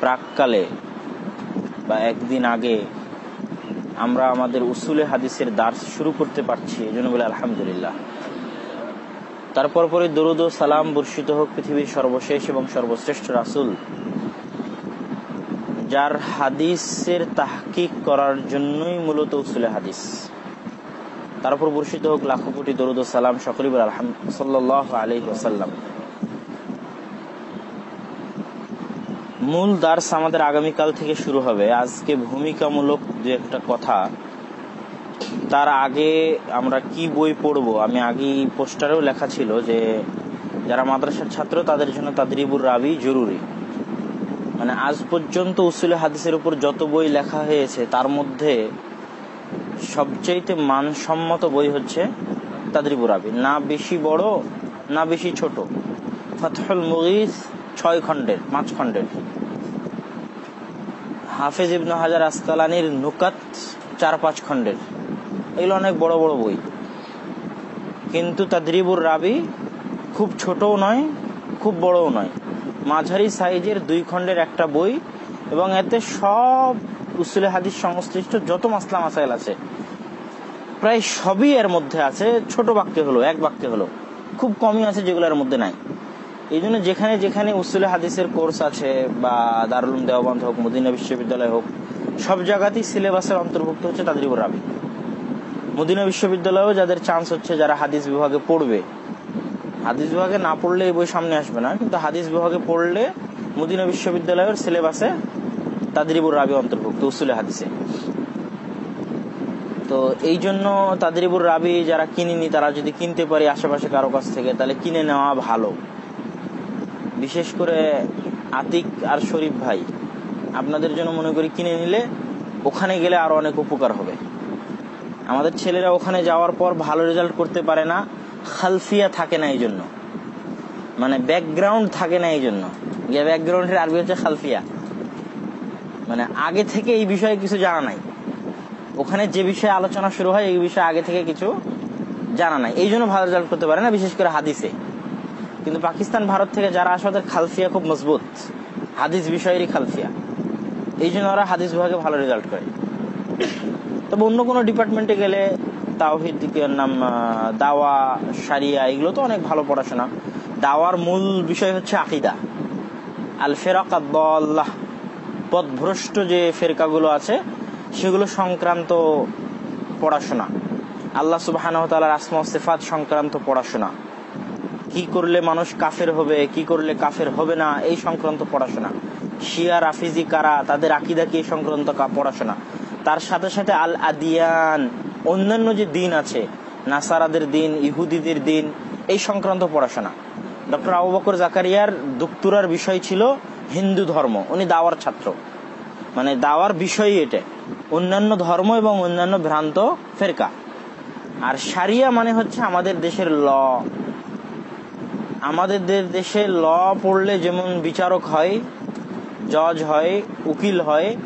প্রাককালে বা একদিন আগে আমরা আমাদের উসুলে হাদিসের দার্স শুরু করতে পারছি, এই জন্য বলে আলহামদুলিল্লাহ। তারপর পরে দরুদ ও সালাম বর্ষিত হোক পৃথিবীর সর্বশেষ এবং সর্বশ্রেষ্ঠ রাসুল। যার হাদিসের তাহকিক করার জন্যই মূলত উসুলে হাদিস। তারপর বর্ষিত হোক লাখো কোটি দরুদ ও সালাম, সকলই বলে আলহামদুল্লাহ আলী ওসাল্লাম মূল দার্স আমাদের আগামীকাল থেকে শুরু হবে। আজকে ভূমিকামূলক যে একটা কথা। তার আগে আমরা কি বই পড়ব? আমি আগে পোস্টারেও লেখা ছিল যে, যারা মাদ্রাসার ছাত্র, তাদের জন্য তাদরিবুর রাবি জরুরি। মানে আজ পর্যন্ত উসুলে হাদিসের উপর যত বই লেখা হয়েছে, তার মধ্যে সবচেয়ে মানসম্মত বই হচ্ছে তাদরিবুর রাবি। না বেশি বড়, না বেশি ছোট। ফতহুল মুগিস ছয় খণ্ডের, পাঁচ খণ্ডের। হাফেজ ইবনু হাজার আসকালানির নুকাত চার পাঁচ খণ্ডের। এগুলো অনেক বড় বড় বই। কিন্তু তাদরিবুর রাবি খুব ছোটও নয়, খুব বড়ও নয়। মাঝারি সাইজের দুই খণ্ডের একটা বই এবং এতে সব উসুলে হাদিস সংশ্লিষ্ট যত মাসলা মাসাইল আছে, প্রায় সবই এর মধ্যে আছে, ছোট বাক্যে হলো, এক বাক্যে হলো। খুব কমই আছে যেগুলো এর মধ্যে নাই। এই জন্য যেখানে যেখানে উসুলে হাদিসের কোর্স আছে বা দারুল দেওয়াবন্ধ হোক, মদিনা বিশ্ববিদ্যালয় হোক, সব জায়গাতেই সিলেবাসের অন্তর্ভুক্ত হচ্ছে তাদের উপর রাবি। মদিনা বিশ্ববিদ্যালয়েও যাদের চান্স হচ্ছে যারা হাদিস বিভাগে পড়বে, হাদিস বিভাগে না পড়লে এই বই সামনে আসবে না, কিন্তু হাদিস বিভাগে পড়লে মদিনা বিশ্ববিদ্যালয়ের সিলেবাসে তাদরিবুর রাবি অন্তর্ভুক্ত, উসুলে হাদিসে। তো এই জন্য তাদরিবুর রাবি যারা কিনিনি, তারা যদি কিনতে পারি আশেপাশে কারও কাছ থেকে, তাহলে কিনে নেওয়া ভালো। বিশেষ করে আতিক আর শরীফ ভাই, আপনাদের জন্য মনে করি কিনে নিলে ওখানে গেলে আরও অনেক উপকার হবে। আমাদের ছেলেরা ওখানে যাওয়ার পর ভালো রেজাল্ট করতে পারে না, খালফিয়া থাকে না এই জন্য মানে ব্যাকগ্রাউন্ড থাকে না এই জন্য ব্যাকগ্রাউন্ডের আরবি হচ্ছে খালফিয়া। মানে আগে থেকে এই বিষয়ে কিছু জানা নাই। ওখানে যে বিষয়ে আলোচনা শুরু হয়, এই বিষয়ে আগে থেকে কিছু জানা নাই। এই জন্য ভালো রেজাল্ট করতে পারে না, বিশেষ করে হাদিসে। কিন্তু পাকিস্তান, ভারত থেকে যারা আসে, ওদের খালফিয়া খুব মজবুত। হাদিস বিষয়েরই খালফিয়া। এই জন্য ওরা হাদিস বিভাগে ভালো রেজাল্ট করে। তবে অন্য কোনো ডিপার্টমেন্টে গেলে তাওহিদ নাম দাওয়া সারিয়া এগুলো তো অনেক ভালো পড়াশোনা। দাওয়ার মূল বিষয় হচ্ছে আকিদা। আল ফেরাক আল্লাহ পথভ্রষ্ট যে ফেরকাগুলো আছে, সেগুলো সংক্রান্ত পড়াশোনা। আল্লাহ সুবাহ আসমা সেফাত সংক্রান্ত পড়াশোনা। কি করলে মানুষ কাফের হবে, কি করলে কাফের হবে না, এই সংক্রান্ত পড়াশোনা। শিয়া, রাফিজি কারা, তাদের আকিদা কি সংক্রান্ত পড়াশোনা? তার সাথে সাথে আল আদিয়ান অন্যান্য যে দিন আছে, নাসারাদের দিন, ইহুদিদের দিন, এই সংক্রান্ত পড়াশোনা। ডক্টর আবু বকর জাকারিয়ার দুক্তুরার বিষয় ছিল হিন্দু ধর্ম, উনি দাওয়ার ছাত্র। মানে দাওয়ার বিষয় এটা। অন্যান্য ধর্ম এবং অন্যান্য ভ্রান্ত ফেরকা। আর সারিয়া মানে হচ্ছে আমাদের দেশের ল। আমাদের দেশে ল পড়লে যেমন বিচারক হয়, জজ হয়, উকিল হয়,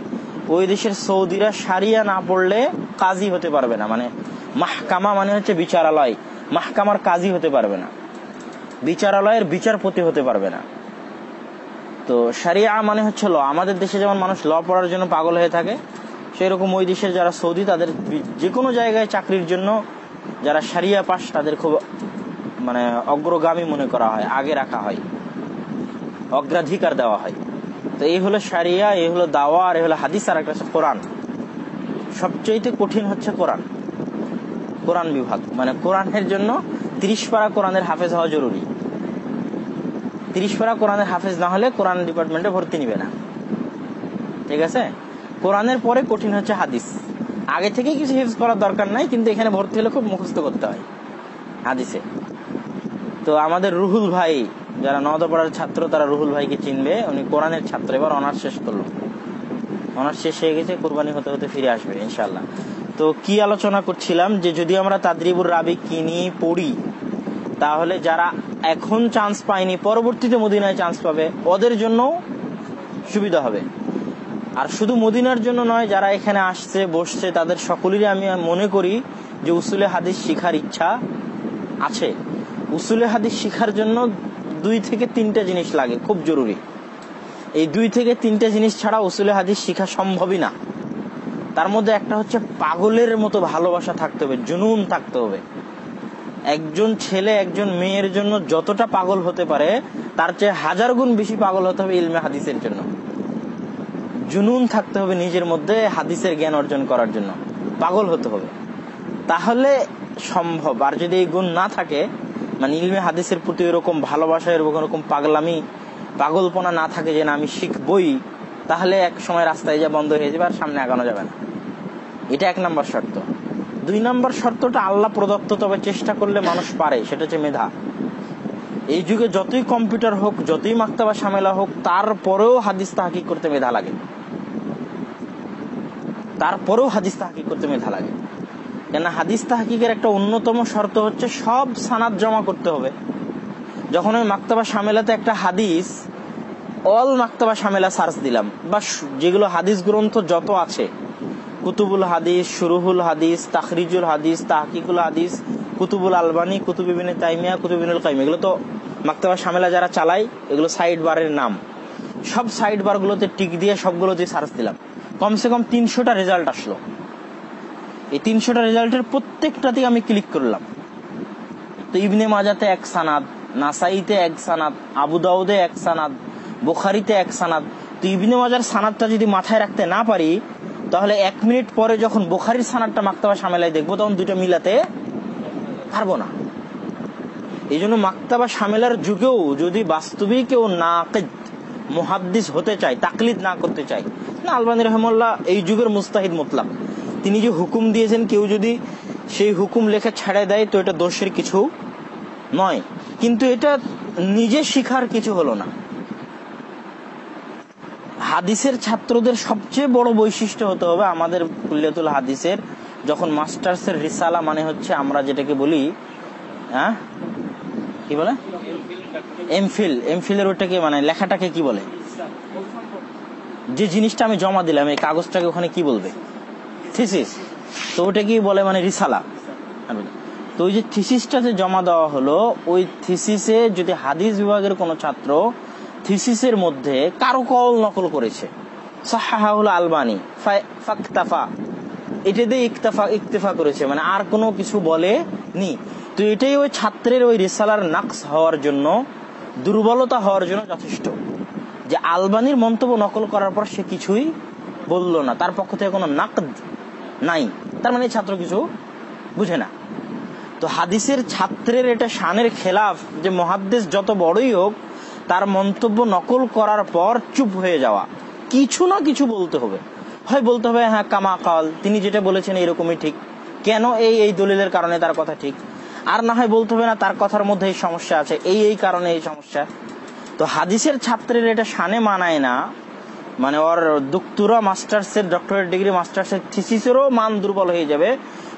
ওই দেশের সৌদিরা সারিয়া না পড়লে কাজী হতে পারবে না। মানে মাহকামা মানে হচ্ছে বিচারালয়। মাহকামার কাজী হতে পারবে না। বিচারালয়ের বিচারপতি হতে পারবে না। তো সারিয়া মানে হচ্ছে ল। আমাদের দেশে যেমন মানুষ ল পড়ার জন্য পাগল হয়ে থাকে সেই রকম ওই দেশের যারা সৌদি, তাদের যে কোনো জায়গায় চাকরির জন্য যারা সারিয়া পাস, তাদের খুব মানে অগ্রগামী মনে করা হয়, আগে রাখা হয়। অগ্রাধিকার দেওয়া হয়। তো এই হলো সারিয়া এই হলো দাওয়া, আর এই হলো হাদিস, আর একটা কোরআন। সবচেয়ে কঠিন হচ্ছে কোরআন। কোরআন বিভাগ। মানে কোরআনের জন্য তিরিশ পারা কোরআনের হাফেজ হওয়া জরুরি। তিরিশ পারা কোরআনের হাফেজ না হলে কোরআন ডিপার্টমেন্টে ভর্তি নিবে না। ঠিক আছে? কোরআনের পরে কঠিন হচ্ছে হাদিস। আগে থেকে কিছু হিফজ করার দরকার নাই, কিন্তু এখানে ভর্তি হলে খুব মুখস্থ করতে হয়। হাদিসে। তো আমাদের রুহুল ভাই, যারা নদপাড়ার ছাত্র, তারা রুহুল ভাইকে চিনবে। উনি কোরআনের ছাত্র। এবার অনার্স শেষ করল। অনার্স শেষ হয়ে গেছে, কোরবানি হতে হতে ফিরে আসবে ইনশাল্লাহ তো কি আলোচনা করছিলাম যে, যদি আমরা তাদরিবুর রাবি কিনি, পড়ি, তাহলে যারা এখন চান্স পায়নি, পরবর্তীতে মদিনায় চান্স পাবে, ওদের জন্য সুবিধা হবে। আর শুধু মদিনার জন্য নয়, যারা এখানে আসছে, বসছে, তাদের সকলেরই আমি মনে করি যে, উসুলে হাদিস শিখার ইচ্ছা আছে। উসুলে হাদিস শিখার জন্য দুই থেকে তিনটা জিনিস লাগে, খুব জরুরি। এই দুই থেকে তিনটে জিনিস ছাড়া উসুলে হাদিস শিখা সম্ভবই না। তার মধ্যে একটা হচ্ছে পাগলের মতো ভালোবাসা থাকতে হবে, জুনুন থাকতে হবে। একজন ছেলে, একজন মেয়ের জন্য যতটা পাগল হতে পারে, তার চেয়ে হাজার গুণ বেশি পাগল হতে হবে ইলমে হাদিসের জন্য। জুনুন থাকতে হবে নিজের মধ্যে হাদিসের জ্ঞান অর্জন করার জন্য। পাগল হতে হবে। তাহলে সম্ভব। আর যদি এই গুণ না থাকে মানে ইলমে হাদিসের প্রতি এরকম ভালোবাসা, এরকম এরকম পাগলামি, পাগলপনা না থাকে যে না আমি শিখবই, তাহলে এক সময় রাস্তায় যা বন্ধ হয়ে যাবে আর সামনে আগানো যাবে না। এটা এক নম্বর শর্ত। দুই নম্বর শর্তটা আল্লাহ প্রদত্ত, তবে চেষ্টা করলে মানুষ পারে, সেটা হচ্ছে মেধা। এই যুগে যতই কম্পিউটার হোক, যতই মাক্তাবা সামেলা হোক, তারপরেও হাদিস তাহাকি করতে মেধা লাগে। তারপরেও হাদিস তাহাকি করতে মেধা লাগে। কেন হাদিস তাহাকিকের একটা অন্যতম শর্ত হচ্ছে সব সানাদ জমা করতে হবে। যখন আমি মাক্তাবা সামেলাতে একটা হাদিস, অল মাক্তাবা সামেলা সার্চ দিলাম বা যেগুলো হাদিস গ্রন্থ যত আছে, কুতুবুল হাদিস সুরুহুল হাদিস, তাখরিজুল হাদিস, তাহকিকুল হাদিস, কুতুবুল আলবানি কুতুবিবিন তাইমিয়া কুতুবিনুল কাইম, এগুলো তো মাক্তাবা সামেলা যারা চালায়, এগুলো সাইড বারের নাম। সব সাইড বারগুলোতে টিক দিয়ে সবগুলোতে সার্চ দিলাম, কমসে কম তিনশোটা রেজাল্ট আসলো। এই তিনশোটা রেজাল্টের প্রত্যেকটাতেই আমি ক্লিক করলাম। তো ইবনে মাজাতে এক সানাদ, নাসাইতে এক সানাদ, আবু দাউদে এক সানাদ, বোখারিতে এক সানাদ। তো ইবনে মাজার সানাদটা যদি মাথায় রাখতে না পারি, তাহলে এক মিনিট পরে যখন বোখারির সানাদটা মাক্তাবা সামেলায় দেখব, তখন দুটো মিলাতে পারব না। এই জন্য মাক্তাবা সামেলার যুগেও যদি বাস্তবিক কেউ না মহাদ্দিস হতে চায়, তাকলিদ না করতে চায়, না, আলবানী রহমল্লা এই যুগের মুস্তাহিদ মোতলাক। তিনি যে হুকুম দিয়েছেন, কেউ যদি সেই হুকুম লেখা ছেড়ে দেয়, তো এটা দোষের কিছু নয়। কিন্তু এটা নিজে শিখার কিছু হলো না। হাদিসের ছাত্রদের সবচেয়ে বড় বৈশিষ্ট্য হতে হবে আমাদের কুল্লিয়াতুল হাদিসের, যখন মাস্টার্সের রিসালা মানে হচ্ছে আমরা যেটাকে বলি হ্যাঁ? কি বলে? এমফিল এমফিলের ওটাকে মানে লেখাটাকে কি বলে? যে জিনিসটা আমি জমা দিলাম, এই কাগজটাকে ওখানে কি বলবে? থিসিস তো ওটা কি বলে মানে রিসালা। তো ওই যে থিসিসটা যে জমা দেওয়া হলো, ওই থিসিসে যদি হাদিস বিভাগের কোনো ছাত্র থিসিসের মধ্যে কারও কল নকল করেছে আলবানি ইকতাফা ইকতেফা করেছে মানে আর কোনো কিছু বলে নি তো এটাই ওই ছাত্রের ওই হওয়ার জন্য, দুর্বলতা হওয়ার জন্য যথেষ্ট। যে আলবানির মন্তব্য নকল করার পর সে কিছুই বলল না। তার পক্ষ থেকে কোনো নাকদ নাই। তার মানে ছাত্র কিছু বুঝে না। তো হাদিসের ছাত্রের এটা শানের খেলাফ যে মহাদ্দেশ যত বড়ই হোক, তার মন্তব্য নকল করার পর চুপ হয়ে যাওয়া। কিছু না কিছু বলতে হবে। হয় বলতে হবে হ্যাঁ কামা কাল তিনি যেটা বলেছেন এরকমই ঠিক। কেন এই এই দলিলের কারণে তার কথা ঠিক? আর না হয় বলতে হবে, না, তার কথার মধ্যে এই সমস্যা আছে, এই এই কারণে এই সমস্যা। তো হাদিসের ছাত্রের এটা শানে মানায় না মানে ওর দুক্তুরা মাস্টার্সের ডক্টরেট ডিগ্রি মাস্টার্সের থিসিসেরও মান দুর্বল হয়ে যাবে।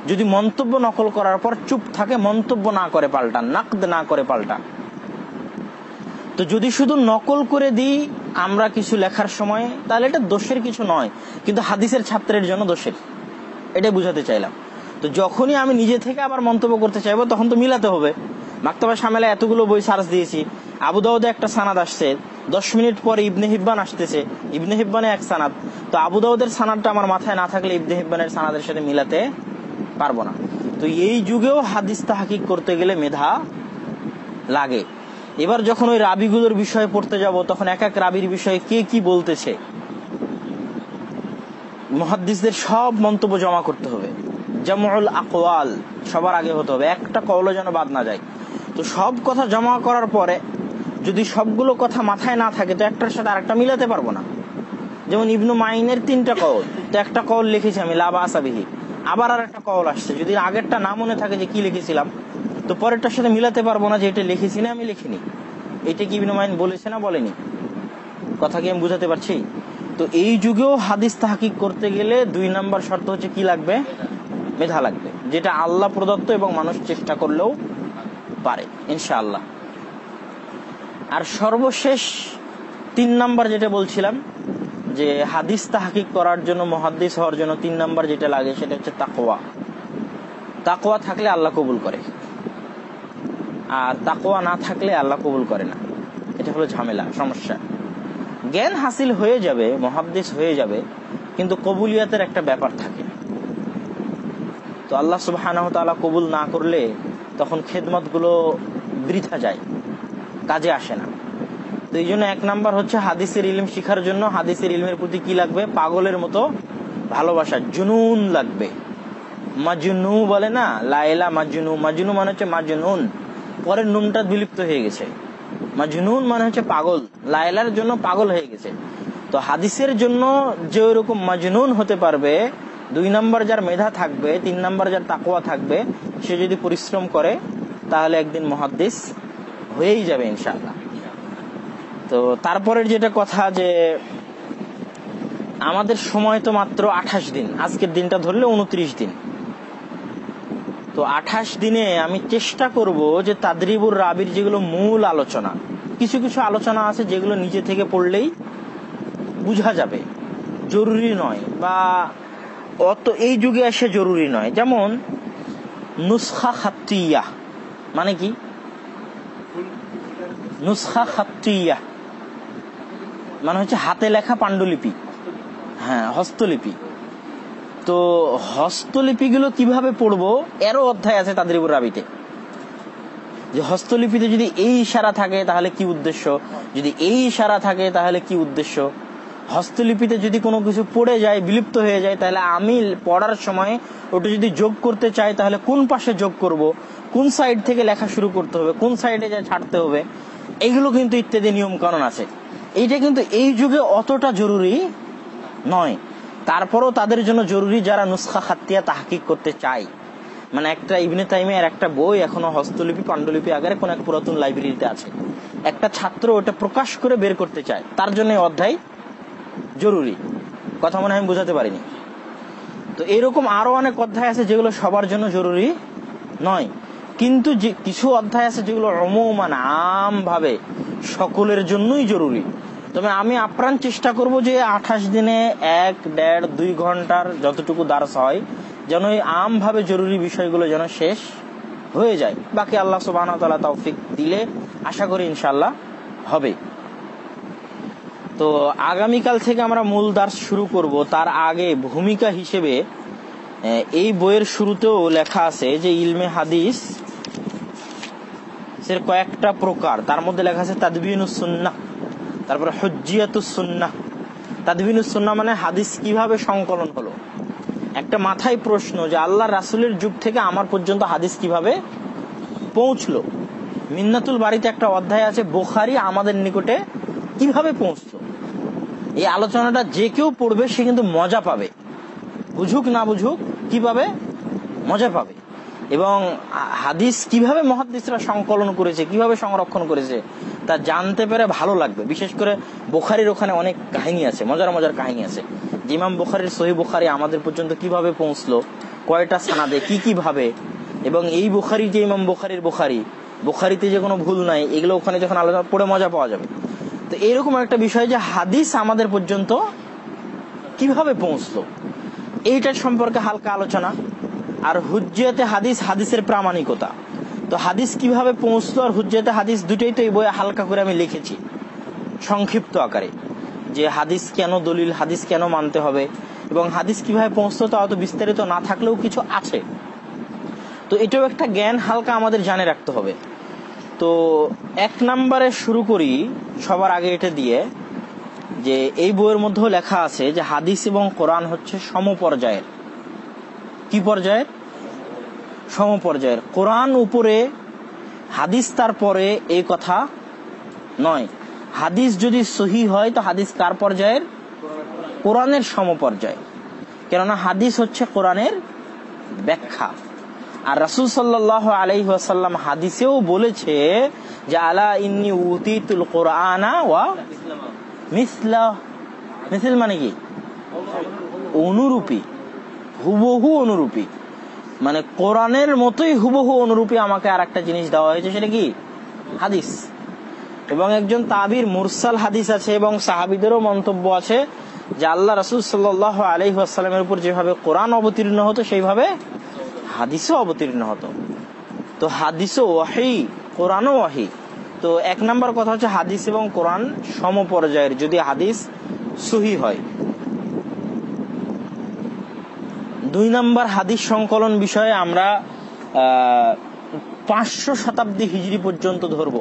যদি মন্তব্য নকল করার পর চুপ থাকে, মন্তব্য না করে পাল্টান, নাকদ না করে পাল্টান। তো যদি শুধু নকল করে দিই আমরা কিছু লেখার সময়, তাহলে এটা দোষের কিছু নয়, কিন্তু হাদিসের ছাত্রের জন্য দোষের। এটাই বুঝাতে চাইলাম। তো যখনই আমি নিজে থেকে আবার মন্তব্য করতে চাইব, তখন তো মিলাতে হবে। মাক্তাবা সামেলা এতগুলো বই সার্চ দিয়েছি। আবু দাউদে একটা সানাদ আসছে। দশ মিনিট পরে ইবনে হিব্বান আসতেছে। ইবনে হিব্বানে এক সানাদ। তো আবু দাউদের সানাদটা আমার মাথায় না থাকলে ইবনে হিব্বানের সানাদের সাথে মিলাতে পারব না। তো এই যুগেও হাদিস তাহাকিক করতে গেলে মেধা লাগে। এবার যখন ওই রাবিগুলোর বিষয়ে পড়তে যাব, তখন এক এক রাবির বিষয়ে কে কি বলতেছে, মহাদ্দিসদের সব মন্তব্য জমা করতে হবে। জামুল আকওয়াল, সবার আগে হতে হবে। একটা কওল যেন বাদ না যায়। তো সব কথা জমা করার পরে যদি সবগুলো কথা মাথায় না থাকে, তো একটার সাথে আরেকটা মিলাতে পারব না। যেমন ইবনু মাইনের তিনটা কওল, তো একটা কওল লিখেছি আমি লাভা আসাবিহি আবার আর একটা কওল আসছে, যদি আগেরটা না মনে থাকে যে কি লিখেছিলাম, তো পরেরটার সাথে মিলাতে পারব না যে এটা লিখেছি না আমি লিখিনি। এটা কি ইবনু মাইন বলেছে না বলেনি? কথা কি আমি বুঝাতে পারছি? তো এই যুগেও হাদিস তাহাকিক করতে গেলে দুই নাম্বার শর্ত হচ্ছে কি লাগবে? মেধা লাগবে, যেটা আল্লাহ প্রদত্ত এবং মানুষ চেষ্টা করলেও পারে, ইনশাআল্লাহ। আর সর্বশেষ তিন নাম্বার যেটা বলছিলাম, যে হাদিস তাহাকিক করার জন্য মহাদিস হওয়ার জন্য তিন নাম্বার যেটা লাগে সেটা হচ্ছে তাকোয়া তাকোয়া থাকলে আল্লাহ কবুল করে। আর তাকোয়া না থাকলে আল্লাহ কবুল করে না। এটা হলো ঝামেলা, সমস্যা। জ্ঞান হাসিল হয়ে যাবে মহাদ্দেশ হয়ে যাবে, কিন্তু কবুলিয়াতের একটা ব্যাপার থাকে। তো আল্লাহ সুবাহ কবুল না করলে তখন খেদমতগুলো বৃথা যায়। কাজে আসে না। তো এই জন্য এক নাম্বার হচ্ছে হাদিসের ইলম শিখার জন্য হাদিসের ইলমের প্রতি কি লাগবে? পাগলের মতো ভালোবাসা, জুনুন লাগবে। মাজনু বলে না, লাইলা মাজনু। মাজুনু মানে হচ্ছে মাজনুন। পরের নুনটা বিলুপ্ত হয়ে গেছে। মাজনুন মানে হচ্ছে পাগল। লাইলার জন্য পাগল হয়ে গেছে। তো হাদিসের জন্য যে ওরকম মাজনুন হতে পারবে, দুই নাম্বার যার মেধা থাকবে, তিন নাম্বার যার তাকুয়া থাকবে, সে যদি পরিশ্রম করে, তাহলে একদিন মহাদ্দিস হয়েই যাবে ইনশাল্লাহ তো তারপরের যেটা কথা যে, আমাদের সময় তো মাত্র আঠাশ দিন, আজকের দিনটা ধরলে উনত্রিশ দিন। তো আঠাশ দিনে আমি চেষ্টা করব যে তাদরিবুর রাবির যেগুলো মূল আলোচনা, কিছু কিছু আলোচনা আছে যেগুলো নিজে থেকে পড়লেই বুঝা যাবে, জরুরি নয় বা অত এই যুগে এসে জরুরি নয়। যেমন নুসখা খাতিয়া মানে কি? নুসখা খাতিয়া মানে হচ্ছে হাতে লেখা পাণ্ডুলিপি। হ্যাঁ হস্তলিপি। তো হস্তলিপিগুলো কীভাবে পড়ব? এরও অধ্যায় আছে তাদের উপর রাবিতে। যে হস্তলিপিতে যদি এই ইশারা থাকে, তাহলে কি উদ্দেশ্য? যদি এই ইশারা থাকে, তাহলে কি উদ্দেশ্য? হস্তলিপিতে যদি কোনো কিছু পড়ে যায়, বিলুপ্ত হয়ে যায়, তাহলে আমি পড়ার সময় ওটা যদি যোগ করতে চাই, তাহলে কোন পাশে যোগ করব? কোন সাইড থেকে লেখা শুরু করতে হবে? কোন সাইডে যা ছাড়তে হবে? এগুলো কিন্তু ইত্যাদি নিয়ম কানুন আছে। এইটা কিন্তু এই যুগে অতটা জরুরি নয়। তারপরও তাদের জন্য জরুরি যারা নুসখা খাতিয়া তাহকিক করতে চায়। মানে একটা ইবনে তাইমে আর একটা বই এখনও হস্তলিপি, পাণ্ডুলিপি আকারে কোন এক পুরাতন লাইব্রেরিতে আছে। একটা ছাত্র ওটা প্রকাশ করে বের করতে চায়। তার জন্য অধ্যায় জরুরি। কথা মনে আমি বুঝাতে পারিনি। তো এরকম আরও অনেক অধ্যায় আছে যেগুলো সবার জন্য জরুরি নয়। কিন্তু যে কিছু অধ্যায় আছে যেগুলো অমৌমান আম ভাবে সকলের জন্যই জরুরি। তবে আমি আপ্রাণ চেষ্টা করব যে আঠাশ দিনে এক, দেড়, দুই ঘণ্টার যতটুকু দার্স হয়, যেন এই আম ভাবে জরুরি বিষয়গুলো যেন শেষ হয়ে যায়। বাকি আল্লাহ সুবাহ তৌফিক দিলে আশা করি ইনশাল্লাহ হবে। তো আগামীকাল থেকে আমরা মূল দার্স শুরু করব। তার আগে ভূমিকা হিসেবে এই বইয়ের শুরুতেও লেখা আছে যে ইলমে হাদিস এর কয়েকটা প্রকার। তার মধ্যে লেখা আছে তাদবিনুসুন্না তারপরে হজ্জিয়াতুসুন্না তাদবিনুসুন্না মানে হাদিস কীভাবে সংকলন হলো? একটা মাথায় প্রশ্ন যে আল্লাহ রাসুলের যুগ থেকে আমার পর্যন্ত হাদিস কীভাবে পৌঁছলো? মিন্নাতুল বাড়িতে একটা অধ্যায় আছে, বোখারি আমাদের নিকটে কীভাবে পৌঁছলো? এই আলোচনাটা যে কেউ পড়বে, সে কিন্তু মজা পাবে। বুঝুক না বুঝুক কি পাবে মজা পাবে। এবং হাদিস কীভাবে মহাদিসরা সংকলন করেছে, কীভাবে সংরক্ষণ করেছে, তা জানতে পেরে ভালো লাগবে। বিশেষ করে বোখারির ওখানে অনেক কাহিনী আছে, মজার মজার কাহিনী আছে। যে ইমাম বোখারির সহি বোখারি আমাদের পর্যন্ত কীভাবে পৌঁছলো, কয়টা সানাদে, কি কীভাবে এবং এই বোখারি যে ইমাম বোখারির বোখারি, বোখারিতে যে কোনো ভুল নাই, এগুলো ওখানে যখন আলোচনা পড়ে মজা পাওয়া যাবে। তো এরকম একটা বিষয় যে হাদিস আমাদের পর্যন্ত কীভাবে পৌঁছলো এইটার সম্পর্কে হালকা আলোচনা। আর হুজ্জিয়াতে হাদিস, হাদিসের প্রামাণিকতা। তো হাদিস কীভাবে পৌঁছলো আর হুজ্জিয়াতে হাদিস দুটোই তো এই বইয়ে হালকা করে আমি লিখেছি। সংক্ষিপ্ত আকারে। যে হাদিস কেন দলিল, হাদিস কেন মানতে হবে, এবং হাদিস কীভাবে পৌঁছতো তা অত বিস্তারিত না থাকলেও কিছু আছে। তো এটাও একটা জ্ঞান হালকা আমাদের জানে রাখতে হবে। তো এক নম্বরে শুরু করি, সবার আগে এটা দিয়ে। যে এই বইয়ের মধ্যেও লেখা আছে যে হাদিস এবং কোরআন হচ্ছে সমপর্যায়ের। কি পর্যায়ের? সমপর্যায়ের। কোরআন উপরে, হাদিস তার পরে এই কথা নয়। হাদিস যদি সহি হয় তো হাদিস কার পর্যায়ের? কোরআনের সমপর্যায়। কেননা হাদিস হচ্ছে কোরআনের ব্যাখ্যা। আর রাসুল সাল্লাহ আলাইসাল্লাম হাদিসেও বলেছে যে, আলা ইন্নি উতিতুল কোরআনা ওয়া মিসলা, মিসিল মানে কি? অনুরূপী, হুবহু অনুরূপী। মানে কোরআনের মতোই হুবহু অনুরূপী আমাকে আর একটা জিনিস দেওয়া হয়েছে, সেটা কি? হাদিস। এবং একজন তাবির মুরসাল হাদিস আছে এবং সাহাবিদেরও মন্তব্য আছে যে আল্লাহ রাসুল সাল্লাহ আলহিহাস্লামের উপর যেভাবে কোরআন অবতীর্ণ হতো, সেইভাবে হাদিসও অবতীর্ণ হতো। তো হাদিসও ওয়াহি, কোরআনও ওয়াহি। তো এক নম্বর কথা হচ্ছে হাদিস এবং কোরআন সম পর্যায়ের যদি হাদিস সহি হয়। দুই নম্বর হাদিস সংকলন বিষয়ে আমরা পাঁচশো শতাব্দী হিজড়ি পর্যন্ত ধরব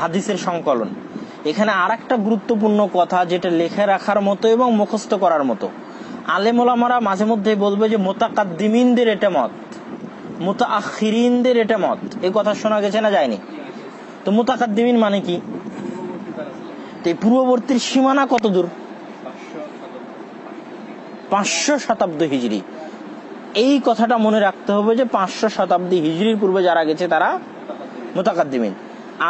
হাদিসের সংকলন। এখানে আর একটা গুরুত্বপূর্ণ কথা যেটা লেখে রাখার মতো এবং মুখস্থ করার মতো। আলেমোলামারা মাঝে মধ্যে বলবে যে, মোতাকাদ্দিমিনদের এটা মত মোতা আখিরিনদের এটা মত। এই কথা শোনা গেছে না যায়নি? তো মোতাকাদ্দিমিন মানে কি? পূর্ববর্তীর সীমানা কত দূর? পাঁচশো শতাব্দী হিজড়ি। এই কথাটা মনে রাখতে হবে যে পাঁচশো শতাব্দী হিজড়ির পূর্বে যারা গেছে তারা মোতাকাদ্দিমিন।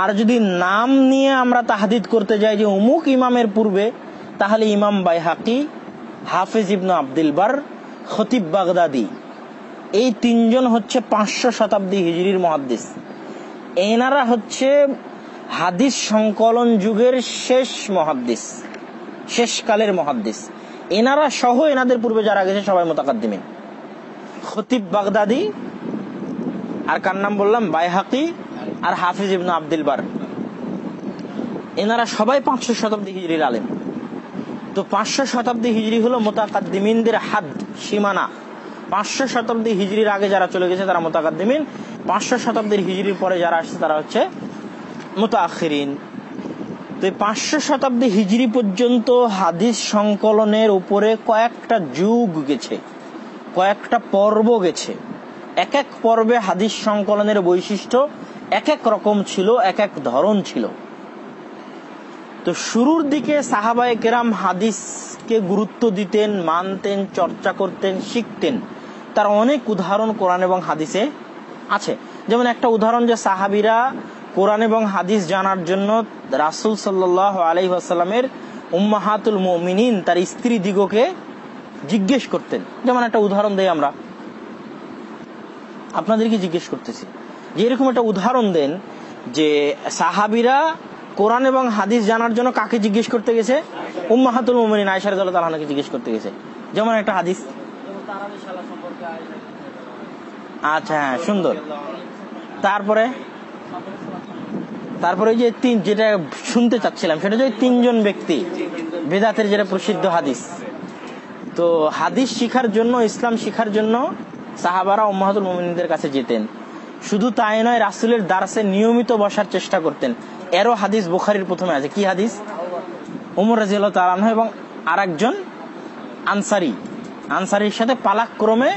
আর যদি নাম নিয়ে আমরা তাহাদিদ করতে যাই যে অমুক ইমামের পূর্বে, তাহলে ইমাম বাইহাকি, হাফিজ ইবনু আব্দুল বার, খতিব বাগদাদি, এই তিনজন হচ্ছে পাঁচশো শতাব্দী হিজড়ির মহাদ্দিস। এনারা হচ্ছে হাদিস সংকলন যুগের শেষ মহাদ্দিস, শেষকালের মহাদ্দিস। এনারা সহ এনাদের পূর্বে যারা গেছে সবাই মোতাকাদ্দিমিন। খতিব বাগদাদি, আর কার নাম বললাম? বাইহাকি আর হাফিজ ইবনু আব্দুল বার। এনারা সবাই পাঁচশো শতাব্দী হিজড়ির আলেম। তো পাঁচশো শতাব্দী হিজড়ি হলো মোতাকাদ্দিমিনদের হাত সীমানা। পাঁচশো শতাব্দী হিজড়ির আগে যারা চলে গেছে, তারা মোতাকাদ্দিমিন। পাঁচশো শতাব্দীর হিজড়ির পরে যারা আসছে, তারা হচ্ছে মোতাখিরিন তো পাঁচশো শতাব্দী হিজড়ি পর্যন্ত হাদিস সংকলনের উপরে কয়েকটা যুগ গেছে, কয়েকটা পর্ব গেছে। এক এক পর্বে হাদিস সংকলনের বৈশিষ্ট্য এক এক রকম ছিল, এক এক ধরন ছিল। তো শুরুর দিকে সাহাবায়ে কেরাম হাদিসকে গুরুত্ব দিতেন, মানতেন, চর্চা করতেন, শিখতেন। তার অনেক উদাহরণ কোরআন এবং হাদিসে আছে। যেমন একটা উদাহরণ যে সাহাবিরা কোরআন এবং হাদিস জানার জন্য রাসুল সাল্লাহ আলি আসাল্লামের উম্মাহাতুল মমিনিন, তার স্ত্রী দিগকে জিজ্ঞেস করতেন। যেমন একটা উদাহরণ দেই আমরা। আপনাদেরকে জিজ্ঞেস করতেছি। যে এরকম একটা উদাহরণ দেন যে সাহাবিরা কোরআন এবং হাদিস জানার জন্য কাকে জিজ্ঞেস করতে গেছে? উম্মাহাতুল মোমিনিন আয়সার জিজ্ঞেস করতে গেছে। যেমন একটা হাদিস। আচ্ছা হ্যাঁ সুন্দর। তারপরে? তারপরে যে তিন, যেটা শুনতে চাচ্ছিলাম, সেটা যে তিনজন ব্যক্তি, বেদাতের যেটা প্রসিদ্ধ হাদিস। তো হাদিস শিখার জন্য, ইসলাম শিখার জন্য সাহাবারা উম্মাহাতুল মোমিনদের কাছে যেতেন। শুধু তাই নয়, রাসুলের দার্সে নিয়মিত বসার চেষ্টা করতেন। এরও হাদিস বুখারির প্রথমে আছে। কি হাদিস? উমর রাজিউল্লাহ তালান এবং আর আনসারি। আনসারির সাথে পালাক ক্রমে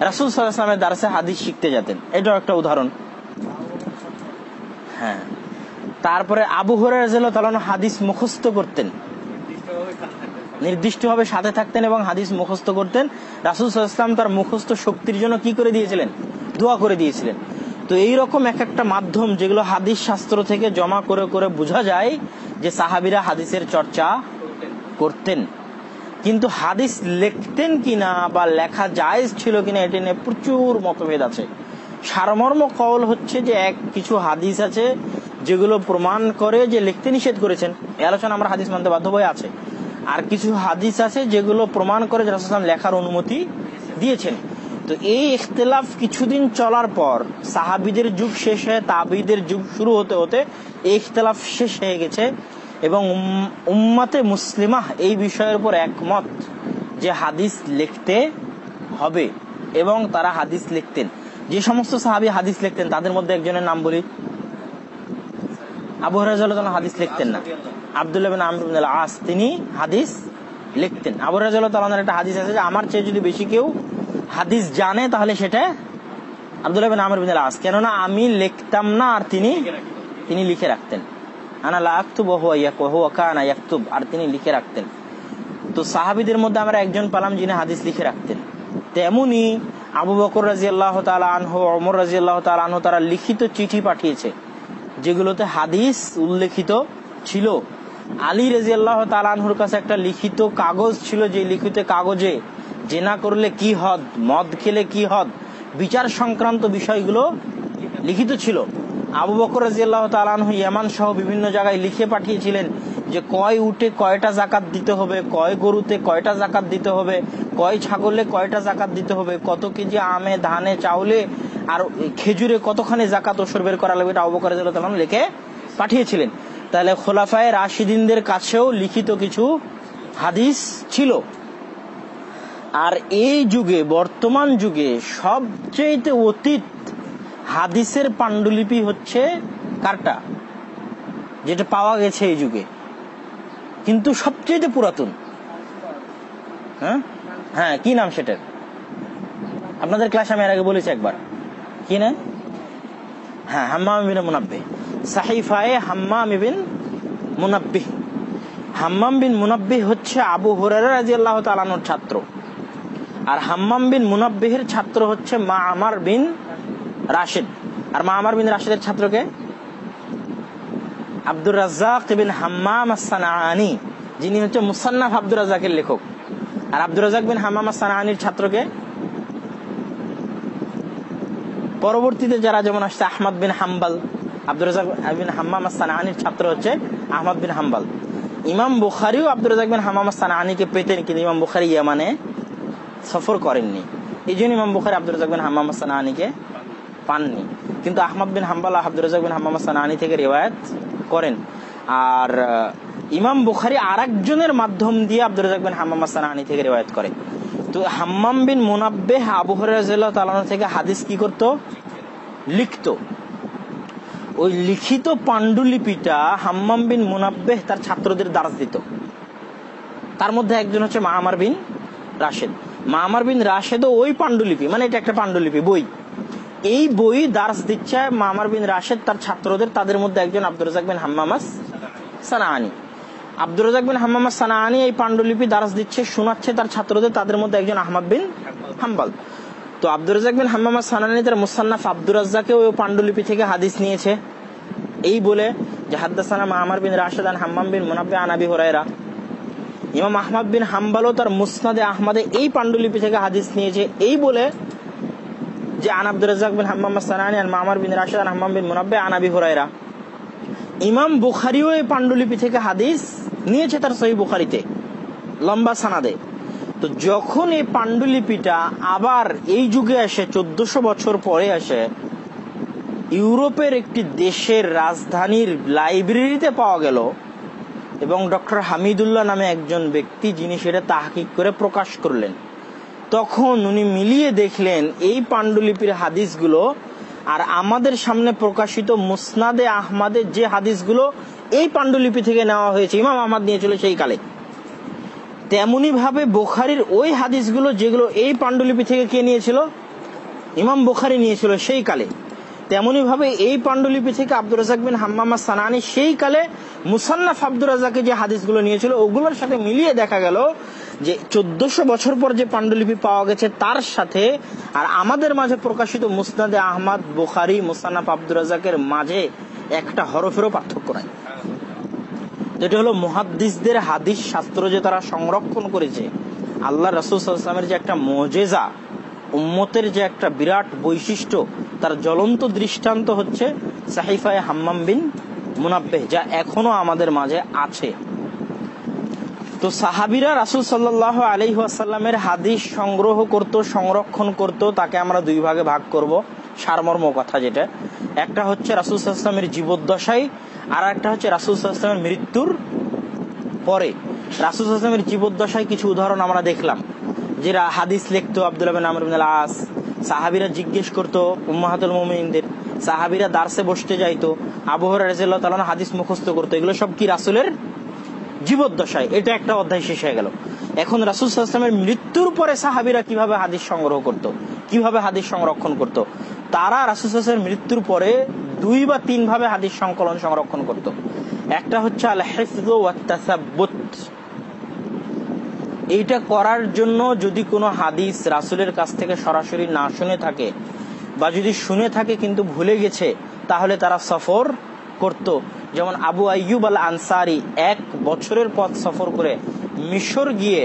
রাসুল সাল্লাহামের দার্সে হাদিস শিখতে যেতেন। এটাও একটা উদাহরণ। হ্যাঁ। তারপরে আবু হরান হাদিস মুখস্থ করতেন। নির্দিষ্টভাবে সাথে থাকতেন এবং হাদিস মুখস্থ করতেন। রাসুল সাল্লাম তার মুখস্থ শক্তির জন্য কি করে দিয়েছিলেন? দোয়া করে দিয়েছিলেন। তো এই রকম এক একটা মাধ্যম যেগুলো হাদিস শাস্ত্র থেকে জমা করে করে বোঝা যায় যে সাহাবিরা হাদিসের চর্চা করতেন। কিন্তু হাদিস লিখতেন কিনা বা লেখা জায়েজ ছিল কিনা এটি নিয়ে প্রচুর মতভেদ আছে। সারমর্ম কল হচ্ছে যে এক কিছু হাদিস আছে যেগুলো প্রমাণ করে যে লিখতে নিষেধ করেছেন। আলোচনা আমরা হাদিস মানতে বাধ্য হয়ে আছে। আর কিছু হাদিস আছে যেগুলো প্রমাণ করে রাসুলাম লেখার অনুমতি দিয়েছেন। তো এই ইখতলাফ কিছুদিন চলার পর সাহাবিদের যুগ শেষ হয়ে তাবিদের যুগ শুরু হতে হতে এই ইখতলাফ শেষ হয়ে গেছে। এবং উম্মাতে মুসলিমা এই বিষয়ের উপর একমত যে হাদিস লিখতে হবে এবং তারা হাদিস লিখতেন। যে সমস্ত সাহাবি হাদিস লিখতেন, তাদের মধ্যে একজনের নাম বলি। আবু হরাজ হাদিস লিখতেন না। আবদুল্লাহ বিন আমর আস তিনি হাদিস লিখতেন। আবু হরাজ একটা হাদিস আছে যে, আমার চেয়ে যদি বেশি কেউ হাদিস জানে, তাহলে সেটা আবদুল্লাহ বিন আমর বিন আস কেননা আমি লিখতাম না, আর তিনি তিনি লিখে রাখতেন। আনা লাক্তুব কানা ইয়াকতুব। আর তিনি লিখে রাখতেন। তো সাহাবিদের মধ্যে আমরা একজন পালাম যিনি হাদিস লিখে রাখতেন। তেমনি আবু বকর রাজি আল্লাহ আনহু অমর রাজি আল্লাহ আনহু তারা লিখিত চিঠি পাঠিয়েছে, যেগুলোতে হাদিস উল্লেখিত ছিল। আলী রাজি আল্লাহ তালানহুর কাছে একটা লিখিত কাগজ ছিল, যে লিখিত কাগজে জেনা করলে কি হদ, মদ খেলে কি হদ, বিচার সংক্রান্ত বিষয়গুলো লিখিত ছিল। আবু বকর রাজিয়াল্লাহ ইয়ামান সহ বিভিন্ন জায়গায় লিখে পাঠিয়েছিলেন যে কয় উঠে কয়টা জাকাত দিতে হবে, কয় গরুতে কয়টা জাকাত দিতে হবে, কয় ছাগলে কয়টা জাকাত দিতে হবে, কত কেজি আমে, ধানে, চাউলে আর খেজুরে কতখানি জাকাত ওসর বের করা লাগবে এটা আবু বকর রাজিয়াল্লাহ লিখে পাঠিয়েছিলেন। তাহলে খোলাফায় রাশিদিনদের কাছেও লিখিত কিছু হাদিস ছিল। আর এই যুগে, বর্তমান যুগে সবচেয়ে অতীত হাদিসের পাণ্ডুলিপি হচ্ছে কারটা? যেটা পাওয়া গেছে এই যুগে। কিন্তু সবচেয়ে পুরাতন। হ্যাঁ? হ্যাঁ কি নাম সেটার? আপনাদের ক্লাস আমি এর আগে বলেছি একবার। কি না হ্যাঁ হাম্মাম বিন মুনাব্বে সাহিফায়ে হাম্মাম বিন মুনাব্বিহ। হাম্মাম বিন মুনাব্বিহ হচ্ছে আবু হুরারা রাদিয়াল্লাহু তাআলার ছাত্র। আর হাম্মাম বিন মুনাব্বিহের ছাত্র হচ্ছে মা আমার বিন রাশিদ। আর মা আমার বিন রাশিদের ছাত্রকে? আব্দুর রাজ্জাক বিন হাম্মাম সানাআনি যিনি হচ্ছে মুসান্নাফ আব্দুর রাজাকের লেখক। আর আব্দুর রাজাক বিন হাম্মাম সানাআনির ছাত্রকে? পরবর্তীতে যারা যেমন আসছে, আহমদ বিন হাম্বাল। আব্দুর রাজাক বিন হাম্মাম সানাআনির ছাত্র হচ্ছে আহমদ বিন হাম্বাল। ইমাম বুখারিও আব্দুর রাজাক বিন হাম্মাম সানাআনিকে পেতেন, কিন্তু ইমাম বুখারি ইয়ামানে সফর করেননি। এই জন্য ইমাম বুখারি আব্দুর রাজাক বিন হাম্মাম সানাআনিকে পাননি। কিন্তু আহমদ বিন হাম্বাল আব্দুর রাজাক বিন হাম্মাম সানাআনি থেকে রিওয়ায়াত করেন। আর ইমাম বুখারি আর একজনের মাধ্যম দিয়ে আব্দুর রাজাক বিন হাম্মাম সানাআনি থেকে রিওয়ায়াত করে। তো হাম্মাম বিন মুনাব্বেহ আবু হরাহ থেকে হাদিস কি করত? লিখত। ওই লিখিত পাণ্ডুলিপিটা হাম্মাম বিন মুনাব্বেহ তার ছাত্রদের দ্বারা দিত। তার মধ্যে একজন হচ্ছে মাহমার বিন রাশেদ। মাহমার বিন রাশেদও ওই পাণ্ডুলিপি মানে এটা একটা পাণ্ডুলিপি, বই। এই বই দার্স দিচ্ছে মামার বিন রাশেদ, তার ছাত্রদের, তাদের মধ্যে একজন আব্দুর রাজাক বিন হাম্মামাস সানাআনি আব্দুর রাজাক বিন হাম্মামাস সানাআনি এই পাণ্ডুলিপি দারাস দিচ্ছে, শোনাচ্ছে তার ছাত্রদের, তাদের মধ্যে একজন আহমদ বিন হাম্বাল। তো আব্দুর রাজাক বিন হাম্মামাস সানানি তার মুসান্নাফ আব্দুর রাজ্জাকে ওই পাণ্ডুলিপি থেকে হাদিস নিয়েছে। এই বলে যে, হাদ্দাসানা মাহমার বিন রাশেদ আন হাম্মাম বিন মুনাব্বে আনাবি হরাইরা ইমাম আহমদ বিন হাম্বালও তার মুসনাদে আহমদে এই পাণ্ডুলিপি থেকে হাদিস নিয়েছে। এই বলে যে আন বিন হাম্মাম সানানি আন মামার বিন রাশেদ আন হাম্মাম বিন মুনাব্বে ইমাম বুখারিও এই পাণ্ডুলিপি থেকে হাদিস নিয়েছে তার সহি বুখারিতে। লম্বা সানাদে। তো যখন এই পাণ্ডুলিপিটা আবার এই যুগে আসে, চোদ্দশো বছর পরে আসে, ইউরোপের একটি দেশের রাজধানীর লাইব্রেরিতে পাওয়া গেল এবং ডক্টর হামিদুল্লাহ নামে একজন ব্যক্তি যিনি সেটা তাহকিক করে প্রকাশ করলেন। তখন উনি মিলিয়ে দেখলেন এই পাণ্ডুলিপির হাদিসগুলো আর আমাদের সামনে প্রকাশিত মুসনাদে আহমাদের যে হাদিসগুলো এই পাণ্ডুলিপি থেকে নেওয়া হয়েছে, ইমাম আহমদ নিয়েছিল সেই কালে। তেমনি ভাবে বোখারির ওই হাদিসগুলো যেগুলো এই পাণ্ডুলিপি থেকে কে নিয়েছিল? ইমাম বোখারি নিয়েছিল সেই কালে। তেমনি ভাবে এই পাণ্ডুলিপি থেকে আব্দুর রাজাক বিন হাম্মামা সানানি সেই কালে মুসান্নাফ আব্দুর রাজাকে যে হাদিসগুলো নিয়েছিল, ওগুলোর সাথে মিলিয়ে দেখা গেল যে চোদ্দশো বছর পর যে পাণ্ডুলিপি পাওয়া গেছে, তার সাথে আর আমাদের মাঝে প্রকাশিত মুসনাদে আহমদ, বুখারি, মুসান্নাফ আব্দুর রাজাকের মাঝে একটা হরফেরও পার্থক্য নাই। যেটা হলো মুহাদ্দিসদের হাদিস শাস্ত্র যে তারা সংরক্ষণ করেছে, আল্লাহ রসুলের যে একটা মজেজা, উম্মতের যে একটা বিরাট বৈশিষ্ট্য, তার জ্বলন্ত দৃষ্টান্ত হচ্ছে সাহিফায় হাম্মাম বিন মুনাব্বেহ, যা এখনও আমাদের মাঝে আছে। তো সাহাবিরা রাসুল সাল্লাহ আলি আসাল্লামের হাদিস সংগ্রহ করত, সংরক্ষণ করত, তাকে আমরা দুই ভাগে ভাগ করব। সারমর্ম কথা যেটা। একটা হচ্ছে রাসুল সাল্লামের জীবদ্দশায়, আর একটা হচ্ছে রাসুল সাল্লামের মৃত্যুর পরে। রাসুল সাল্লামের জীবদ্দশায় কিছু উদাহরণ আমরা দেখলাম। যে হাদিস লিখতো আবদুল্লাহ বিন আস সাহাবিরা জিজ্ঞেস করতো উম্মাহাতুল মুমিনদের। সাহাবিরা দার্সে বসতে যাইতো। আবহাওয়া রাজিয়াল্লাহ তাআলা হাদিস মুখস্থ করতো। এগুলো সব কি রাসুলের জীবদ্দশায়। এটা একটা অধ্যায় শেষ হয়ে গেল। এখন রাসুল সাল্লামের মৃত্যুর পরে সাহাবিরা কীভাবে হাদিস সংগ্রহ করত? কীভাবে হাদিস সংরক্ষণ করত? তারা রাসুল সাল্লামের মৃত্যুর পরে দুই বা তিন ভাবে হাদিস সংকলন সংরক্ষণ করত। একটা হচ্ছে আল হেফজ এইটা করার জন্য যদি কোনো হাদিস রাসুলের কাছ থেকে সরাসরি না শুনে থাকে বা যদি শুনে থাকে কিন্তু ভুলে গেছে, তাহলে তারা সফর করত। যেমন আবু আইয়ুব আল আনসারি এক বছরের পথ সফর করে মিশর গিয়ে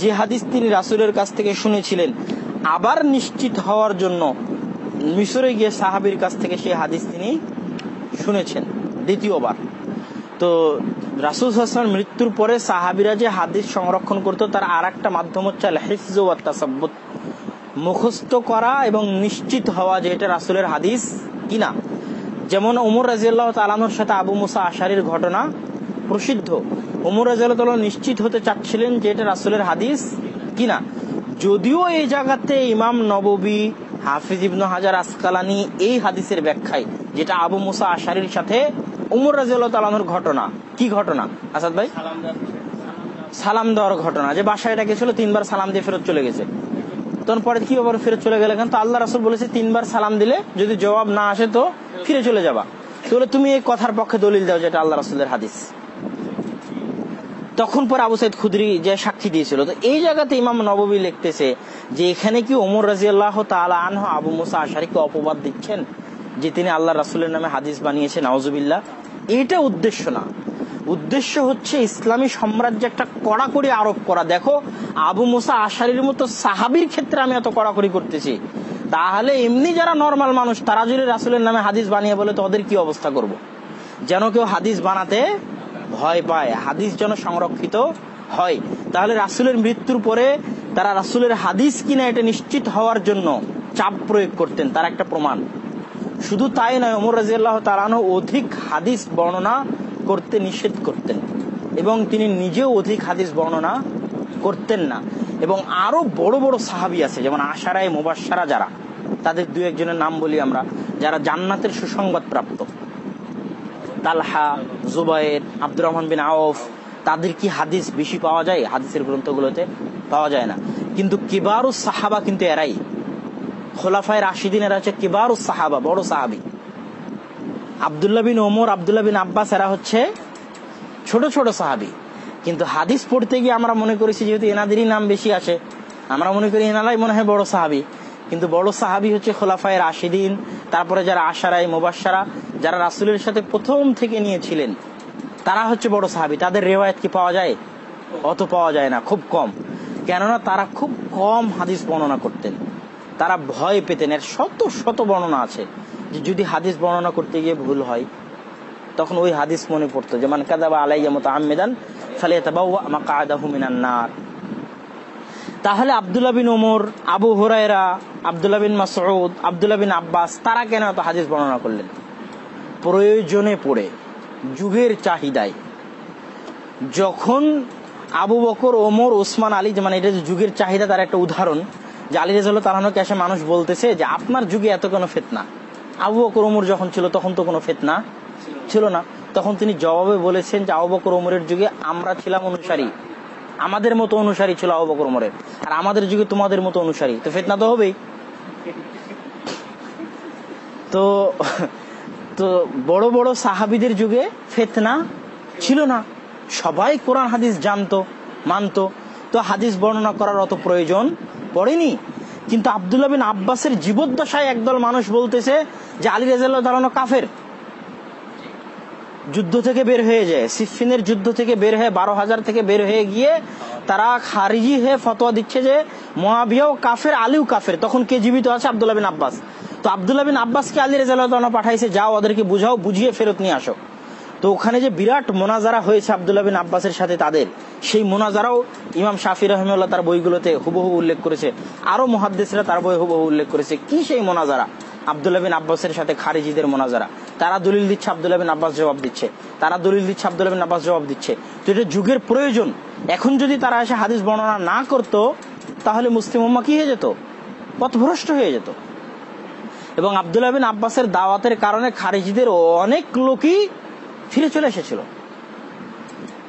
যে হাদিস তিনি রাসুলের কাছ থেকে শুনেছিলেন, আবার নিশ্চিত হওয়ার জন্য মিশরে গিয়ে সাহাবির কাছ থেকে সেই হাদিস তিনি শুনেছেন দ্বিতীয়বার। তো রাসুল হাসান মৃত্যুর পরে সাহাবিরা যে হাদিস সংরক্ষণ করতো, তার আর একটা মাধ্যম হচ্ছে মুখস্থ করা এবং নিশ্চিত হওয়া যে এটা রাসুলের হাদিস কিনা। যেমন ওমর রাজিয়াল্লাহ তালানোর সাথে আবু মুসা আশারির ঘটনা প্রসিদ্ধ। ওমর রাজিয়াল্লাহ নিশ্চিত হতে চাচ্ছিলেন যে এটা রাসুলের হাদিস কিনা। যদিও এই জায়গাতে ইমাম নববী, হাফিজ ইবনু হাজার আসকালানি এই হাদিসের ব্যাখ্যায়, যেটা আবু মুসা আশারির সাথে উমর রাজিয়াল্লাহ তালানোর ঘটনা। কি ঘটনা? আসাদ ভাই? সালাম দেওয়ার ঘটনা। যে বাসায় এটা গেছিল, তিনবার সালাম দিয়ে ফেরত চলে গেছে। তখন পরে কি ব্যাপারে, ফেরত চলে গেলে তো আল্লাহ রাসুল বলেছে, তিনবার সালাম দিলে যদি জবাব না আসে তো ফিরে চলে যাবা। তাহলে তুমি এই কথার পক্ষে দলিল দাও, যেটা আল্লাহ রাসুলের হাদিস। তখন পর আবু সাইদ খুদরি যে সাক্ষী দিয়েছিল, তো এই জায়গাতে ইমাম নববী লিখতেছে যে, এখানে কি ওমর রাজি আল্লাহ তালা আনহ আবু মুসা আশারিকে অপবাদ দিচ্ছেন? যে তিনি আল্লাহ রাসুলের নামে হাদিস বানিয়েছেন নওয়াজুবিল্লাহ এটা উদ্দেশ্য না। উদ্দেশ্য হচ্ছে ইসলামী সাম্রাজ্যে একটা কড়াকড়ি আরোপ করা। দেখো, আবু মুসা আশারির মতো সাহাবির ক্ষেত্রে আমি এত কড়াকড়ি করতেছি। তাহলে এমনি যারা নর্মাল মানুষ, তারা যদি রাসুলের নামে হাদিস বানিয়ে বলে, তো ওদের কি অবস্থা করব। যেন কেউ হাদিস বানাতে ভয় পায়, হাদিস যেন সংরক্ষিত হয়। তাহলে রাসুলের মৃত্যুর পরে তারা রাসুলের হাদিস কিনা এটা নিশ্চিত হওয়ার জন্য চাপ প্রয়োগ করতেন, তার একটা প্রমাণ। শুধু তাই নয়, ওমর রাজিয়াল্লাহ তালানো অধিক হাদিস বর্ণনা করতে নিষেধ করতেন এবং তিনি নিজেও অধিক হাদিস বর্ণনা করতেন না। এবং আরও বড় বড় সাহাবি আছে, যেমন আশারায় মোবাসারা যারা, তাদের দু একজনের নাম বলি আমরা, যারা জান্নাতের সুসংবাদ প্রাপ্ত। তালহা জুবাইর আব্দুর রহমান বিন আউফ তাদের কি হাদিস বেশি পাওয়া যায়? হাদিসের গ্রন্থগুলোতে পাওয়া যায় না। কিন্তু কিবারুস সাহাবা কিন্তু এরাই। খোলাফায় রাশিদিন এরা হচ্ছে কিবারুস সাহাবা, বড় সাহাবি। আবদুল্লাহ বিন ওমর, আবদুল্লাহ বিন আব্বাস, এরা হচ্ছে ছোট ছোট সাহাবি। কিন্তু হাদিস পড়তে গিয়ে আমরা মনে করেছি যেহেতু এনাদেরই নাম বেশি আসে আমরা মনে করি এনারাই মনে হয় বড় সাহাবি। কিন্তু বড় সাহাবি হচ্ছে খোলাফায় রাশিদিন, তারপরে যারা আশারাই মোবাসারা যারা রাসুলের সাথে প্রথম থেকে নিয়েছিলেন, তারা হচ্ছে বড় সাহাবি। তাদের রেওয়ায়ত কি পাওয়া যায়? অত পাওয়া যায় না, খুব কম। কেননা তারা খুব কম হাদিস বর্ণনা করতেন। তারা ভয় পেতেন। এর শত শত বর্ণনা আছে যে যদি হাদিস বর্ণনা করতে গিয়ে ভুল হয়, তখন ওই হাদিস মনে পড়তো যে, মান কাদাবা আলাইয়া মতো আহমেদান নার। তাহলে আবদুল্লাহ বিন ওমর, আবু হুরায়রা, আবদুল্লাহ বিন মাসউদ, আবদুল্লাহ বিন আব্বাস, তারা কেন এত হাদিস বর্ণনা করলেন? প্রয়োজনে পড়ে, যুগের চাহিদায়। যখন আবু বকর, ওমর, ওসমান, আলী মানে এটা যুগের চাহিদা, তার একটা উদাহরণ। যে আলী রেজাল তালানোকে এসে মানুষ বলতেছে যে, আপনার যুগে এত কোনো ফেতনা। আবু বকর ওমর যখন ছিল, তখন তো কোনো ফেতনা ছিল না। তখন তিনি জবাবে বলেছেন যে, আবু বকর যুগে আমরা ছিলাম অনুসারী। আমাদের মতো অনুসারী ছিল আবু বকর আর আমাদের যুগে তোমাদের মতো অনুসারী। তো ফেতনা তো হবেই। তো তো বড় বড় সাহাবিদের যুগে ফেতনা ছিল না। সবাই কোরআন, হাদিস জানতো, মানতো। তো হাদিস বর্ণনা করার অত প্রয়োজন পড়েনি? কিন্তু আবদুল্লাহ বিন আব্বাসের জীবদ্দশায় একদল মানুষ বলতেছে যে আলী রেজাল্লাহ দাঁড়ানো কাফের। যুদ্ধ থেকে বের হয়ে যায়। সিফিনের যুদ্ধ থেকে বের হয়ে বারো হাজার থেকে বের হয়ে গিয়ে তারা খারিজি হয়ে ফতোয়া দিচ্ছে যে মহাবিয়াও কাফের, আলিও কাফের। তখন কে জীবিত আছে? আবদুল্লাহ বিন আব্বাস। তো আবদুল্লাহ বিন আব্বাসকে আলী রেজাল্লাহ পাঠাইছে, যাও ওদেরকে বুঝাও, বুঝিয়ে ফেরত নিয়ে আসো। তো ওখানে যে বিরাট মোনাজারা হয়েছে আবদুল্লাহ বিন আব্বাসের সাথে তাদের, সেই মোনাজারাও ইমাম শাফি রহমুল্লাহ তার বইগুলোতে হুবহু উল্লেখ করেছে। আরও মহাদ্দেশরা তার বই হুবহু উল্লেখ করেছে। কি সেই মোনাজারা? আবদুল্লাহ বিন আব্বাসের সাথে খারিজিদের মোনাজারা। তারা দলিল দিচ্ছে, আবদুল্লাহ বিন আব্বাস জবাব দিচ্ছে। তারা দলিল দিচ্ছে, আবদুল্লাহ বিন আব্বাস জবাব দিচ্ছে। তো এটা যুগের প্রয়োজন। এখন যদি তারা এসে হাদিস বর্ণনা না করত, তাহলে মুসলিম উম্মা কি হয়ে যেত? পথভ্রষ্ট হয়ে যেত। এবং আবদুল্লাহ বিন আব্বাসের দাওয়াতের কারণে খারিজিদের অনেক লোকই ফিরে চলে এসেছিল।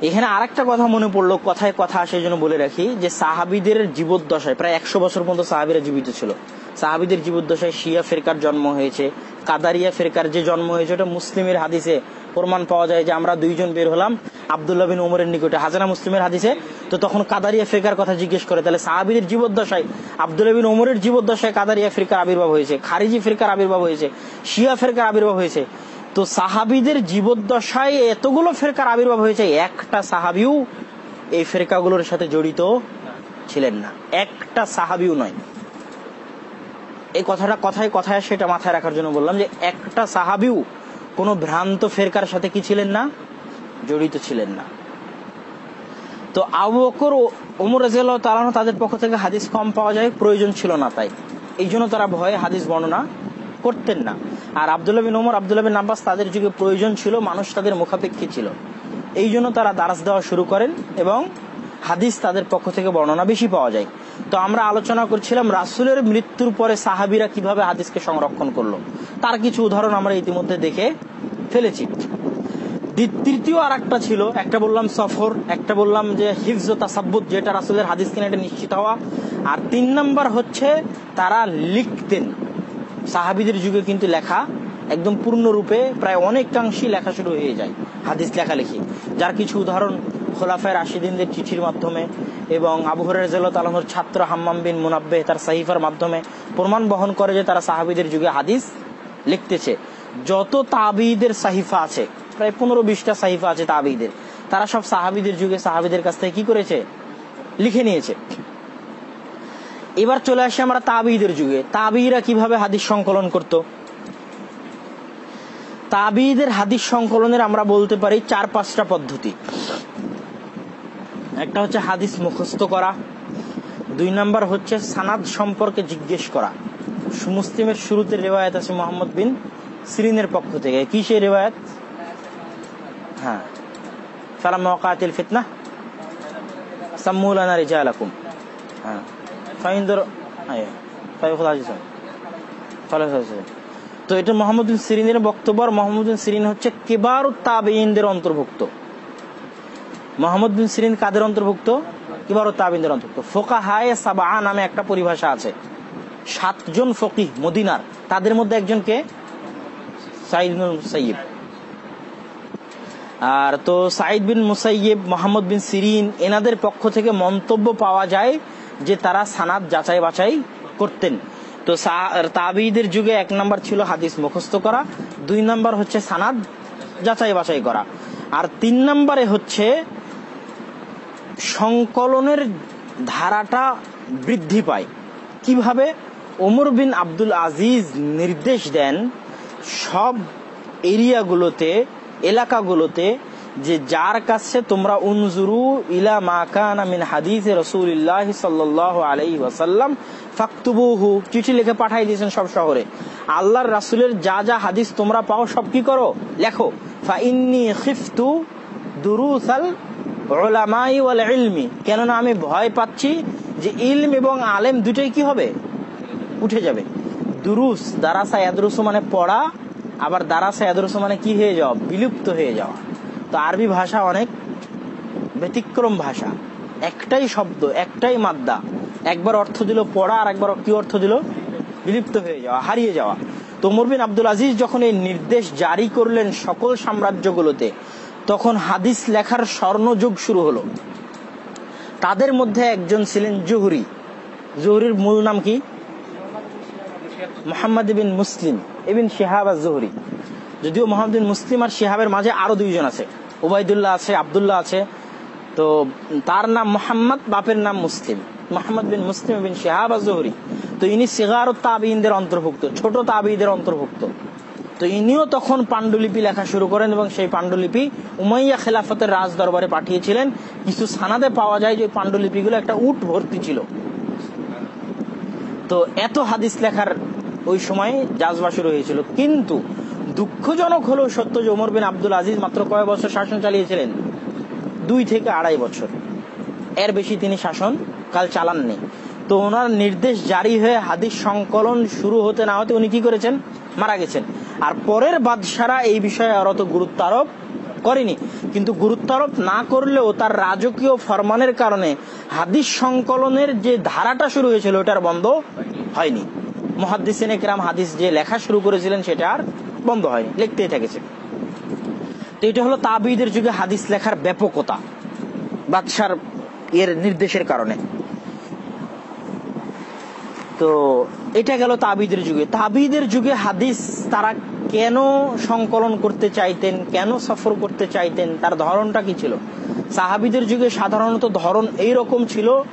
এখানে আর একটা কথা মনে পড়ল, কথায় কথা আসে জন্য বলে রাখি যে সাহাবিদের জীবদ্দশায়, প্রায় একশো বছর পর্যন্ত সাহাবিরা জীবিত ছিল। সাহাবিদের জীবদ্দশায় শিয়া ফেরকার জন্ম হয়েছে, কাদারিয়া ফেরকার যে জন্ম হয়েছে, ওটা মুসলিমের হাদিসে প্রমাণ পাওয়া যায় যে আমরা দুইজন বের হলাম আবদুল্লাহ বিন উমরের নিকটে। হাজারা মুসলিমের হাদিসে তো তখন কাদারিয়া ফেরকার কথা জিজ্ঞেস করে, তাহলে সাহাবিদের জীবদ্দশায়, আবদুল্লাহ বিন উমরের জীবদ্দশায় কাদারিয়া ফেরকার আবির্ভাব হয়েছে, খারিজি ফেরকার আবির্ভাব হয়েছে, শিয়া ফেরকার আবির্ভাব হয়েছে। তো সাহাবিদের জীবদ্দশায় এতগুলো ফেরকার আবির্ভাব হয়েছে, একটা সাহাবিও এই ফেরকাগুলোর সাথে জড়িত ছিলেন না। একটা সাহাবিও নয়। এই কথাটা কথায় কথায় সেটা মাথায় রাখার জন্য বললাম যে একটা সাহাবিও কোনো ভ্রান্ত ফেরকার সাথে কি ছিলেন না? জড়িত ছিলেন না। তো আবু বকর ওমর রাজিয়াল্লাহ তালানো তাদের পক্ষ থেকে হাদিস কম পাওয়া যায়, প্রয়োজন ছিল না তাই। এই জন্য তারা ভয়ে হাদিস বর্ণনা করতেন না। আর আবদুল্লাহ বিন ওমর আবদুল্লাহ বিন আব্বাস তাদের যুগে প্রয়োজন ছিল, মানুষ তাদের মুখাপেক্ষী ছিল। এই জন্য তারা দারাস দেওয়া শুরু করেন এবং হাদিস তাদের পক্ষ থেকে বর্ণনা বেশি পাওয়া যায়। তো আমরা আলোচনা করছিলাম রাসুলের মৃত্যুর পরে সাহাবিরা কীভাবে হাদিসকে সংরক্ষণ করল। তার কিছু উদাহরণ আমরা ইতিমধ্যে দেখে ফেলেছি। তৃতীয় আর একটা ছিল, একটা বললাম সফর, একটা বললাম যে হিফজ তাসাব্বুত, যেটা রাসুলের হাদিস কিনে এটা নিশ্চিত হওয়া। আর তিন নাম্বার হচ্ছে তারা লিখতেন। সাহাবিদের যুগে কিন্তু লেখা একদম পূর্ণরূপে প্রায় অনেকাংশই লেখা শুরু হয়ে যায়, হাদিস লেখালেখি। যার কিছু উদাহরণ খোলাফায় রাশিদিনদের চিঠির মাধ্যমে এবং আবহরের জেলত আলমর ছাত্র হাম্মাম বিন মুনাব্বে তার সাহিফার মাধ্যমে প্রমাণ বহন করে যে তারা সাহাবিদের যুগে হাদিস লিখতেছে। যত তাবিদের সাহিফা আছে, প্রায় পনেরো বিশটা সাহিফা আছে তাবিদের। তারা সব সাহাবিদের যুগে সাহাবিদের কাছ থেকে কি করেছে? লিখে নিয়েছে। এবার চলে আসে আমরা তাবিদের যুগে। তাবিরা কীভাবে হাদিস সংকলন করত? তাবিদের হাদিস সংকলনের আমরা বলতে পারি চার পাঁচটা পদ্ধতি। একটা হচ্ছে হাদিস মুখস্থ করা। দুই নাম্বার হচ্ছে সানাদ সম্পর্কে জিজ্ঞেস করা। মুসলিমের শুরুতে রেওয়ায়ত আছে মোহাম্মদ বিন সিরিনের পক্ষ থেকে। কি সেই রেওয়ায়ত? হ্যাঁ। সালাম মকাতিল ফিতনা। সাম্মুলানা রিজালাকুম। হ্যাঁ। তো এটা মোহাম্মদ সিরিনের বক্তব্য, আর সিরিন হচ্ছে কেবার তাবেইনদের অন্তর্ভুক্ত। মোহাম্মদ বিন সিরিন কাদের অন্তর্ভুক্ত? কিবার তাবিনদের অন্তর্ভুক্ত। ফোকা হায় সাবা নামে একটা পরিভাষা আছে। সাতজন ফকিহ মদিনার, তাদের মধ্যে একজনকে সাইদ মুসাইব আর তো সাইদ বিন মুসাইব মোহাম্মদ বিন সিরিন, এনাদের পক্ষ থেকে মন্তব্য পাওয়া যায় যে তারা সানাদ যাচাই বাছাই করতেন। তো তাবিদের যুগে এক নম্বর ছিল হাদিস মুখস্থ করা, দুই নাম্বার হচ্ছে সানাদ যাচাই বাছাই করা। আর তিন নাম্বারে হচ্ছে সংকলনের ধারাটা বৃদ্ধি পায়। কীভাবে? ওমর বিন আব্দুল আজিজ নির্দেশ দেন, সব এরিয়াগুলোতে, এলাকাগুলোতে যে যার কাছে তোমরা উনজুরু ইলা মাকানা মিন হাদিস রসুল্লাহ সাল্লাহ আলাই ওয়াসাল্লাম ফাকতুবুহু। চিঠি লিখে পাঠাই দিয়েছেন সব শহরে। আল্লাহর রাসুলের যা যা হাদিস তোমরা পাও সব কি করো? লেখো। ফা ইন্নি খিফতু দুরুসাল ওলামাই ওয়াল ইলমি। কেননা আমি ভয় পাচ্ছি যে ইলম এবং আলেম দুটোই কি হবে? উঠে যাবে। দুরুস দারাসা ইয়াদরুস মানে পড়া, আবার দারাসা ইয়াদরুস মানে কি হয়ে যাওয়া? বিলুপ্ত হয়ে যাওয়া। তো আরবি ভাষা অনেক ব্যতিক্রম ভাষা। একটাই শব্দ, একটাই মাদ্দা। একবার অর্থ দিল পড়া, আর একবার কি অর্থ দিল? বিলুপ্ত হয়ে যাওয়া, হারিয়ে যাওয়া। তো বিন আব্দুল আজিজ যখন এই নির্দেশ জারি করলেন সকল সাম্রাজ্যগুলোতে, তখন হাদিস লেখার স্বর্ণযুগ শুরু হলো। তাদের মধ্যে একজন ছিলেন জুহরি। জুহরির মূল নাম কি? Muhammad bin Muslim ibn Shihab আর জুহরি যদিও মোহাম্মদ বিন মুসলিম আর শিহাবের মাঝে আরও দুইজন আছে। ওবায়দুল্লাহ আছে, আবদুল্লাহ আছে। তো তার নাম মোহাম্মদ, বাপের নাম Muslim. Muhammad bin Muslim bin Shihab আর জুহরি তো ইনি সিগার তাবিনদের অন্তর্ভুক্ত, ছোট তাবিদের অন্তর্ভুক্ত। তো ইনিও তখন পাণ্ডুলিপি লেখা শুরু করেন এবং সেই পাণ্ডুলিপি উমাইয়া খেলাফতের রাজ দরবারে পাঠিয়েছিলেন। কিছু সানাদে পাওয়া যায় যে পাণ্ডুলিপিগুলো একটা উট ভর্তি ছিল। তো এত হাদিস লেখার ওই সময় জাজবা শুরু হয়েছিল। কিন্তু দুঃখজনক হলেও সত্য যে ওমর বিন আব্দুল আজিজ মাত্র কয় বছর শাসন চালিয়েছিলেন। দুই থেকে আড়াই বছর। এর বেশি তিনি শাসন কাল চালাননি। তো ওনার নির্দেশ জারি হয়ে হাদিস সংকলন শুরু হতে না হতে উনি কি করেছেন? মারা গেছেন। আর পরের বাদশারা এই বিষয়ে আর অত গুরুত্ব আরোপ করেনি। কিন্তু গুরুত্ব আরোপ না করলেও তার রাজকীয় ফরমানের কারণে হাদিস সংকলনের যে ধারাটা শুরু হয়েছিল, ওটার বন্ধ হয়নি। মহাদিসিন একরাম হাদিস যে লেখা শুরু করেছিলেন সেটা আর বন্ধ হয়নি, লিখতেই থেকেছে। তো এটা হলো তাবিদের যুগে হাদিস লেখার ব্যাপকতা, বাদশার এর নির্দেশের কারণে। তো এটা গেল তাবিদের যুগে। তাবিদের যুগে হাদিস তারা কেন সংকলন করতে চাইতেন, কেন সফর করতে চাইতেন, তার ধরনটা কি ছিল? সাহাবিদের যুগে সাধারণত ধরন এই রকম ছিল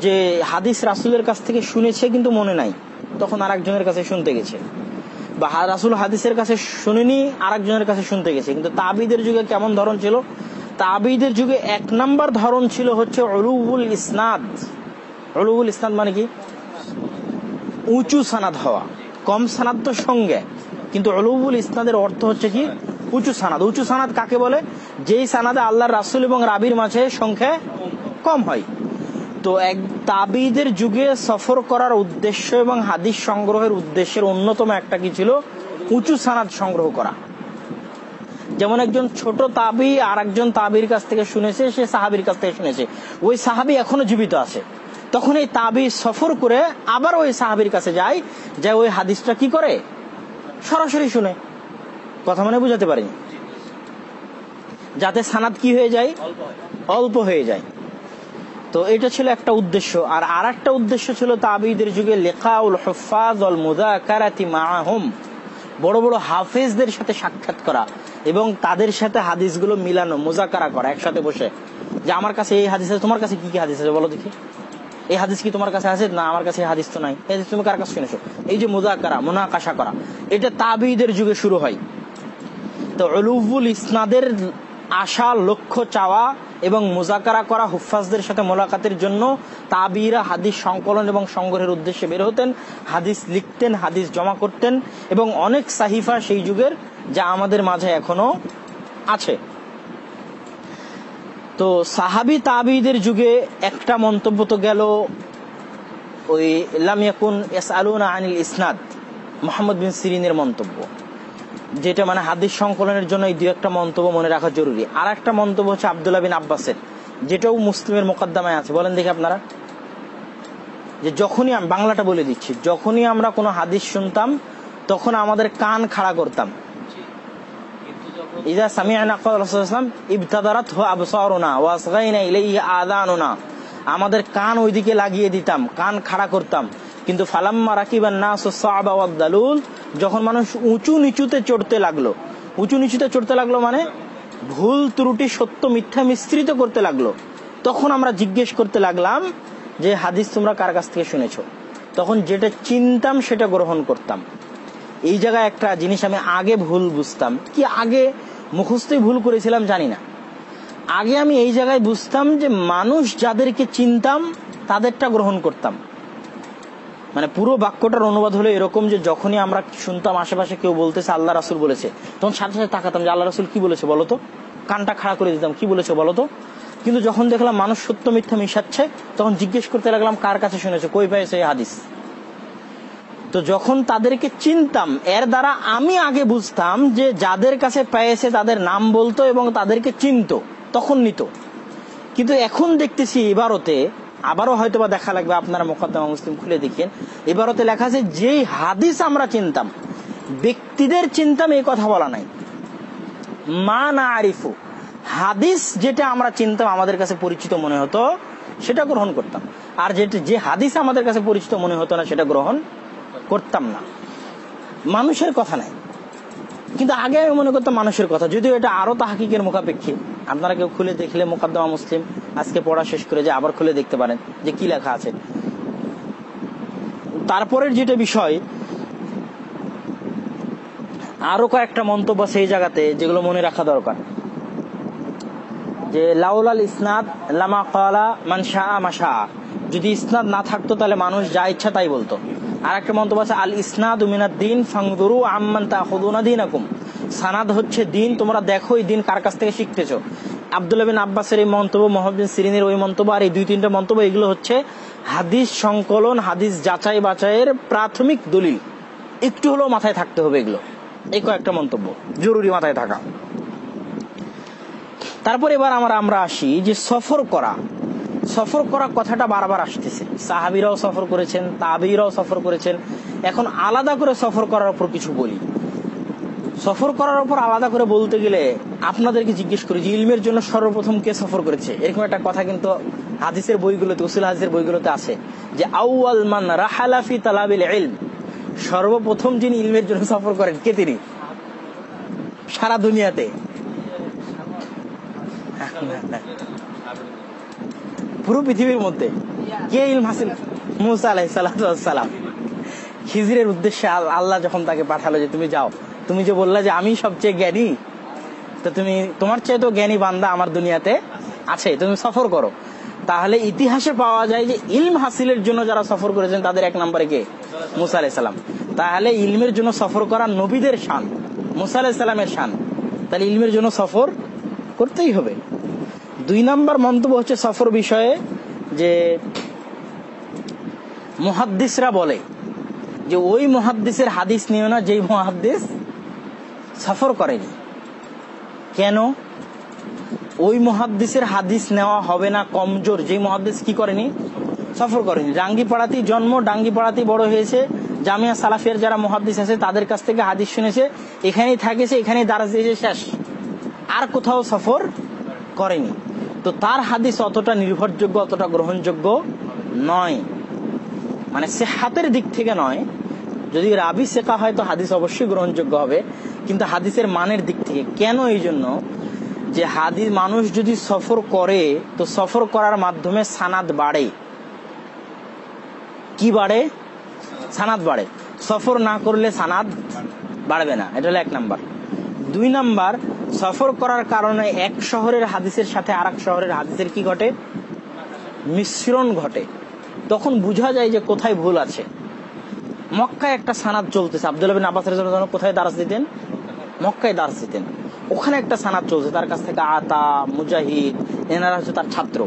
যে হাদিস রাসুলের কাছ থেকে শুনেছে কিন্তু মনে নাই। তখন আর একজনের কাছে শুনতে গেছে। বা রাসুল হাদিসের কাছে শুনিনি আর একজনের কাছে শুনতে গেছে। কিন্তু তাবিদের যুগে কেমন ধরন ছিল? তাবিদের যুগে এক নাম্বার ধরন ছিল হচ্ছে অলুবুল ইসনাদ। অলুবুল ইসনাদ মানে কি? উঁচু সানাদ হওয়া। কম সানাদ তো সঙ্গে। কিন্তু অলুবুল ইসনাদের অর্থ হচ্ছে কি? উঁচু সানাদ। উঁচু সানাদ কাকে বলে? যেই সানাদে আল্লাহর রাসুল এবং রাবির মাঝে সংখ্যা কম হয়। তো এক তাবিদের যুগে সফর করার উদ্দেশ্য এবং হাদিস সংগ্রহের উদ্দেশ্যের অন্যতম একটা কি ছিল? উঁচু সানাদ সংগ্রহ করা। যেমন একজন ছোট তাবি আর একজন তাবির কাছ থেকে শুনেছে, সে সাহাবির কাছ থেকে শুনেছে। ওই সাহাবি এখনও জীবিত আছে। তখন এই তাবি সফর করে আবার ওই সাহাবির কাছে যায় যে ওই হাদিসটা কি করে? সরাসরি শুনে। কথা মানে বুঝাতে পারিনি। যাতে সানাদ কি হয়ে যায়। অল্প হয়ে যায়। তো এটা ছিল একটা উদ্দেশ্য। আর আর একটা উদ্দেশ্য ছিল তাবিদের যুগে লেখাউল হফাজ অল মুদাকারাতি মাহুম বড় বড় হাফেজদের সাথে সাক্ষাৎ করা এবং তাদের সাথে হাদিসগুলো মিলানো মোজাকারা করা একসাথে বসে। যে আমার কাছে এই হাদিস আছে, তোমার কাছে কি কি হাদিস আছে বলো দেখি। এই হাদিস কি তোমার কাছে আছে? না, আমার কাছে হাদিস তো নাই। এই হাদিস তুমি কার কাছে শুনেছো? এই যে মোজাকারা মোনাকাশা করা, এটা তাবিদের যুগে শুরু হয়। তো অলুবুল ইসনাদের আশা, লক্ষ্য, চাওয়া এবং মোজাকারা করা হুফাজদের সাথে মোলাকাতের জন্য তাবিরা, হাদিস সংকলন এবং সংগ্রহের উদ্দেশ্যে বের হতেন, হাদিস লিখতেন, হাদিস জমা করতেন এবং অনেক সাহিফা সেই যুগের যা আমাদের মাঝে এখনও আছে। তো সাহাবি তাবিদের যুগে একটা মন্তব্য তো গেল, ওই লামিয়াকুন এস আলুনা আনিল ইসনাদ, মোহাম্মদ বিন সিরিনের মন্তব্য। যেটা মানে হাদিস সংকলনের জন্য এই দু একটা মন্তব্য মনে রাখা জরুরি। আর একটা মন্তব্য হচ্ছে আবদুল্লাহ বিন আব্বাসের। যেটাও মুসলিমের মোকদ্দমায় আছে। বলেন দেখি আপনারা। যে যখনই বাংলাটা বলে দিচ্ছি। যখনই আমরা কোনো হাদিস শুনতাম, তখন আমাদের কান খাড়া করতাম। ইজা আমাদের কান ওইদিকে লাগিয়ে দিতাম, কান খাড়া করতাম। কিন্তু ফালাম্মা রাকিবান নাস সাবা ওয়াদ দালুল, যখন মানুষ উঁচু নিচুতে চড়তে লাগল। উঁচু নিচুতে চড়তে লাগল মানে ভুল ত্রুটি, সত্য, মিথ্যা মিশ্রিত করতে লাগল। তখন আমরা জিজ্ঞেস করতে লাগলাম যে, হাদিস তোমরা কার কাছ থেকে শুনেছো? তখন যেটা চিনতাম সেটা গ্রহণ করতাম। এই জায়গায় একটা জিনিস আমি আগে ভুল বুঝতাম। কি আগে? মুখস্থই ভুল করেছিলাম, জানি না। আগে আমি এই জায়গায় বুঝতাম যে, মানুষ যাদেরকে চিনতাম, তাদেরটা গ্রহণ করতাম। মানে পুরো বাক্যটার অনুবাদ হলো এরকম যে যখনই আমরা শুনতাম আশেপাশে কেউ বলতেছে, আল্লাহ রাসুল বলেছে, তখন সাথে সাথে তাকাতাম যে আল্লাহ রাসুল কি বলেছে বলতো কানটা খাড়া করে দিতাম, কি বলেছে বলতো কিন্তু যখন দেখলাম মানুষ সত্য মিথ্যা মিশাচ্ছে, তখন জিজ্ঞেস করতে লাগলাম, কার কাছে শুনেছে? কই পেয়েছে এই হাদিস? তো যখন তাদেরকে চিনতাম, এর দ্বারা আমি আগে বুঝতাম যে যাদের কাছে পেয়েছে তাদের নাম বলতো এবং তাদেরকে চিনত, তখন নিত। কিন্তু এখন দেখতেছি এবারতে আবারও হয়তো বা দেখা লাগবে আপনারা মোকদ্দমা মুসলিম খুলে দেখেন। এবারতে লেখা আছে, যেই হাদিস আমরা চিনতাম, ব্যক্তিদের চিনতাম, এই কথা বলা নাই। মা না আরিফু, হাদিস যেটা আমরা চিনতাম, আমাদের কাছে পরিচিত মনে হতো, সেটা গ্রহণ করতাম। আর যেটা, যে হাদিস আমাদের কাছে পরিচিত মনে হতো না, সেটা গ্রহণ করতাম না। মানুষের কথা নাই। কিন্তু আগে আমি মনে করতাম মানুষের কথা, যদিও এটা আরও তাহাকিকের মুখাপেক্ষী। আপনারা কেউ খুলে দেখলে মোকাদ্দমা মুসলিম, আজকে পড়া শেষ করে যে আবার খুলে দেখতে পারেন যে কি লেখা আছে। তারপরের যেটা বিষয়, আরও কয়েকটা মন্তব্য সেই জায়গাতে যেগুলো মনে রাখা দরকার। যে, লাউলাল ইসনাদ লামা কালা মানসা মাসা যদি ইসনাদ না থাকতো তাহলে মানুষ যা ইচ্ছা তাই বলতো। আর একটা মন্তব্য আছে আল ইসনাদ উমিনাদ দিন ফাংদুরু আম্মান তা দিন আকুম সানাদ হচ্ছে দিন, তোমরা দেখো এই দিন কার কাছ থেকে শিখতেছো। আবদুল্লাহ বিন আব্বাসের এই মন্তব্য, মোহাম্মদ সিরিনের ওই মন্তব্য, আর এই দুই তিনটা মন্তব্য, এগুলো হচ্ছে হাদিস সংকলন, হাদিস যাচাই বাছাইয়ের প্রাথমিক দলিল। একটু হলেও মাথায় থাকতে হবে এগুলো। এই কয়েকটা মন্তব্য, জরুরি মাথায় থাকা। তারপর এবার আমরা আমরা আসি যে সফর করা। সফর করা কথাটা বারবার আসতেছে। সাহাবিরাও সফর করেছেন, তাবিরাও সফর করেছেন। এখন আলাদা করে সফর করার উপর কিছু বলি। সফর করার উপর আলাদা করে বলতে গেলে আপনাদেরকে জিজ্ঞেস করি যে ইলমের জন্য সর্বপ্রথম কে সফর করেছে? এরকম একটা কথা কিন্তু হাদিসের বইগুলোতে, উসুল হাদিসের বইগুলোতে আছে যে আউয়াল মান রাহালাফি তালাবিল ইলম। সর্বপ্রথম যিনি ইলমের জন্য সফর করেন কে তিনি? সারা দুনিয়াতে। পুরো পৃথিবীর মধ্যে কে ইলম হাসিল? মুসা আলাই সালাম। খিজিরের উদ্দেশ্যে আল্লাহ যখন তাকে পাঠালো যে তুমি যাও, তুমি যে বললা যে আমি সবচেয়ে জ্ঞানী, তো তুমি তোমার চেয়ে তো জ্ঞানী বান্দা আমার দুনিয়াতে আছে, তুমি সফর করো। তাহলে ইতিহাসে পাওয়া যায় যে ইলম হাসিলের জন্য যারা সফর করেছেন তাদের এক নম্বরে কে? মুসা আলাই সালাম। তাহলে ইলমের জন্য সফর করা নবীদের শান, মুসা আলাহিসাল্লামের শান। তাহলে ইলমের জন্য সফর করতেই হবে। দুই নাম্বার মন্তব্য হচ্ছে সফর বিষয়ে যে মুহাদ্দিসরা বলে যে ওই মহাদ্দিসের হাদিস নিও না, যেই মহাদ্দিস সফর করেনি। কেন? ওই মহাদ্দিসের হাদিস নেওয়া হবে না কমজোর। যে মহাদ্দিস কি করেনি? সফর করেনি। ডাঙ্গিপাড়াতেই জন্ম ডাঙ্গিপাড়াতেই বড় হয়েছে। জামিয়া সালাফিয়ার যারা মহাদ্দিস আছে, তাদের কাছ থেকে হাদিস শুনেছে। এখানেই থাকেছে, এখানেই দারাজ দিয়েছে শেষ। আর কোথাও সফর করেনি। তো তার হাদিস অতটা নির্ভরযোগ্য, অতটা গ্রহণযোগ্য নয়। মানে সে হাতের দিক থেকে নয়। যদি রাবি শেখা হয় তো হাদিস অবশ্যই গ্রহণযোগ্য হবে। কিন্তু হাদিসের মানের দিক থেকে কেন এই জন্য? যে হাদিস মানুষ যদি সফর করে, তো সফর করার মাধ্যমে সানাদ বাড়ে। কি বাড়ে? সানাদ বাড়ে। সফর না করলে সানাদ বাড়বে না। এটা হলো এক নাম্বার। দুই নাম্বার, সফর করার কারণে এক শহরের হাদিসের সাথে আর শহরের হাদিসের কি ঘটে? মিশ্রণ ঘটে। তখন বোঝা যায় যে কোথায় ভুল আছে। মক্কায় একটা সানাদ চলতেছে। বিন আব্বাস রাদিয়াল্লাহু কোথায় দারাজ দিতেন? মক্কায় দারাজ দিতেন। ওখানে একটা সানাদ চলছে। তার কাছ থেকে আতা, মুজাহিদ, এনারা হচ্ছে তার ছাত্র।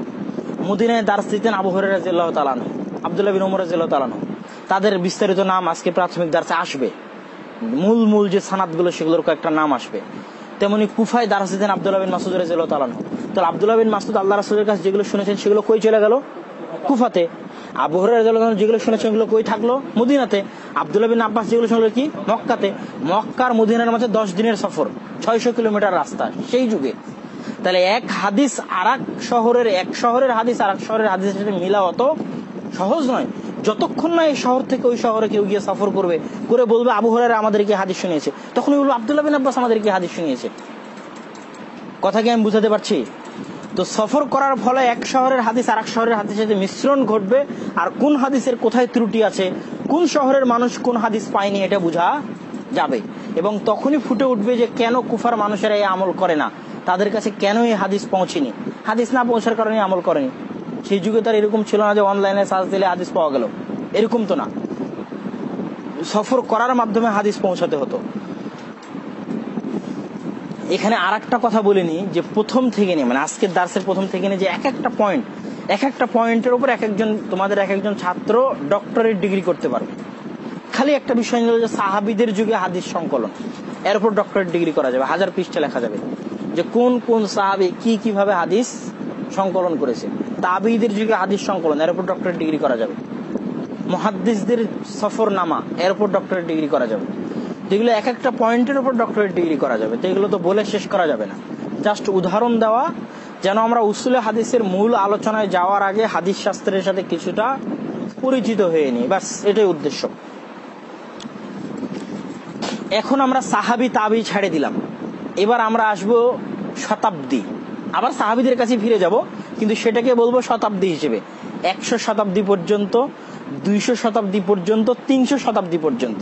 মদিনায় দারাজ দিতেন আবু হরের রাজিয়াল্লাহু তাআলা আনহু, আব্দুল্লাহ বিন ওমর রাজিয়াল্লাহু তাআলা আনহু। তাদের বিস্তারিত নাম আজকে প্রাথমিক দার্সে আসবে। মূল মূল যে সানাদগুলো, সেগুলোর কয়েকটা নাম আসবে। তেমনি কুফায় দারাজ দিতেন আব্দুল্লাহ বিন মাসুদ রাজিয়াল্লাহু তাআলা আনহু। তো আব্দুল্লাহ বিন মাসুদ আল্লাহ রাসূলের কাছে যেগুলো শুনেছেন, সেগুলো কই চলে গেল? কুফাতে। যেগুলো শুনেছেন ওগুলো কই আব্বাস যেগুলো শুনলো কি? মক্কাতে। মক্কার মদিনার মাঝে দশ দিনের সফর, ছয়শো কিলোমিটার রাস্তা, সেই যুগে। তাহলে এক হাদিস শহরের, এক শহরের হাদিস শহরের মিলা অত সহজ নয়। যতক্ষণ না এই শহর থেকে ওই শহরে কেউ গিয়ে সফর করবে, করে বলবে আবু আমাদেরকে হাদিস শুনিয়েছে তখন বলব আবদুল্লাহ বিন আব্বাস আমাদেরকে হাদিস শুনিয়েছে। কথা কি আমি বুঝাতে পারছি? তো সফর করার ফলে এক শহরের হাদিস আর এক শহরের হাদিসের সাথে মিশ্রণ ঘটবে, আর কোন হাদিসের কোথায় ত্রুটি আছে, কোন শহরের মানুষ কোন হাদিস পায়নি এটা বোঝা যাবে। এবং তখনই ফুটে উঠবে যে কেন কুফার মানুষেরা এই আমল করে না, তাদের কাছে কেন এই হাদিস পৌঁছেনি। হাদিস না পৌঁছার কারণে আমল করেনি। সেই যুগে তার এরকম ছিল না যে অনলাইনে সার্চ দিলে হাদিস পাওয়া গেল। এরকম তো না। সফর করার মাধ্যমে হাদিস পৌঁছাতে হতো। এখানে আর একটা কথা বলিনি, যে প্রথম থেকে নিয়ে মানে আজকের দার্সের প্রথম থেকে নিয়ে যে এক একটা পয়েন্ট এক একটা পয়েন্টের উপর এক একজন, তোমাদের এক একজন ছাত্র ডক্টরেট ডিগ্রি করতে পারবে। খালি একটা বিষয় নিল যে সাহাবিদের যুগে হাদিস সংকলন। এর উপর ডক্টরেট ডিগ্রি করা যাবে, হাজার পৃষ্ঠা লেখা যাবে। যে কোন কোন সাহাবি কি কীভাবে হাদিস সংকলন করেছে। তাবিদের যুগে হাদিস সংকলন এর উপর ডক্টরেট ডিগ্রি করা যাবে। মহাদ্দিসদের সফর নামা এর উপর ডক্টরেট ডিগ্রি করা যাবে। যেগুলো এক একটা পয়েন্টের উপর ডক্টরেট ডিগ্রি করা যাবে। তো এগুলো তো বলে শেষ করা যাবে না। জাস্ট উদাহরণ দেওয়া, যেন আমরা উসুলে হাদিসের মূল আলোচনায় যাওয়ার আগে হাদিস শাস্ত্রের সাথে কিছুটা পরিচিত হয়ে নিই। বাস এটাই উদ্দেশ্য। এখন আমরা সাহাবি তাবি ছেড়ে দিলাম। এবার আমরা আসব শতাব্দী। আবার সাহাবিদের কাছে ফিরে যাব, কিন্তু সেটাকে বলব শতাব্দী হিসেবে। একশো শতাব্দী পর্যন্ত, দুইশো শতাব্দী পর্যন্ত, তিনশো শতাব্দী পর্যন্ত।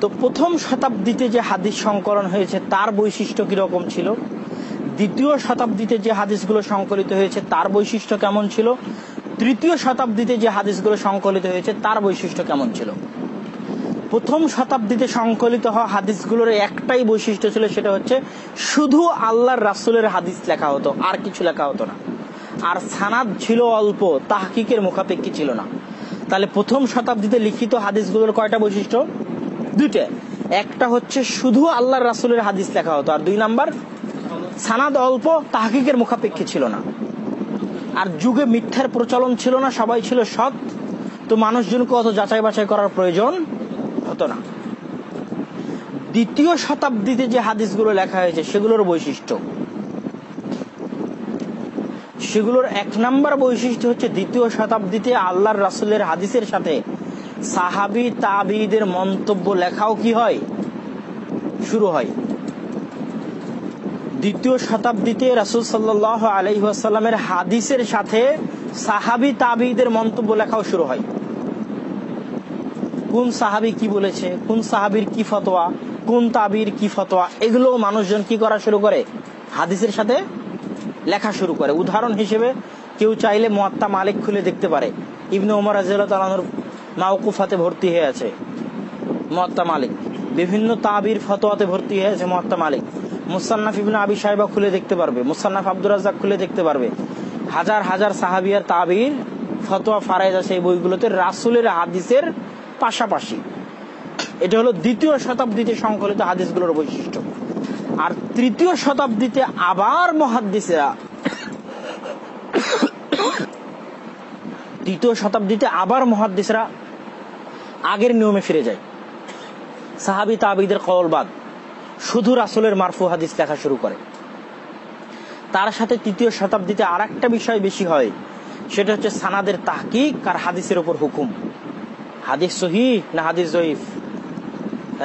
তো প্রথম শতাব্দীতে যে হাদিস সংকলন হয়েছে, তার বৈশিষ্ট্য কীরকম ছিল? দ্বিতীয় শতাব্দীতে যে হাদিসগুলো সংকলিত হয়েছে, তার বৈশিষ্ট্য কেমন ছিল? তৃতীয় শতাব্দীতে যে হাদিসগুলো সংকলিত হয়েছে, তার বৈশিষ্ট্য কেমন ছিল? প্রথম শতাব্দীতে সংকলিত হওয়া হাদিসগুলোর একটাই বৈশিষ্ট্য ছিল, সেটা হচ্ছে শুধু আল্লাহর রাসুলের হাদিস লেখা হতো, আর কিছু লেখা হতো না। আর সানাদ ছিল অল্প, তাহকিকের মুখাপেক্ষি ছিল না। তাহলে প্রথম শতাব্দীতে লিখিত হাদিসগুলোর কয়টা বৈশিষ্ট্য? দুইটা। একটা হচ্ছে শুধু আল্লাহর রাসুলের হাদিস লেখা হতো, আর দুই নাম্বার, সানাদ অল্প, তাহকিকের মুখাপেক্ষী ছিল না। আর যুগে মিথ্যার প্রচলন ছিল না, সবাই ছিল সৎ। তো মানুষজনকে অত যাচাই বাছাই করার প্রয়োজন হতো না। দ্বিতীয় শতাব্দীতে যে হাদিসগুলো লেখা হয়েছে, সেগুলোর বৈশিষ্ট্য। সেগুলোর এক নম্বর বৈশিষ্ট্য হচ্ছে দ্বিতীয় শতাব্দীতে আল্লাহর রাসুলের হাদিসের সাথে সাহাবি, তাবিদের মন্তব্য লেখাও কি হয়? শুরু হয়। দ্বিতীয় শতাব্দীতে রাসুল সাল্লাহ আলহিহাসাল্লামের হাদিসের সাথে সাহাবি, তাবিদের মন্তব্য লেখাও শুরু হয়। কোন সাহাবি কি বলেছে? কোন সাহাবির কি ফতোয়া? কোন তাবির কি ফতোয়া? এগুলো মানুষজন কি করা শুরু করে? হাদিসের সাথে লেখা শুরু করে। উদাহরণ হিসেবে কেউ চাইলে মোয়াত্তা মালিক খুলে দেখতে পারে। ইবনে উমর রাজিয়াল মাউকুফাতে ভর্তি হয়ে আছে মহাত্মা মালিক। বিভিন্ন তাবির ফতোয়াতে ভর্তি হয়ে আছে মহাত্মা মালিক। মুসান্নাফ ইবনে আবি সাহেবা খুলে দেখতে পারবে। মুসান্নাফ আব্দুর রাজ্জাক খুলে দেখতে পারবে। হাজার হাজার সাহাবিয়ার তাবির ফতোয়া ফারাইজ আছে এই বইগুলোতে। রাসুলের হাদিসের পাশাপাশি। এটা হলো দ্বিতীয় শতাব্দীতে সংকলিত হাদিসগুলোর বৈশিষ্ট্য। আর তৃতীয় শতাব্দীতে আবার মহাদ্দিসেরা তৃতীয় শতাব্দীতে আবার মহাদ্দিসরা আগের নিয়মে ফিরে যায়। সাহাবি তাবিদের কলবাদ শুধু রাসুলের মারফু হাদিস লেখা শুরু করে। তার সাথে তৃতীয় শতাব্দীতে আর বিষয় বেশি হয়, সেটা হচ্ছে সানাদের তাহকিক আর হাদিসের উপর হুকুম। হাদিস সহি না হাদিস জয়ীফ?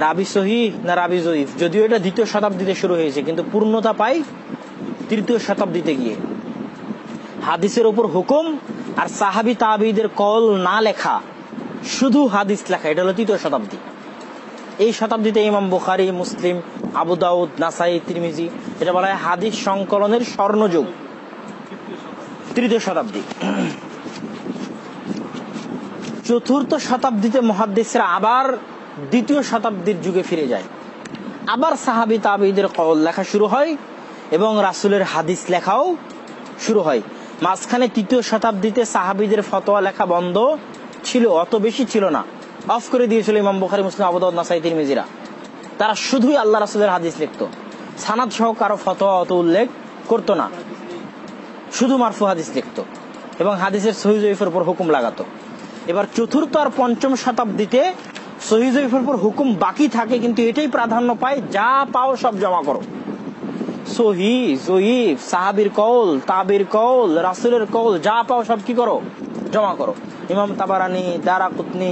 রাবি সহি না রাবি জয়ীফ? যদিও এটা দ্বিতীয় শতাব্দীতে শুরু হয়েছে, কিন্তু পূর্ণতা পাই তৃতীয় শতাব্দীতে গিয়ে। হাদিসের উপর হুকুম আর সাহাবি তাবিদের কল না লেখা, শুধু হাদিস লেখা, এটা হলো তৃতীয় শতাব্দী। এই শতাব্দীতে ইমাম বুখারি, মুসলিম, আবু দাউদ, নাসাই, তিরমিজি, এটা বলা হয় হাদিস সংকলনের স্বর্ণযুগ। তৃতীয় শতাব্দী। চতুর্থ শতাব্দীতে মহাদ্দেশরা আবার দ্বিতীয় শতাব্দীর যুগে ফিরে যায়। আবার সাহাবি তাবিদের কল লেখা শুরু হয় এবং রাসুলের হাদিস লেখাও শুরু হয়। মাঝখানে তৃতীয় শতাব্দীতে সাহাবিদের ফতোয়া লেখা বন্ধ ছিল, অত বেশি ছিল না। অফ করে দিয়েছিল ইমাম বুখারি, মুসলিম আবুদাউদ তিরমিজিরা। তারা শুধুই আল্লাহ রাসুলের হাদিস লিখত। সানাদ সহ কারও ফতোয়া অত উল্লেখ করতো না। শুধু মারফু হাদিস লিখত এবং হাদিসের সহিজের উপর হুকুম লাগাতো। এবার চতুর্থ আর পঞ্চম শতাব্দীতে সহিজের উপর হুকুম বাকি থাকে, কিন্তু এটাই প্রাধান্য পায়, যা পাও সব জমা করো। কৌল রাসুলের কৌল যা পাও সব কি করো? জমা করো। ইমাম দারা কুতনি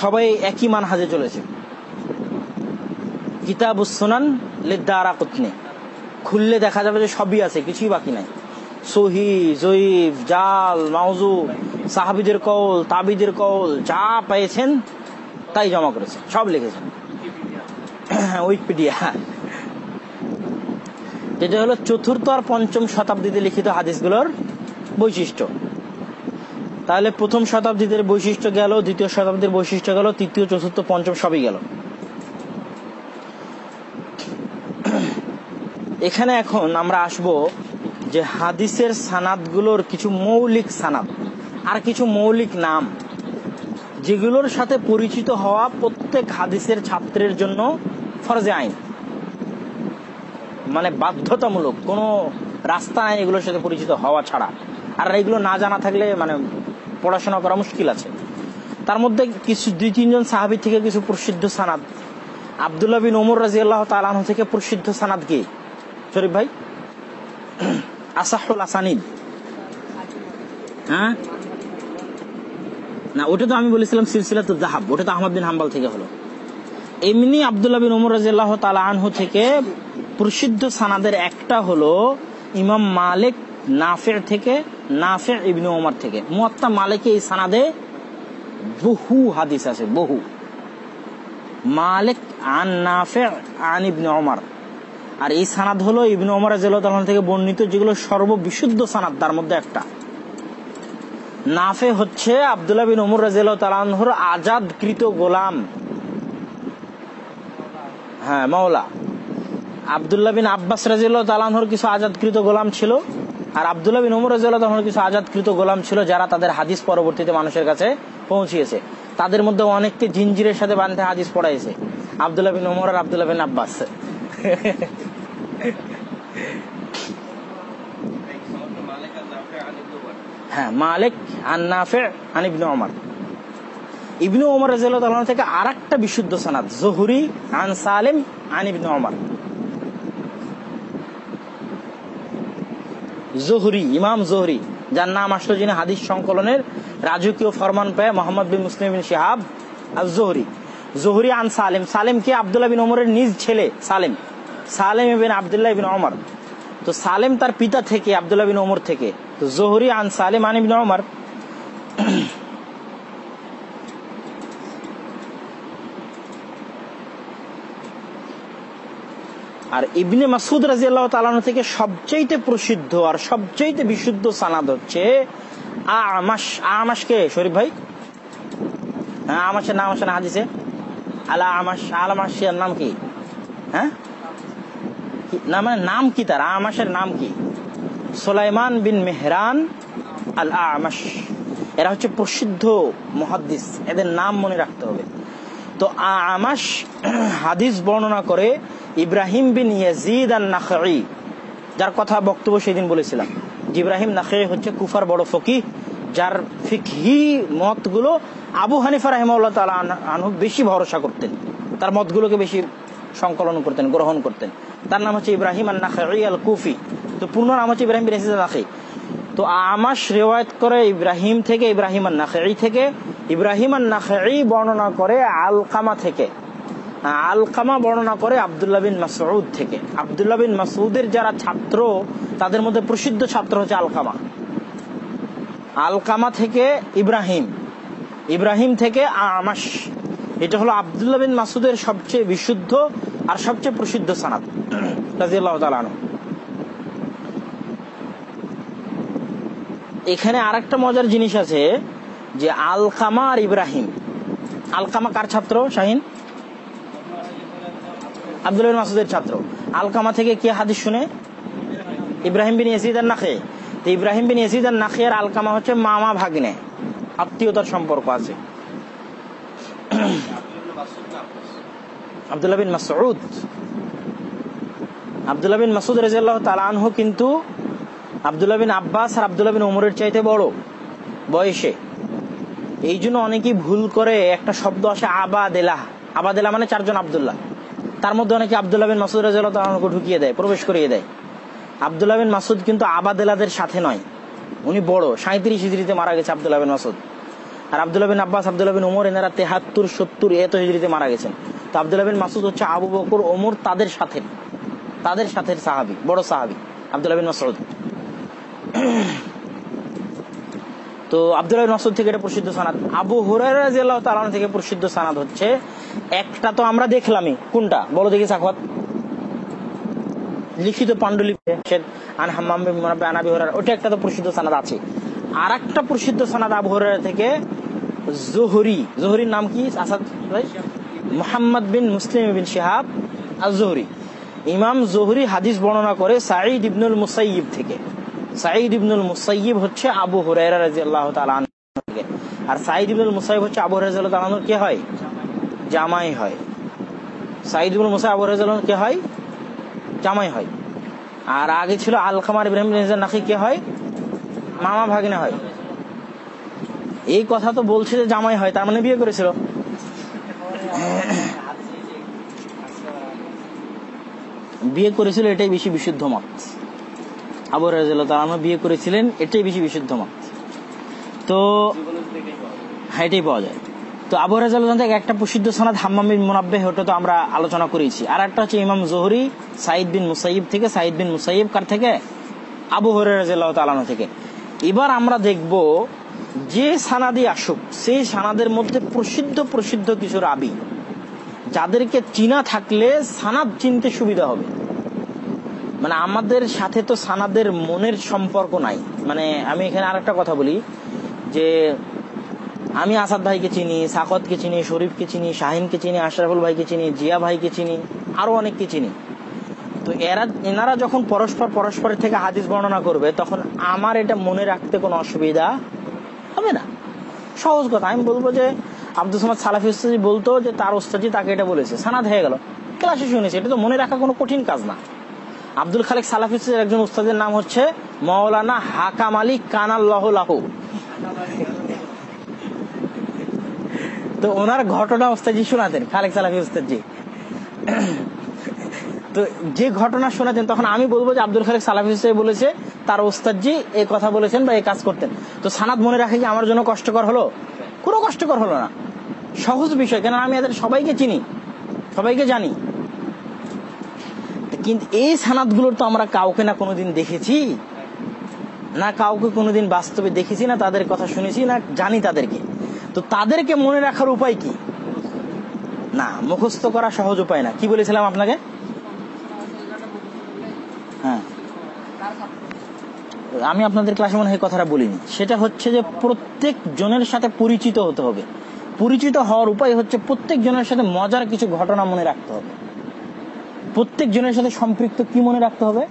সবাই একই মানহাজে চলেছে। কিতাব সুনান দারা কুতনি। খুললে দেখা যাবে যে সবই আছে, কিছুই বাকি নাই। সহি জয়ীফ জাল, মাউজু, সাহাবিদের কৌল তাবিদের কৌল যা পেয়েছেন তাই জমা করেছেন, সব লিখেছেন। উইকিপিডিয়া যেটা হলো চতুর্থ আর পঞ্চম শতাব্দীতে লিখিত হাদিসগুলোর বৈশিষ্ট্য। তাহলে প্রথম শতাব্দীদের বৈশিষ্ট্য গেল, দ্বিতীয় শতাব্দীর বৈশিষ্ট্য গেল, তৃতীয়, চতুর্থ, পঞ্চম সবই গেল। এখানে এখন আমরা আসব যে হাদিসের সানাদগুলোর কিছু মৌলিক সানাদ আর কিছু মৌলিক নাম, যেগুলোর সাথে পরিচিত হওয়া প্রত্যেক হাদিসের ছাত্রের জন্য ফরজে আইন। মানে বাধ্যতামূলক, কোনো রাস্তা নাই এগুলোর সাথে পরিচিত হওয়া ছাড়া। আর এগুলো না জানা থাকলে মানে পড়াশোনা করা মুশকিল আছে। তার মধ্যে কিছু, দুই, তিনজন সাহাবি থেকে কিছু প্রসিদ্ধ সানাদ। আবদুল্লাহ বিন ওমর রাজি আল্লাহ তালাহ থেকে প্রসিদ্ধ সানাদ কি? শরীফ ভাই? আসাহুল আসানিদ হ্যাঁ? না, ওটা তো আমি বলেছিলাম সিলসিলা তো জাহাব ওটা তো আহমদ বিন হাম্বাল থেকে হলো। এমনি আবদুল্লাহ বিন ওমর রাজিয়াল্লাহ তালা আনহু থেকে প্রসিদ্ধ সানাদের একটা হলো ইমাম মালিক নাফের থেকে নাফের ইবনে ওমর থেকে। মুয়াত্তা মালিকে এই সানাদে বহু হাদিস আছে, বহু। মালিক আন নাফের আন ইবনে ওমর আর এই সানাদ হলো ইবনে ওমর রাজিয়াল্লাহ থেকে বর্ণিত, যেগুলো সর্ববিশুদ্ধ সানাদ, তার মধ্যে একটা। নাফে হচ্ছে আবদুল্লাহ বিন ওমর রাজিয়াল্লাহ তালাহর আজাদকৃত গোলাম। হ্যাঁ মাওলা। আবদুল্লাহ বিন আব্বাস রাজিউল্লাহ তালাহর কিছু আজাদকৃত গোলাম ছিল, আর আবদুল্লাহ বিন উমর রাজিউল্লাহ তালাহর কিছু আজাদকৃত গোলাম ছিল, যারা তাদের হাদিস পরবর্তীতে মানুষের কাছে পৌঁছিয়েছে। তাদের মধ্যে অনেককে জিঞ্জিরের সাথে বানতে হাদিস পড়াইছে, আবদুল্লাহ বিন ওমর আর আবদুল্লাহ বিন আব্বাস। হ্যাঁ জহুরি জহুরি, ইমাম জহুরি, যার নাম আসলো যিনি হাদিস সংকলনের রাজকীয় ফরমান পেয়ে Mohammad bin Muslim bin Shihab আর জহুরি জহুরি আন সালেম সালেম কে আবদুল্লাহ বিন ওমরের নিজ ছেলে, সালেম? সালেম বিন আবদুল্লাহ বিন ওমর। তো সালেম তার পিতা থেকে, আবদুল্লাহ বিন ওমর থেকে। তো জহুরি আন সালেম আন ইবিন ওমর। আর ইবনে মাসুদ রাজি আল্লাহ তালানো থেকে সবচাইতে প্রসিদ্ধ আর সবচাইতে বিশুদ্ধ সানাদ হচ্ছে আমাস আমাস কে, শরীফ ভাই? হ্যাঁ আমাসের নাম আসে না, হাদিসে। আলা আমাস আলামাসের নাম কি? হ্যাঁ? মানে নাম কি তার? আমাসের নাম কি? সোলাইমান বিন মেহরান আল আমাস এরা হচ্ছে প্রসিদ্ধ মহাদ্দিস। এদের নাম মনে রাখতে হবে। তো আমাস হাদিস বর্ণনা করে ইব্রাহিম বিন ইয়াজিদ আল নাখি যার কথা বক্তব্য সেদিন বলেছিলাম। ইব্রাহিম নাখে হচ্ছে কুফার বড় ফকি যার ফিকহি মতগুলো আবু হানিফা রাহিমাল্লাহ বেশি ভরসা করতেন। তার মতগুলোকে বেশি সংকলন করতেন, গ্রহণ করতেন। তার নাম হচ্ছে ইব্রাহিম আল কুফি তো পূর্ণ নাম হচ্ছে ইব্রাহিম বিন তো আমাস রেওয়ায়ত করে ইব্রাহিম থেকে ইব্রাহিম আল থেকে, ইব্রাহিম আল বর্ণনা করে আলকামা থেকে। আলকামা বর্ণনা করে আবদুল্লাহ বিন মাসউদ থেকে। আবদুল্লাহ বিন মাসউদের যারা ছাত্র, তাদের মধ্যে প্রসিদ্ধ ছাত্র হচ্ছে আলকামা। আলকামা থেকে ইব্রাহিম। ইব্রাহিম থেকে আমাস এটা হলো আবদুল্লাহ বিন মাসুদের সবচেয়ে বিশুদ্ধ আর সবচেয়ে প্রসিদ্ধ সানাদ এখানে আরেকটা মজার জিনিস আছে যে আলকামা আর ইব্রাহিম। আলকামা কার ছাত্র, শাহিন? আব্দুল মাসুদের ছাত্র। আলকামা থেকে কে হাদিস শুনে? ইব্রাহিম বিন ইয়াসিদ আর নাখে ইব্রাহিম বিন ইয়াসিদ আর নাখে আর আলকামা হচ্ছে মামা ভাগ্নে। আত্মীয়তার সম্পর্ক আছে। আব্দুল্লাহ বিন মাসউদ। আব্দুল্লাহ বিন মাসুদ রাজিয়াল্লাহু তাআলা আনহু কিন্তু আব্দুল্লাহ বিন আব্বাস আর আব্দুল্লাহ বিন ওমরের চাইতে বড় বয়সে। এই জন্য অনেকেই ভুল করে একটা শব্দ আসে আবাদেলা। আবাদেলা মানে চারজন আব্দুল্লাহ। তার মধ্যে অনেকে আব্দুল্লাহ বিন মাসুদ রাজিয়াল্লাহু তাআলা ঢুকিয়ে দেয়, প্রবেশ করিয়ে দেয়। আব্দুল্লাহ বিন মাসুদ কিন্তু আবাদেলাদের সাথে নয়। উনি বড় সাঁত্রিশ হিজড়িতে মারা গেছে আব্দুল্লাহ বিন মাসুদ আর আব্দুল্লাহ বিন আব্বাস, আব্দুল্লাহ বিন ওমর এনারা তেহাত্তর, সত্তর এত হিজড়িতে মারা গেছেন। তো আব্দুল্লাহ বিন মাসুদ হচ্ছে আবু বকর, ওমর তাদের সাথে। তাদের সাথে সাহাবি, বড় সাহাবি, আব্দুল্লাহ বিন মাসুদ তো আব্দুল্লাহ মাসুদ থেকে এটা প্রসিদ্ধ সানাদ। আবু তাআলা থেকে প্রসিদ্ধ সানাদ হচ্ছে, একটা তো আমরা দেখলামই। কোনটা? বলো দেখি সাখাওয়াত। লিখিত পাণ্ডুলিপি আন ওটা একটা তো প্রসিদ্ধ সানাদ আছে। আর একটা প্রসিদ্ধ সানাদ আবু থেকে জোহরি। জোহরির নাম কি? Asad Mohammad bin Muslim bin Shihab আর জোহরি ইমাম জোহরি হাদিস বর্ণনা করে সাঈদ ইবনুল মুসাইয়িব থেকে। সাঈদ ইবনুল মুসাইয়িব হচ্ছে আবু রাদিয়াল্লাহু তাআলা আনহু থেকে। আর সাঈদ ইবনুল মুসাইয়িব হচ্ছে আবু তাআলা আনহুর কে হয়? জামাই হয়। সাঈদ ইবনুল মুসাইয়িব আবু হুরায়রা কে হয়? জামাই হয়। আর আগে ছিল আলকামার ইব্রাহিম নাকি কে হয়? মামা ভাগ্নে হয়। এই কথা তো বলছে যে জামাই হয়, তার মানে বিয়ে করেছিল। বিয়ে করেছিল এটাই বেশি বিশুদ্ধ মত। আবু তারা বিয়ে করেছিলেন, এটাই বেশি বিশুদ্ধ মত। তো হ্যাঁ এটাই পাওয়া যায়। তো আবু রাজাল থেকে একটা প্রসিদ্ধ সনাদ হাম্মাম বিন মুনাব্বে ওটা তো আমরা আলোচনা করেছি। আর একটা হচ্ছে ইমাম জোহরি সাইদ বিন মুসাইব থেকে সাইদ বিন মুসাইব কার থেকে? আবু হরে রাজিয়াল্লাহ তালানো থেকে। এবার আমরা দেখব যে সানাদি আসুক, সেই সানাদের মধ্যে প্রসিদ্ধ প্রসিদ্ধ কিছু রাবি। যাদেরকে চিনা থাকলে সানাদ চিনতে সুবিধা হবে। মানে আমাদের সাথে তো সানাদের মনের সম্পর্ক নাই। মানে আমি এখানে আর একটা কথা বলি, যে আমি আসাদ ভাইকে চিনি, সাকতকে চিনি, শরীফকে চিনি, শাহিনকে চিনি, আশরাফুল ভাইকে চিনি, জিয়া ভাইকে চিনি, আরও অনেককে চিনি। তো এরা, এনারা যখন পরস্পর পরস্পরের থেকে হাদিস বর্ণনা করবে, তখন আমার এটা মনে রাখতে কোনো অসুবিধা হবে না। সহজ কথা, আমি বলব যে আব্দুল সামাদ সালাফি উস্তাজি বলতো যে তার ওস্তাজি তাকে এটা বলেছে। সানাদ হয়ে গেল। ক্লাসে শুনেছি। এটা তো মনে রাখা কোনো কঠিন কাজ না। আব্দুল খালেক সালাফি উস্তাজির একজন উস্তাদের নাম হচ্ছে মৌলানা হাকাম আলী কানাল্লাহ লাহু। তো ওনার ঘটনা ওস্তাজি শোনাতেন, খালেক সালাফি উস্তাদজি। তো যে ঘটনা শোনাতেন, তখন আমি বলব যে আব্দুল খালেক সালাফি বলেছে, তার ওস্তাদজি এই কথা বলেছেন বা এই কাজ করতেন। তো সানাদ মনে রাখে কি আমার জন্য কষ্টকর হলো? কোনো কষ্টকর হলো না। সহজ বিষয় কেন আমি এদের সবাইকে চিনি, সবাইকে জানি। কিন্তু এই সানাদগুলোর তো আমরা কাউকে না কোনোদিন দেখেছি, না কাউকে কোনোদিন বাস্তবে দেখেছি, না তাদের কথা শুনেছি, না জানি তাদেরকে। তো তাদেরকে মনে রাখার উপায় কি? না, মুখস্থ করা সহজ উপায় না। কি বলেছিলাম আপনাকে? আমি আপনাদের ক্লাসে মনে হয় কথাটা বলিনি। সেটা হচ্ছে যে প্রত্যেক জনের সাথে পরিচিত হতে হবে। পরিচিত হওয়ার উপায় হচ্ছে প্রত্যেক জনের সাথে মজার কিছু ঘটনা মনে রাখতে হবে। প্রত্যেক জনের সাথে সম্পৃক্ত কি মনে রাখতে হবে?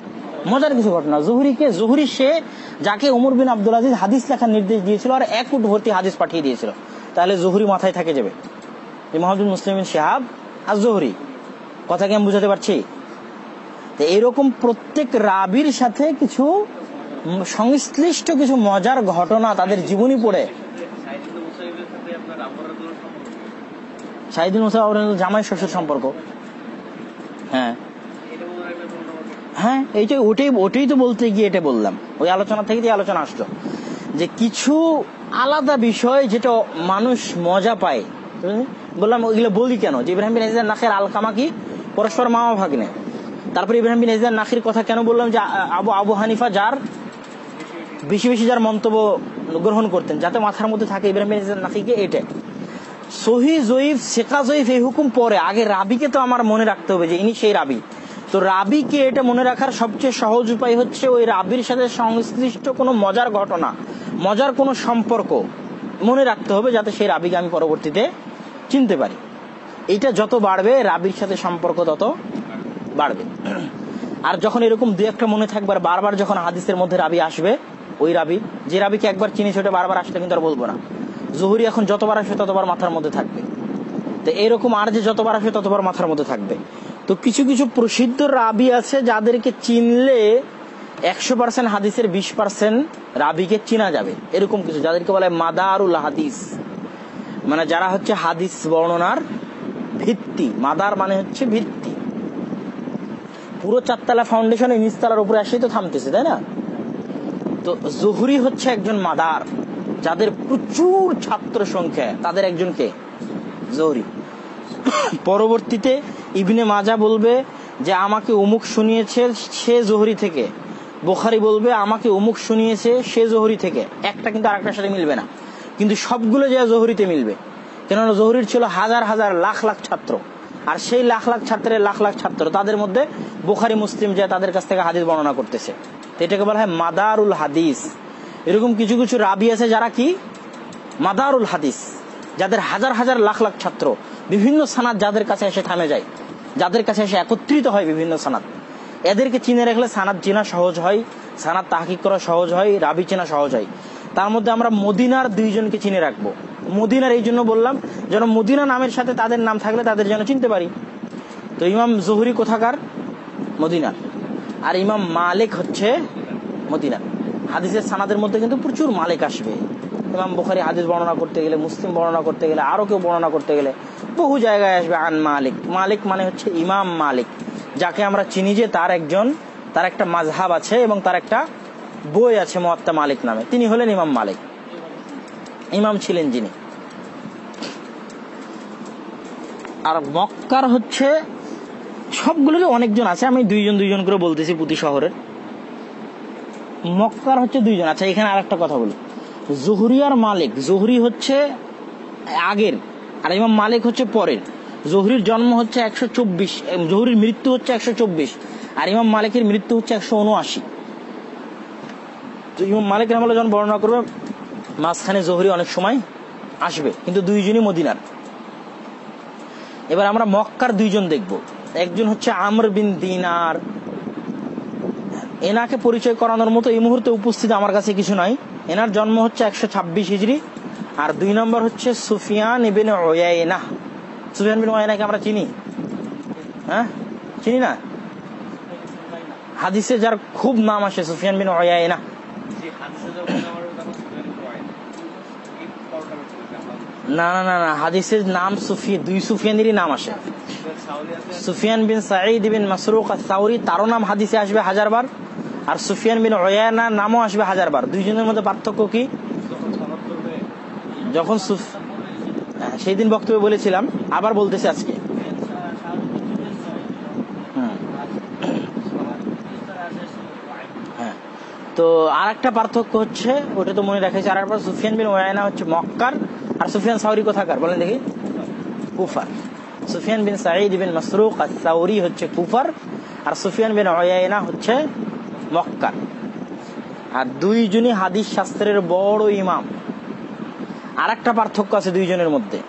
মজার কিছু ঘটনা। জহুরিকে জহুরি সে যাকে উমর বিন আব্দুল আজিজ হাদিস লেখার নির্দেশ দিয়েছিল আর এক উট ভর্তি হাদিস পাঠিয়ে দিয়েছিল। তাহলে জহুরি মাথায় থাকে যাবে। যে মোহাম্মদ মুসলিম শাহাব আর জহুরি। কথা কি আমি বুঝাতে পারছি? তো এরকম প্রত্যেক রাবির সাথে কিছু সংশ্লিষ্ট কিছু মজার ঘটনা তাদের জীবনী পড়ে। শাহিদুল মুসাফ জামাই শ্বশুর সম্পর্ক। হ্যাঁ। হ্যাঁ এইটাই ওটাই ওটাই তো বলতে গিয়ে এটা বললাম। ওই আলোচনা থেকে আলোচনা আসলো, যে কিছু আলাদা বিষয় যেটা মানুষ মজা পায়। বললাম, ওইগুলো বলি কেন? যে ইব্রাহিম বিন নাখের আলকামা কি? পরস্পর মামা ভাগ্নে তারপরে ইব্রাহিম বিন নাখির কথা কেন বললাম? যে আবু আবু হানিফা যার বেশি বেশি যার মন্তব্য গ্রহণ করতেন, যাতে মাথার মধ্যে থাকে ইব্রাহিম ইসরায়েল এটা। সহি জয়ীফ, শেখা জয়ীফ এই হুকুম পরে, আগে রাবিকে তো আমার মনে রাখতে হবে যে ইনি সেই রাবি। তো রাবিকে এটা মনে রাখার সবচেয়ে সহজ উপায় হচ্ছে ওই রাবির সাথে সংশ্লিষ্ট কোনো মজার ঘটনা, মজার কোনো সম্পর্ক মনে রাখতে হবে যাতে সেই রাবিকে আমি পরবর্তীতে চিনতে পারি। এটা যত বাড়বে, রাবির সাথে সম্পর্ক তত বাড়বে। আর যখন এরকম দু একটা মনে থাকবে বারবার যখন হাদিসের মধ্যে রাবি আসবে ওই রাবি, যে রাবিকে একবার চিনি সেটা বারবার আসলে কিন্তু আর বলব না। জহুরি এখন যতবার আসবে ততবার মাথার মধ্যে থাকবে। তো এরকম আর যে যতবার আসবে ততবার মাথার মধ্যে থাকবে। তো কিছু কিছু প্রসিদ্ধ রাবি আছে যাদেরকে চিনলে একশো পার্সেন্ট হাদিসের বিশ পার্সেন্ট রাবিকে চিনা যাবে। এরকম কিছু, যাদেরকে বলে মাদারুল হাদিস। মানে যারা হচ্ছে হাদিস বর্ণনার ভিত্তি। মাদার মানে হচ্ছে ভিত্তি। পুরো চারতলা ফাউন্ডেশন এই নিচতলার উপরে আসেই তো থামতেছে, তাই না? তো জহুরি হচ্ছে একজন মাদার, যাদের প্রচুর ছাত্র সংখ্যা। তাদের একজনকে জহুরি। পরবর্তীতে ইবনে মাজা বলবে যে, আমাকে অমুক শুনিয়েছে সে জহুরি থেকে। বোখারি বলবে, আমাকে অমুক শুনিয়েছে সে জহুরি থেকে। একটা কিন্তু আরেকটার সাথে মিলবে না। কিন্তু সবগুলো যে জহুরিতে মিলবে। কেননা জহুরির ছিল হাজার হাজার লাখ লাখ ছাত্র। আর সেই লাখ লাখ ছাত্রের লাখ লাখ ছাত্র তাদের মধ্যে বোখারি, মুসলিম যে তাদের কাছ থেকে হাদিস বর্ণনা করতেছে। এটাকে বলা হয় মাদারুল হাদিস। এরকম কিছু কিছু রাবি আছে যারা কি? মাদারুল হাদিস। যাদের হাজার হাজার লাখ লাখ ছাত্র। বিভিন্ন সানাদ যাদের কাছে এসে থামে যায়। যাদের কাছে এসে একত্রিত হয় বিভিন্ন সানাদ। এদেরকে চিনে রাখলে সানাদ চেনা সহজ হয়, সানাদ তাহকিক করা সহজ হয়, রাবি চেনা সহজ হয়। তার মধ্যে আমরা মদিনার দুইজনকে চিনে রাখব। মদিনার এই জন্য বললাম, যেন মদিনা নামের সাথে তাদের নাম থাকলে তাদের যেন চিনতে পারি। তো ইমাম জহুরি কোথাকার? মদিনার। আর ইমাম মালিক হচ্ছে মদিনার হাদিসের সানাদের মধ্যে কিন্তু প্রচুর মালিক আসবে। ইমাম বুখারি হাদিস বর্ণনা করতে গেলে, মুসলিম বর্ণনা করতে গেলে, আরও কেউ বর্ণনা করতে গেলে বহু জায়গায় আসবে আন মালিক। মালিক মানে হচ্ছে ইমাম মালিক, যাকে আমরা চিনি যে তার একজন, তার একটা মাঝহাব আছে এবং তার একটা বই আছে মোয়াত্তা মালিক নামে। তিনি হলেন ইমাম মালিক। ইমাম ছিলেন যিনি। আর মক্কার হচ্ছে সবগুলোরই অনেকজন আছে, আমি দুইজন দুইজন করে বলতেছি প্রতি শহরের। মক্কার হচ্ছে দুইজন। আচ্ছা এখানে আর একটা কথা বলি। জহুরি আর মালিক। জহুরি হচ্ছে আগের, আর ইমাম মালিক হচ্ছে পরের। জহুরির জন্ম হচ্ছে একশো চব্বিশ জহুরির মৃত্যু হচ্ছে একশো চব্বিশ, আর ইমাম মালিকের মৃত্যু হচ্ছে একশো উনআশি। তো ইমাম মালিক রহমাল্লাহ যখন বর্ণনা করবে, মাঝখানে জহুরি অনেক সময় আসবে, কিন্তু দুইজনই মদিনার। এবার আমরা মক্কার দুইজন দেখব। একজন হচ্ছে আমর বিন দিনার। এনাকে পরিচয় করানোর মতো এই মুহূর্তে উপস্থিত আমার কাছে কিছু নাই। এনার জন্ম হচ্ছে একশো ছাব্বিশ হিজড়ি আর দুই নম্বর হচ্ছে সুফিয়ান ইবেন ওয়াইনা সুফিয়ান বিন ওয়াইনাকে আমরা চিনি? হ্যাঁ? চিনি না? হাদিসে যার খুব নাম আসে সুফিয়ান বিন ওয়াইনা না না না না হাদিসের নাম সুফি দুই সুফিয়ানেরই নাম আসে। সুফিয়ান বিন সাঈদ বিন মাসরুক সাউরি তারও নাম হাদিসে আসবে হাজার বার আর সুফিয়ান বিন ওয়ানা নামও আসবে হাজার বার দুইজনের মধ্যে পার্থক্য কি? যখন হ্যাঁ, সেই দিন বক্তব্য বলেছিলাম আবার বলতেছি আজকে। হ্যাঁ। তো আর একটা পার্থক্য হচ্ছে ওটা তো মনে রাখেছি আর একবার সুফিয়ান বিন ওয়ানা হচ্ছে মক্কার আর সুফিয়ান সাউরি কোথাকার? বলেন দেখি। কুফার। সুফিয়ান বিন সাঈদ বিন মাসরুক আর সাউরি হচ্ছে কুফার, আর সুফিয়ান বিন ওয়াইনা হচ্ছে মক্কার আর দুইজনই হাদিস শাস্ত্রের বড় ইমাম। আর একটা পার্থক্য আছে দুইজনের মধ্যে।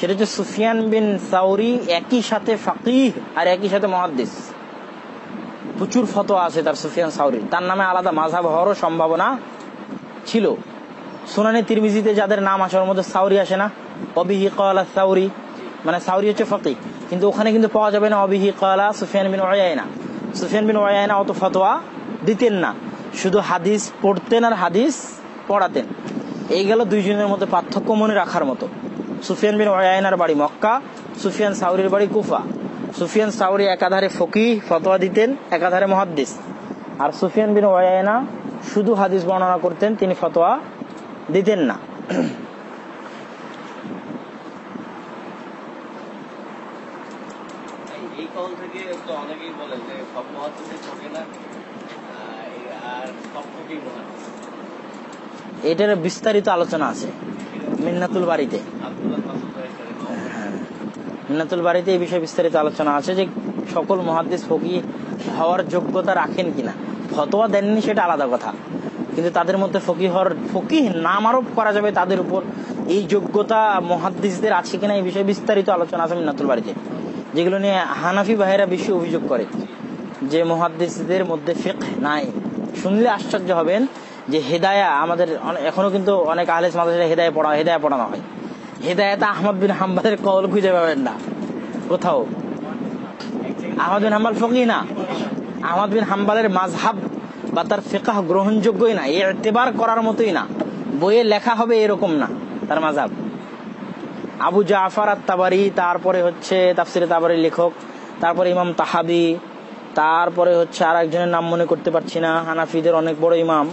সেটা হচ্ছে সুফিয়ান বিন সাউরি একই সাথে ফাকিহ আর একই সাথে মহাদ্দিস। প্রচুর ফতোয়া আছে তার সুফিয়ান সাউরির। তার নামে আলাদা মাঝাব হওয়ারও সম্ভাবনা ছিল। সুনানি তিরমিজিতে যাদের নাম আসে ওর মধ্যে সাউরি আসে না। অবিহি সাউরি। মানে সাউরি হচ্ছে ফকি কিন্তু ওখানে কিন্তু পাওয়া যাবে না, অবিহি কলা সুফিয়ান বিন ওয়াইনা সুফিয়ান বিন ওয়াইনা অত ফতোয়া দিতেন না। শুধু হাদিস পড়তেন আর হাদিস পড়াতেন। এই গেল দুইজনের মধ্যে পার্থক্য মনে রাখার মতো। সুফিয়ান বিন ওয়াইনার বাড়ি মক্কা, সুফিয়ান সাউরির বাড়ি কুফা। সুফিয়ান সাউরি একাধারে ফকি ফতোয়া দিতেন, একাধারে মহাদ্দিস। আর সুফিয়ান বিন ওয়াইনা শুধু হাদিস বর্ণনা করতেন, তিনি ফতোয়া দিতেন না এই- এই কল থেকে তো অনেকেই বলে যে সব থাকে না আর সব এটার বিস্তারিত আলোচনা আছে মিন্নাতুল বাড়িতে। কল মিন্নাতুল বাড়িতে এই বিষয়ে বিস্তারিত আলোচনা আছে যে সকল মহাদ্দিস ফকি হওয়ার যোগ্যতা রাখেন কিনা। ফতোয়া দেননি সেটা আলাদা কথা। কিন্তু তাদের মধ্যে ফকি হওয়ার ফকি নাম আরোপ করা যাবে তাদের উপর। এই যোগ্যতা মহাদ্দিসদের আছে কিনা এই বিষয়ে বিস্তারিত আলোচনা আছে মিন্নাতুল বাড়িতে। যেগুলো নিয়ে হানাফি ভাইয়েরা বেশি অভিযোগ করে, যে মহাদ্দিসদের মধ্যে ফিক নাই। শুনলে আশ্চর্য হবেন যে হেদায়া আমাদের এখনও কিন্তু অনেক আহলেস মাদ্রাসা হেদায় পড়া হেদায় পড়ানো হয়। হেদায়ত আহমদ বিন হাম্বালের কল খুঁজে পাবেন না। কোথাও। আহমদ বিন হাম্বাল ফকি না। আহমদ বিন হাম্বালের মাঝহাব বা তার ফেকাহ গ্রহণযোগ্যই না। এতেবার করার মতোই না। বইয়ে লেখা হবে এরকম না তার মাঝহাব আবু জাফর আত তাবারি তারপরে হচ্ছে তাফসিরে তাবারির লেখক, তারপরে ইমাম তাহাবি, তারপরে হচ্ছে আর একজনের নাম মনে করতে পারছি না, হানাফিদের অনেক বড় ইমাম।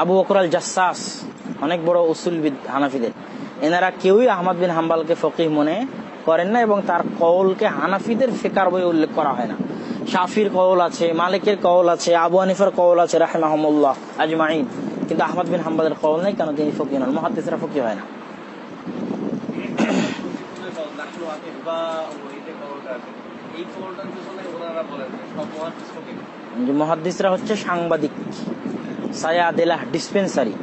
আবু বকর আল জাসাস অনেক বড় উসুলবিদ হানাফিদের। এনারা কেউই আহমদ বিন হাম্বালকে ফকিহ মনে করেন না এবং তার কওলকে হানাফিদের ফেকার বই উল্লেখ করা হয় না। শাফির কওল আছে, মালিকের কওল আছে, আবু হানিফার কওল আছে, রাহেমাহমুল্লাহ আজমাইন। কিন্তু আহমদ বিন হাম্বালের কওল নেই, কেন তিনি ফকিহ নন? মহাদ্দিসরা ফকিহ হয় না। মহাদ্দিসরা হচ্ছে সাংবাদিক সায়াদেলাহ ডিসপেন্সারি।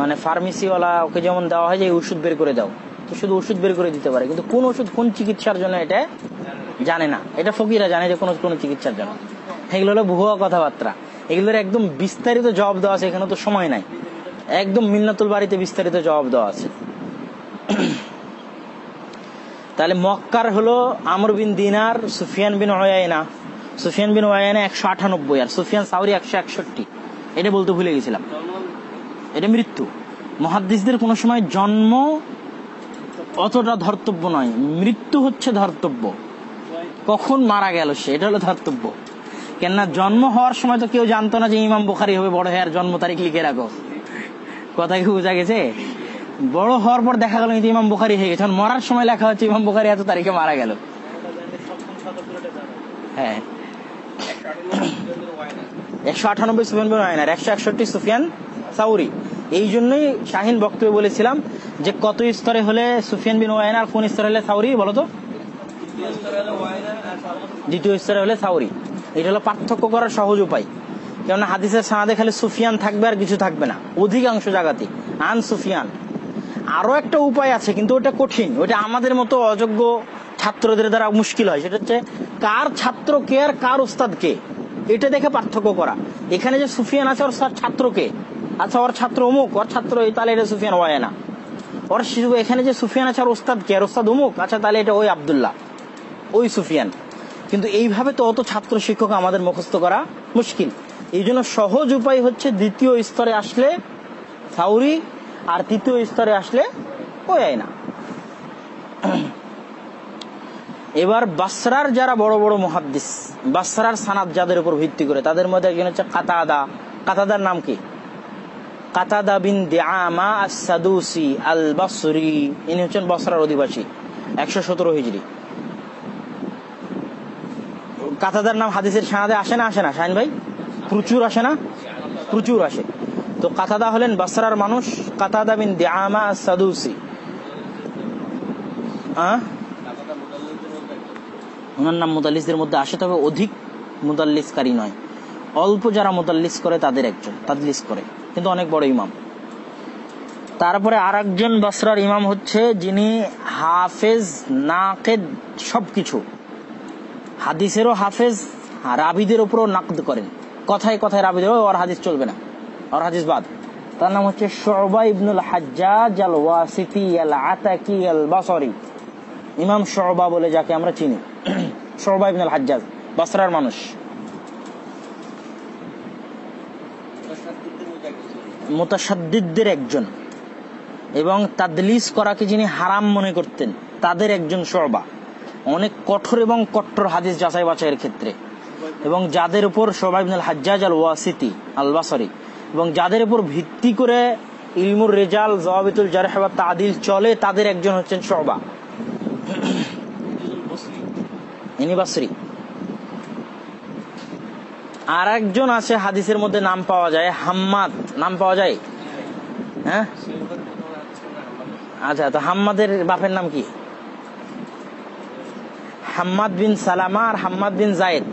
মানে ফার্মেসিওয়ালা, ওকে যেমন দেওয়া হয় যে ওষুধ বের করে দাও। তো শুধু ওষুধ বের করে দিতে পারে, কিন্তু কোন ওষুধ, কোন চিকিৎসার জন্য এটা জানে না। এটা ফকিরা জানে যে কোন কোন চিকিৎসার জন্য। এগুলো হলো ভুয়া কথাবার্তা। এগুলোর একদম বিস্তারিত জবাব দেওয়া আছে, এখানে তো সময় নাই। একদম মিন্নাতুল বাড়িতে বিস্তারিত জবাব দেওয়া আছে। তাহলে মক্কার হলো আমর বিন দিনার, সুফিয়ান বিন ওয়াইনা সুফিয়ান বিন ওয়াইনা একশো আটানব্বই আর সুফিয়ান সাউরি একশো একষট্টি। এটা বলতে ভুলে গেছিলাম। এটা মৃত্যু। মহাদ্দিসদের কোনো সময় জন্ম অতটা ধর্তব্য নয়। মৃত্যু হচ্ছে ধর্তব্য। কখন মারা গেল সে? এটা হলো ধর্তব্য। কেননা জন্ম হওয়ার সময় তো কেউ জানতো না যে ইমাম বুখারি হবে, বড় হয়ে আর জন্ম তারিখ লিখে রাখো। কথা কি বোঝা গেছে? বড় হওয়ার পর দেখা গেল কিন্তু ইমাম বুখারি হয়ে গেছে। মরার সময় লেখা হচ্ছে ইমাম বুখারি এত তারিখে মারা গেল। হ্যাঁ। একশো আটানব্বই সুফিয়ান বিন ওয়াইনার একশো একষট্টি সুফিয়ান সাউরি। এই জন্যই শাহিন বক্তব্যে বলেছিলাম যে কত স্তরে হলে সুফিয়ান বিন ওয়াইনার কোন স্তরে হলে সাউরি বলো তো? দ্বিতীয় স্তরে হলে সাউরি। এটা হলো পার্থক্য করার সহজ উপায়। কেননা হাদিসের সানাদে খালি সুফিয়ান থাকবে আর কিছু থাকবে না। অধিকাংশ জায়গাতে আন সুফিয়ান। আরও একটা উপায় আছে, কিন্তু ওটা কঠিন। ওটা আমাদের মতো অযোগ্য ছাত্রদের দ্বারা মুশকিল হয়। সেটা হচ্ছে, কার ছাত্র কে আর কার উস্তাদ কে? এটা দেখে পার্থক্য করা। এখানে যে সুফিয়ান আছে, ওর ছাত্র কে? আচ্ছা ওর ছাত্র অমুক, ওর ছাত্র তাহলে এটা সুফিয়ান হয় না। ওর শিশু, এখানে যে সুফিয়ান আছে আর ওস্তাদ কে? আর ওস্তাদ অমুক? আচ্ছা তাহলে এটা ওই আবদুল্লাহ। ওই সুফিয়ান। কিন্তু এইভাবে তো অত ছাত্র শিক্ষক আমাদের মুখস্থ করা মুশকিল। এই জন্য সহজ উপায় হচ্ছে দ্বিতীয় স্তরে আসলে সাউরি, আর তৃতীয় স্তরে আসলে না এবার বাসরার যারা বড় বড় মহাদ্দিস, বাসরার সানাদ যাদের উপর ভিত্তি করে, তাদের মধ্যে একজন হচ্ছে কাতাদা। কাতাদার নাম কি? কাতাদা বিন দিআমা আস-সাদুসি আল বাসরি ইনি হচ্ছেন বসরার অধিবাসী, একশো সতেরো হিজড়ি কাতাদার নাম হাদিসের সানাদে আসে না আসে না? শাহিন ভাই? প্রচুর আসে না? প্রচুর আসে। তো কাতাদা হলেন বাসরার মানুষ, কাতাদা বিন দিআমা আস-সাদুসি আহ? ওনার নাম মুদাল্লিসদের মধ্যে আসে, তবে অধিক মুদাল্লিসকারী নয়। অল্প যারা মোতাল্লিস করে, তাদের একজন, তাদলিস করে। কিন্তু অনেক বড় ইমাম। তারপরে আর একজন বসরার ইমাম হচ্ছে, যিনি হাফেজ, নাকেদ, সবকিছু। হাদিসেরও হাফেজ রাবিদের উপরও নাকদ করেন। কথায় কথায় রাবিদের ওর হাদিস চলবে না। ওর হাদিস বাদ। তার নাম হচ্ছে শোবা ইবনুল হাজ্জাজ আল ওয়াসিতি বাসরি ইমাম শোবা বলে যাকে আমরা চিনি। শোবা ইবনুল হাজ্জাজ, বাসরার মানুষ। মোতাসাদ্দিদদের একজন। এবং তাদলিস করাকে যিনি হারাম মনে করতেন, তাদের একজন শোবা। অনেক কঠোর এবং কট্টর হাদিস যাচাই বাছাইয়ের ক্ষেত্রে। এবং যাদের উপর সোবাইবনুল হাজ্জাজ আল ওয়াসিতি আল এবং যাদের উপর ভিত্তি করে ইলমুর রেজাল, জওয়াবিতুল জারহেবা তাদিল চলে, তাদের একজন হচ্ছেন শোবা। আর একজন আছে, হাদিসের মধ্যে নাম পাওয়া যায়, হাম্মাদ। নাম পাওয়া যায়? হ্যাঁ? আচ্ছা তো হাম্মাদের বাপের নাম কি? হাম্মাদ বিন সালামা আর হাম্মাদ বিন জায়েদ।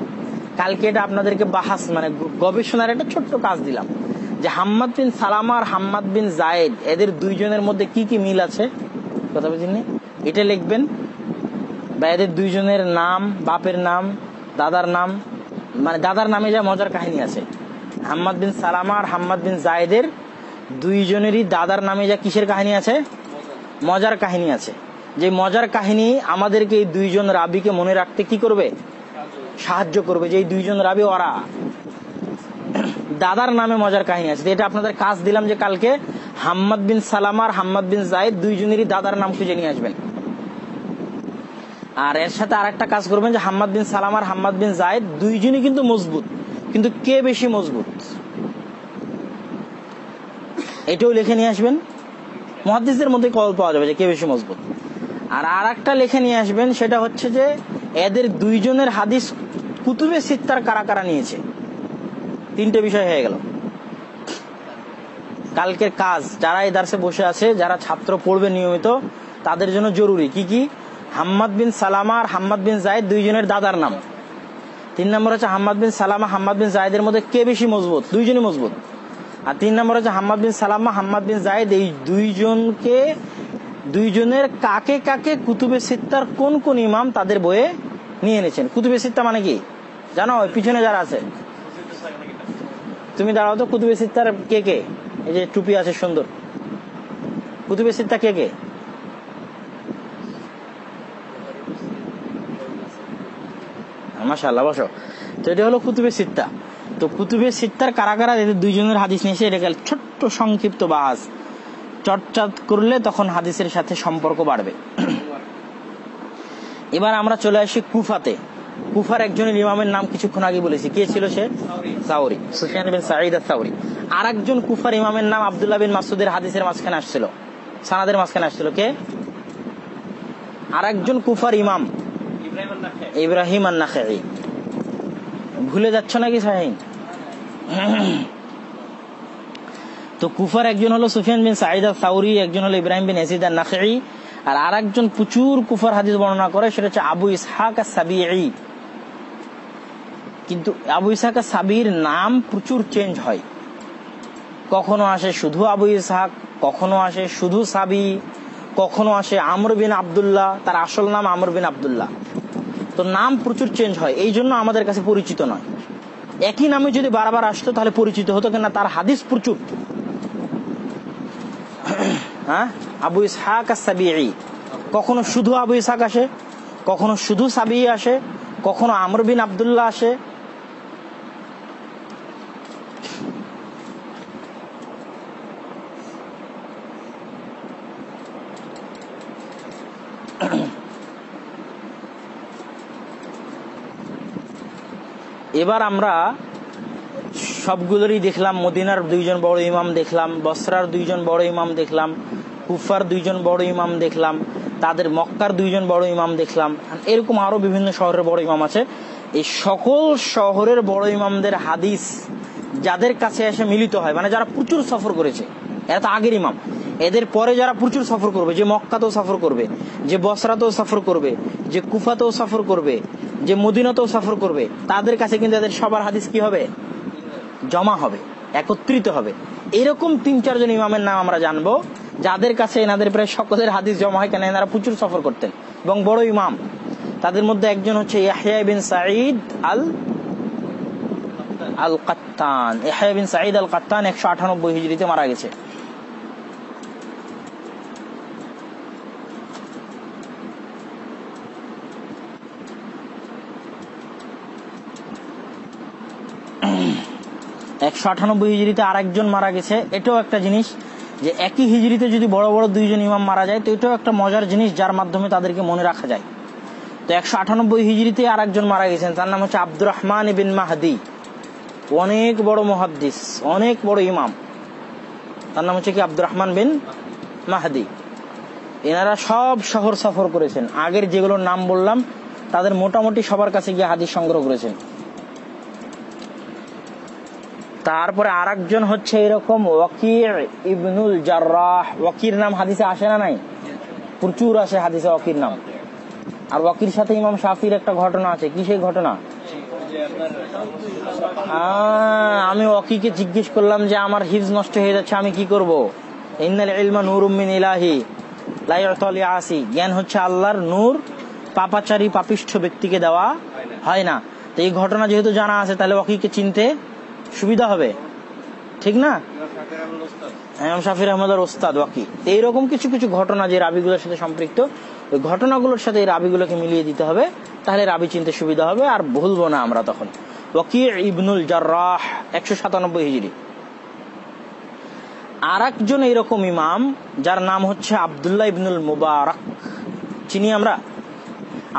কালকে এটা আপনাদেরকে বাহাস মানে গবেষণার একটা ছোট্ট কাজ দিলাম। যে হাম্মাদ বিন সালামা আর হাম্মাদ বিন জায়েদ, এদের দুইজনের মধ্যে কি কি মিল আছে? কথা বুঝিনি এটা লিখবেন, বা এদের দুইজনের নাম, বাপের নাম, দাদার নাম মানে দাদার নামে যা মজার কাহিনী আছে। হাম্মাদ বিন সালামা আর হাম্মাদ বিন জায়েদের দুইজনেরই দাদার নামে যা কিসের কাহিনী আছে? মজার কাহিনী আছে। যে মজার কাহিনী আমাদেরকে এই দুইজন রাবিকে মনে রাখতে কি করবে? সাহায্য করবে যে এই দুইজন রাবি ওরা। দাদার নামে মজার কাহিনী আছে। এটা আপনাদের কাজ দিলাম যে কালকে হাম্মদ বিন সালামার হাম্মদ বিন জায়েদ দুইজনেরই দাদার নাম খুঁজে নিয়ে আসবেন। আর এর সাথে আর একটা কাজ করবেন যে হাম্মদ বিন সালামার হাম্মদ বিন জায়েদ দুইজনই কিন্তু মজবুত। কিন্তু কে বেশি মজবুত? এটাও লিখে নিয়ে আসবেন। মহাদিসদের মধ্যে কল পাওয়া যাবে যে কে বেশি মজবুত। আর আর একটা লিখে নিয়ে আসবেন, সেটা হচ্ছে যে এদের দুইজনের হাদিস কুতুবে সিত্তার কারা কারা নিয়েছে? তিনটে বিষয় হয়ে গেল। কালকের কাজ, যারা এই দার্সে বসে আছে, যারা ছাত্র পড়বে নিয়মিত, তাদের জন্য জরুরি। কি কি? হাম্মাদ বিন সালামা আর হাম্মাদ বিন জায়েদ দুইজনের দাদার নাম। তিন নম্বর হচ্ছে হাম্মাদ বিন সালামা, হাম্মাদ বিন জায়েদের মধ্যে কে বেশি মজবুত? দুইজনই মজবুত। আর তিন নম্বর হচ্ছে হাম্মাদ বিন সালামা, হাম্মাদ বিন জায়েদ এই দুইজনকে দুইজনের কাকে কাকে কুতুবে সিত্তার কোন কোন ইমাম তাদের বইয়ে নিয়ে এনেছেন। কুতুবে সিত্তা মানে কি? জানো পিছনে যারা আছে। তুমি দাঁড়াও তো, কুতুবে সিত্তার কে কে? এই যে টুপি আছে সুন্দর। কুতুবে সিত্তা কে কে? মাশাল্লাহ বসো। তো এটা হলো কুতুবে সিত্তা। তো কুতুবে সিত্তার কারা কারা দুইজনের হাদিস নিয়েছে এটা ছোট্ট সংক্ষিপ্ত বাস চর্চা করলে তখন হাদিসের সাথে সম্পর্ক বাড়বে। এবার আমরা চলে আসি কুফাতে। কুফার একজনের ইমামের নাম কিছুক্ষণ আগে বলেছি। কে ছিল সে? সাউরি। সুফিয়ান বিন সাঈদ সাউরি আর একজন কুফার ইমামের নাম আব্দুল্লাহ বিন মাসুদের হাদিসের মাঝখানে আসছিল। সানাদের মাঝখানে আসছিল কে? আর একজন কুফার ইমাম। ইব্রাহিম ইব্রাহিম ভুলে যাচ্ছ নাকি সাহিন? তো কুফার একজন হলো সুফিয়ান বিন সাঈদ সাউরি, একজন হলো ইব্রাহিম বিন এসিদ নাখি আর আর একজন প্রচুর কুফার হাদিস বর্ণনা করে, সেটা হচ্ছে আবু ইসহাক সাবিঈ কিন্তু আবু ইসহাক সাবির নাম প্রচুর চেঞ্জ হয়। কখনো আসে শুধু আবু ইসহাক, কখনো আসে শুধু সাবি, কখনো আসে আমর বিন আবদুল্লাহ, তার আসল নাম আমর বিন আবদুল্লাহ। তো নাম প্রচুর চেঞ্জ হয়, এই জন্য আমাদের কাছে পরিচিত নয়। একই নামে যদি বারবার আসতো তাহলে পরিচিত হতো কেন তার হাদিস প্রচুর। হ্যাঁ? আবু ইসহাক সাবিঈ কখনো শুধু আবু ইসহাক আসে? কখনো শুধু সাবি আসে? কখনো আমর বিন আবদুল্লাহ আসে? এবার আমরা সবগুলোরই দেখলাম, মদিনার দুইজন বড় ইমাম দেখলাম, বসরার দুইজন বড় ইমাম দেখলাম, কুফার দুইজন বড় ইমাম দেখলাম, তাদের মক্কার দুইজন বড় ইমাম দেখলাম। এরকম আরও বিভিন্ন শহরের বড় ইমাম আছে। এই সকল শহরের বড় ইমামদের হাদিস যাদের কাছে এসে মিলিত হয় মানে যারা প্রচুর সফর করেছে, এরা তো আগের ইমাম। এদের পরে যারা প্রচুর সফর করবে, যে মক্কাতেও সফর করবে, যে বসরাতেও সফর করবে, যে কুফাতেও সফর করবে, যে মদিনাতেও সফর করবে, তাদের কাছে কিন্তু এদের সবার হাদিস কি হবে? জমা হবে, একত্রিত হবে। এরকম তিন চারজন ইমামের নাম আমরা জানব, যাদের কাছে এনাদের প্রায় সকলের হাদিস জমা হয় কেন এনারা প্রচুর সফর করতেন। এবং বড় ইমাম, তাদের মধ্যে একজন হচ্ছে বিন সাঈদ আল আল কাত্তান সাঈদ আল কাত্তান একশো আটানব্বই হিজড়িতে মারা গেছে। একশো আটানব্বই হিজড়িতে আরেকজন মারা গেছে। এটাও একটা জিনিস যে একই হিজড়িতে যদি বড় বড় দুইজন ইমাম মারা যায়, তো এটাও একটা মজার জিনিস যার মাধ্যমে তাদেরকে মনে রাখা যায়। তো একশো আটানব্বই হিজড়িতে আরেকজন মারা গেছেন, তার নাম হচ্ছে আব্দুর রহমান বিন মাহাদি। অনেক বড় মহাদ্দিস, অনেক বড় ইমাম। তার নাম হচ্ছে কি? আব্দুর রহমান বিন মাহাদি। এনারা সব শহর সফর করেছেন। আগের যেগুলোর নাম বললাম, তাদের মোটামুটি সবার কাছে গিয়ে হাদিস সংগ্রহ করেছেন। তারপরে আর একজন হচ্ছে এরকম ওয়াকির ইবনুল জার্রাহ। ওয়াকির নাম হাদিসে আসে না নাই? প্রচুর আসে হাদিসে ওয়াকির নাম। আর ওয়াকির সাথে ইমাম শাফির একটা ঘটনা আছে। কি সেই ঘটনা? আমি ওয়াকিকে জিজ্ঞেস করলাম যে আমার হিজ নষ্ট হয়ে যাচ্ছে, আমি কি করব? ইলমা ইলাহি, লা ইউতালি আসি জ্ঞান হচ্ছে আল্লাহর নূর, পাপাচারী, পাপিষ্ঠ ব্যক্তিকে দেওয়া হয় না। তো এই ঘটনা যেহেতু জানা আছে, তাহলে ওয়াকিকে চিনতে সুবিধা হবে। ঠিক না? শাফির আহমদের ওস্তাদ ওয়াকি এইরকম কিছু কিছু ঘটনা যে রাবিগুলোর সাথে সম্পৃক্ত, ওই ঘটনাগুলোর সাথে এই রাবিগুলোকে মিলিয়ে দিতে হবে, তাহলে রাবি চিনতে সুবিধা হবে, আর ভুলবো না আমরা তখন। ইবনুল জার্রাহ, একশো সাতানব্বই হিজড়ি আর একজন এইরকম ইমাম, যার নাম হচ্ছে আবদুল্লাহ ইবনুল মুবারক। চিনি আমরা?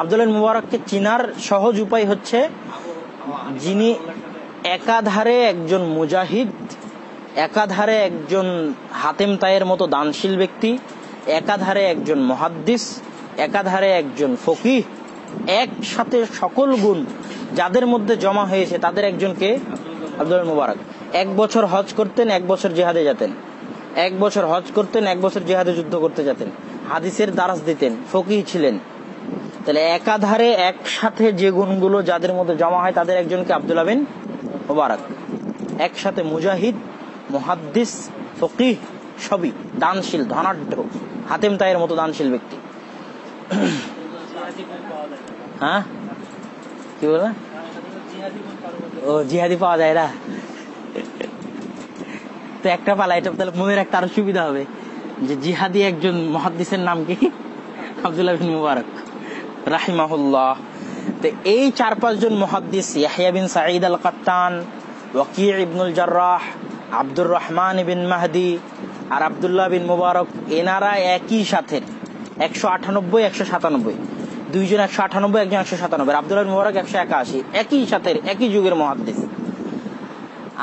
আবদুল্লাহ মুবারককে চিনার সহজ উপায় হচ্ছে, যিনি একাধারে একজন মুজাহিদ, একাধারে একজন হাতেম তায়ের মতো দানশীল ব্যক্তি, একাধারে একজন মহাদ্দিস, একাধারে একজন ফকিহ, একসাথে সকল গুণ যাদের মধ্যে জমা হয়েছে তাদের একজনকে আব্দুল মুবারক। এক বছর হজ করতেন, এক বছর জেহাদে যেতেন। এক বছর হজ করতেন, এক বছর জেহাদে যুদ্ধ করতে যেতেন। হাদিসের দারাজ দিতেন, ফকিহ ছিলেন। তাহলে একাধারে একসাথে যে গুণগুলো যাদের মধ্যে জমা হয় তাদের একজনকে আব্দুল্লাহ বিন মোবারক। একসাথে মুজাহিদ, মুহাদ্দিস, ফকিহ সবই দানশীল, ধনাঢ্য, হাতেম তাইয়ের মতো দানশীল ব্যক্তি। হ্যাঁ? কি বলে ও, জিহাদি পাওয়া যায় না। তো একটা পালা, এটা তাহলে মনে রাখতে আরও সুবিধা হবে যে জিহাদি একজন মহাদ্দিসের নাম কি? আব্দুল্লাহ মুবারক। রাহিমাহুল্লাহ। তো এই চার পাঁচজন মহাদ্দিস ইয়াহিয়া বিন সাঈদ আল কাত্তান ওয়াকি ইবনুল জার্রাহ, আব্দুর রহমান বিন মাহদি আর আবদুল্লাহ বিন মুবারক, এনারা একই সাথে, একশো আটানব্বই, একশো সাতানব্বই। দুইজন একশো আটানব্বই, একজন একশো সাতানব্বই। আবদুল্লাহ মুবারক একশো একাশি। একই সাথে, একই যুগের মহাদ্দিস।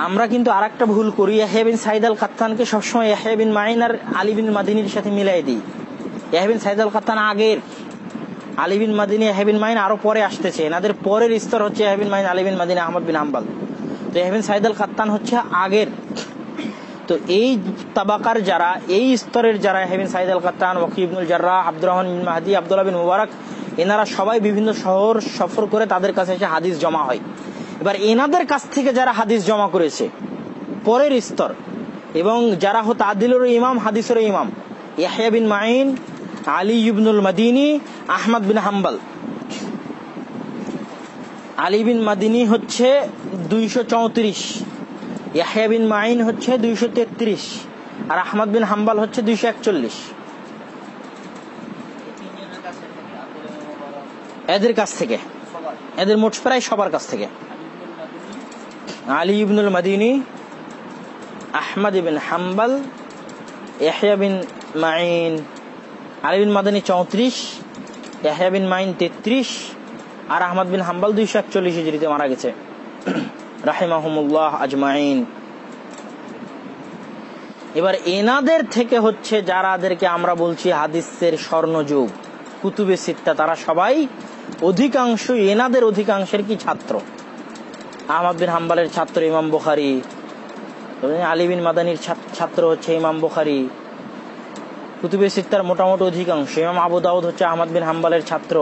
আমরা কিন্তু আর একটা ভুল করি ইয়াহিয়া বিন সাইদ আল কাত্তানকে সবসময় ইয়াহিয়া মাইন আর আলী বিন মাদিনীর সাথে মিলাই দিই। ইয়াহিয়া সাইদ আল কাত্তান আগের Ali bin Madini Yahya bin Main আরও পরে আসতেছে। এনাদের পরের স্তর হচ্ছে Yahya bin Main Ali bin Madini, Ahmad bin Hanbal. তো ইয়াহিয়া বিন সাইদ আল কাত্তান হচ্ছে আগের। তো এই তাবাকার যারা, এই স্তরের যারা ইয়াহিয়া বিন সাইদ আল কাত্তান ওয়াকি ইবনুল জার্রাহ আব্দুর রহমান মাহাদি, আব্দুল্লাহ বিন মুবারক, এনারা সবাই বিভিন্ন শহর সফর করে তাদের কাছে এসে হাদিস জমা হয়। এবার এনাদের কাছ থেকে যারা হাদিস জমা করেছে, পরের স্তর, এবং যারা হতো আদিলের ইমাম হাদিসের ইমাম, Yahya bin Main Ali ibnul Madini, Ahmad bin Hanbal. Ali bin Madini হচ্ছে দুইশো চৌত্রিশ, ইয়াহিয়া বিন মাইন হচ্ছে দুইশো তেত্রিশ, আর আহমদ বিন হাম্বাল হচ্ছে দুইশো একচল্লিশ। এদের কাছ থেকে। এদের মোট প্রায় সবার কাছ থেকে। Ali ibnul Madini, Ahmad bin Hanbal, Yahya bin Main Ali bin Madani চৌত্রিশ, ইয়াহিয়া বিন মাইন তেত্রিশ, আর আহমদ বিন হাম্বাল দুইশো একচল্লিশ হিজড়িতে মারা গেছে। রাহিমাহুমুল্লাহ আজমাইন। এবার এনাদের থেকে হচ্ছে যারাদেরকে আমরা বলছি হাদিসের স্বর্ণযুগ, কুতুবে সিত্তা তারা সবাই অধিকাংশ এনাদের অধিকাংশের কি ছাত্র? আহমদ বিন হাম্বালের ছাত্র ইমাম বুখারি আলী বিন মাদানির ছাত্র হচ্ছে ইমাম বুখারি। কুতুবে সিত্তার মোটামুটি অধিকাংশ। ইমাম আবু দাউদ হচ্ছে আহমদ বিন হাম্বালের ছাত্র।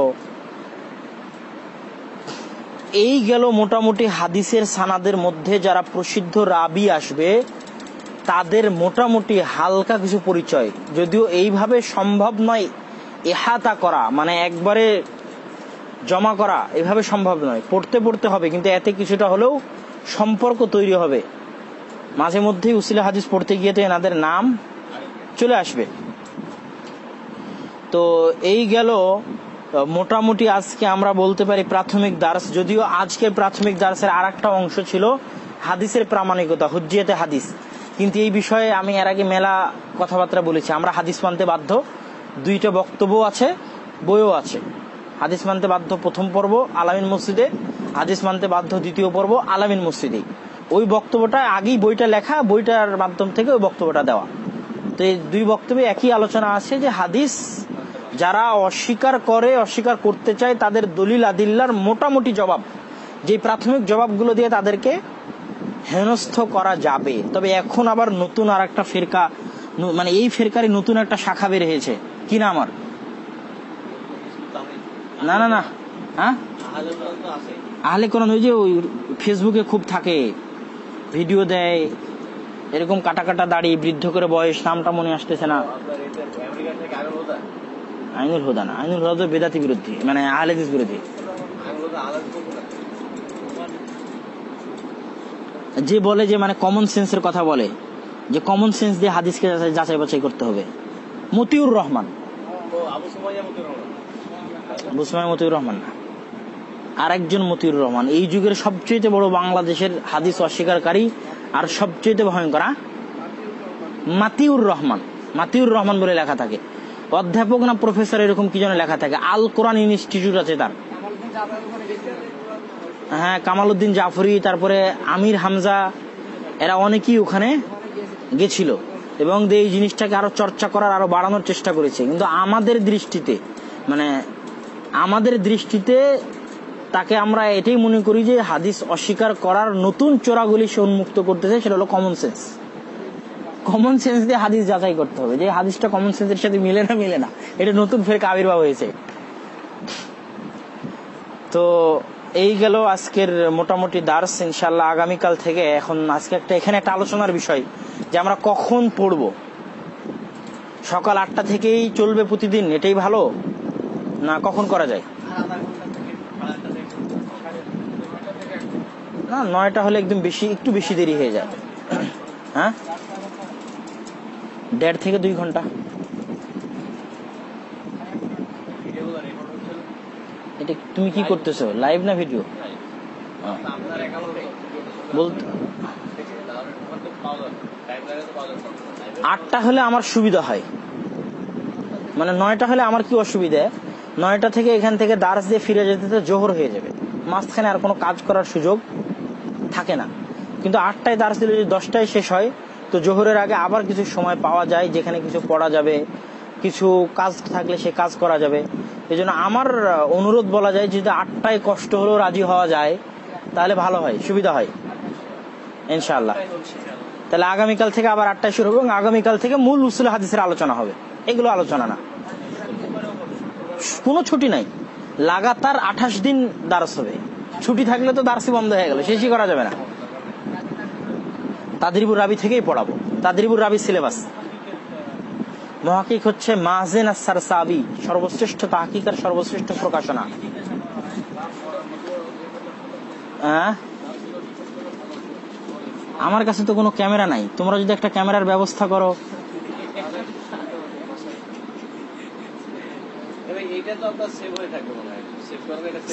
এই গেল মোটামুটি হাদিসের সানাদের মধ্যে যারা প্রসিদ্ধ রাবি আসবে, তাদের মোটামুটি হালকা কিছু পরিচয়। যদিও এইভাবে সম্ভব নয় এহাতা করা মানে একবারে জমা করা, এভাবে সম্ভব নয়। পড়তে পড়তে হবে, কিন্তু এতে কিছুটা হলেও সম্পর্ক তৈরি হবে। মাঝে মধ্যেই উসিলা হাদিস পড়তে গিয়ে তো এনাদের নাম চলে আসবে। তো এই গেল মোটামুটি আজকে আমরা বলতে পারি প্রাথমিক দার্স, যদিও আজকের প্রাথমিক দার্সের আর অংশ ছিল হাদিসের প্রামাণিকতা, হুজ্জিয়াতে হাদিস। কিন্তু এই বিষয়ে আমি এর আগে মেলা কথাবার্তা বলেছি। আমরা হাদিস মানতে বাধ্য, দুইটা বক্তব্য আছে, বইও আছে। হাদিস মানতে বাধ্য প্রথম পর্ব, আলামিন মসজিদে। হাদিস মানতে বাধ্য দ্বিতীয় পর্ব, আলামিন মসজিদে। ওই বক্তব্যটা আগেই বইটা লেখা, বইটার মাধ্যম থেকে ওই বক্তব্যটা দেওয়া। তো এই দুই বক্তব্যে একই আলোচনা আছে যে হাদিস যারা অস্বীকার করে, অস্বীকার করতে চায়, তাদের দলিল আদিল্লার মোটামুটি জবাব। যে প্রাথমিক জবাবগুলো দিয়ে তাদেরকে হেনস্থ করা যাবে। তবে এখন আবার নতুন আর একটা ফেরকা মানে এই ফেরকারই নতুন একটা শাখা বের হয়েছে। কি না আমার না না না। হ্যাঁ? আহলে কোরআন ওই যে ওই ফেসবুকে খুব থাকে। ভিডিও দেয়। এরকম কাটা কাটা দাড়ি, বৃদ্ধ করে বয়স, নামটা মনে আসতেছে না। আইনুল হুদা না, আইনুল হুদা তো বেদাতি বিরোধী মানে আহলেদিস বিরোধী। যে বলে যে মানে কমন সেন্সের কথা বলে, যে কমন সেন্স দিয়ে হাদিসকে যাচাই- বাছাই করতে হবে। মতিউর রহমান। বুসমাই মতিউর রহমান আরেকজন মতিউর রহমান। এই যুগের সবচেয়ে বড় বাংলাদেশের হাদিস অস্বীকারী আর সবচেয়ে ভয়ঙ্কর? মাতিউর রহমান। মাতিউর রহমান বলে লেখা থাকে। অধ্যাপক না প্রফেসর এরকম কি যেন লেখা থাকে? আল কোরআন ইনস্টিটিউট আছে তার। হ্যাঁ কামাল উদ্দিন জাফরি, তারপরে আমির হামজা, এরা অনেকেই ওখানে গেছিল। এবং এই জিনিসটাকে আরও চর্চা করার, আরও বাড়ানোর চেষ্টা করেছে। কিন্তু আমাদের দৃষ্টিতে মানে আমাদের দৃষ্টিতে তাকে আমরা এটাই মনে করি যে হাদিস অস্বীকার করার নতুন চোরাগুলি সে উন্মুক্ত করতেছে, সেটা হলো কমন সেন্স কমন সেন্স দিয়ে হাদিস যাচাই করতে হবে, যে হাদিসটা কমন সেন্সের সাথে মিলে না মিলে না। এটা নতুন ফের আবির্ভাব হয়েছে। তো এই গেল আজকের মোটামুটি দার্স ইনশাল্লাহ আগামীকাল থেকে এখন আজকে একটা, এখানে একটা আলোচনার বিষয়, যে আমরা কখন পড়ব। সকাল আটটা থেকেই চলবে প্রতিদিন, এটাই ভালো? না কখন করা যায়? না নয়টা হলে একদম বেশি, একটু বেশি দেরি হয়ে যায়। হ্যাঁ? দেড় থেকে দুই ঘণ্টা। এটা তুমি কি করতেছো? লাইভ না ভিডিও আটটা হলে আমার সুবিধা হয়। মানে নয়টা হলে আমার কি অসুবিধা? নয়টা থেকে এখান থেকে দার্স দিয়ে ফিরে যেতে জোহর হয়ে যাবে। মাঝখানে আর কোনো কাজ করার সুযোগ থাকে না। কিন্তু আটটায় দার্স দিলে যদি দশটায় শেষ হয়, তো জোহরের আগে আবার কিছু সময় পাওয়া যায় যেখানে কিছু পড়া যাবে, কিছু কাজ থাকলে সে কাজ করা যাবে। এই জন্য আমার অনুরোধ বলা যায়, যদি আটটায় কষ্ট হলেও রাজি হওয়া যায়, তাহলে ভালো হয়, সুবিধা হয়। ইনশাল্লাহ তাহলে আগামীকাল থেকে আবার আটটায় শুরু হবে এবং আগামীকাল থেকে মূল উসুল হাদিসের আলোচনা হবে। এগুলো আলোচনা না। কোনো ছুটি নাই। লাগাতার আঠাশ দিন দার্স হবে। ছুটি থাকলে তো দার্সি বন্ধ হয়ে গেল, শেষই করা যাবে না। তাদরিবুর রাবি থেকেই পড়াবো। তাদরিবুর রাবি সিলেবাস। মহাকিক হচ্ছে মাহজেন আসার সাবি সর্বশ্রেষ্ঠ তাহকিকার সর্বশ্রেষ্ঠ প্রকাশনা। হ্যাঁ? আমার কাছে তো কোনো ক্যামেরা নাই। তোমরা যদি একটা ক্যামেরার ব্যবস্থা করো। এইটা তো আপনার সেভ হয়ে থাকবে মনে হয়।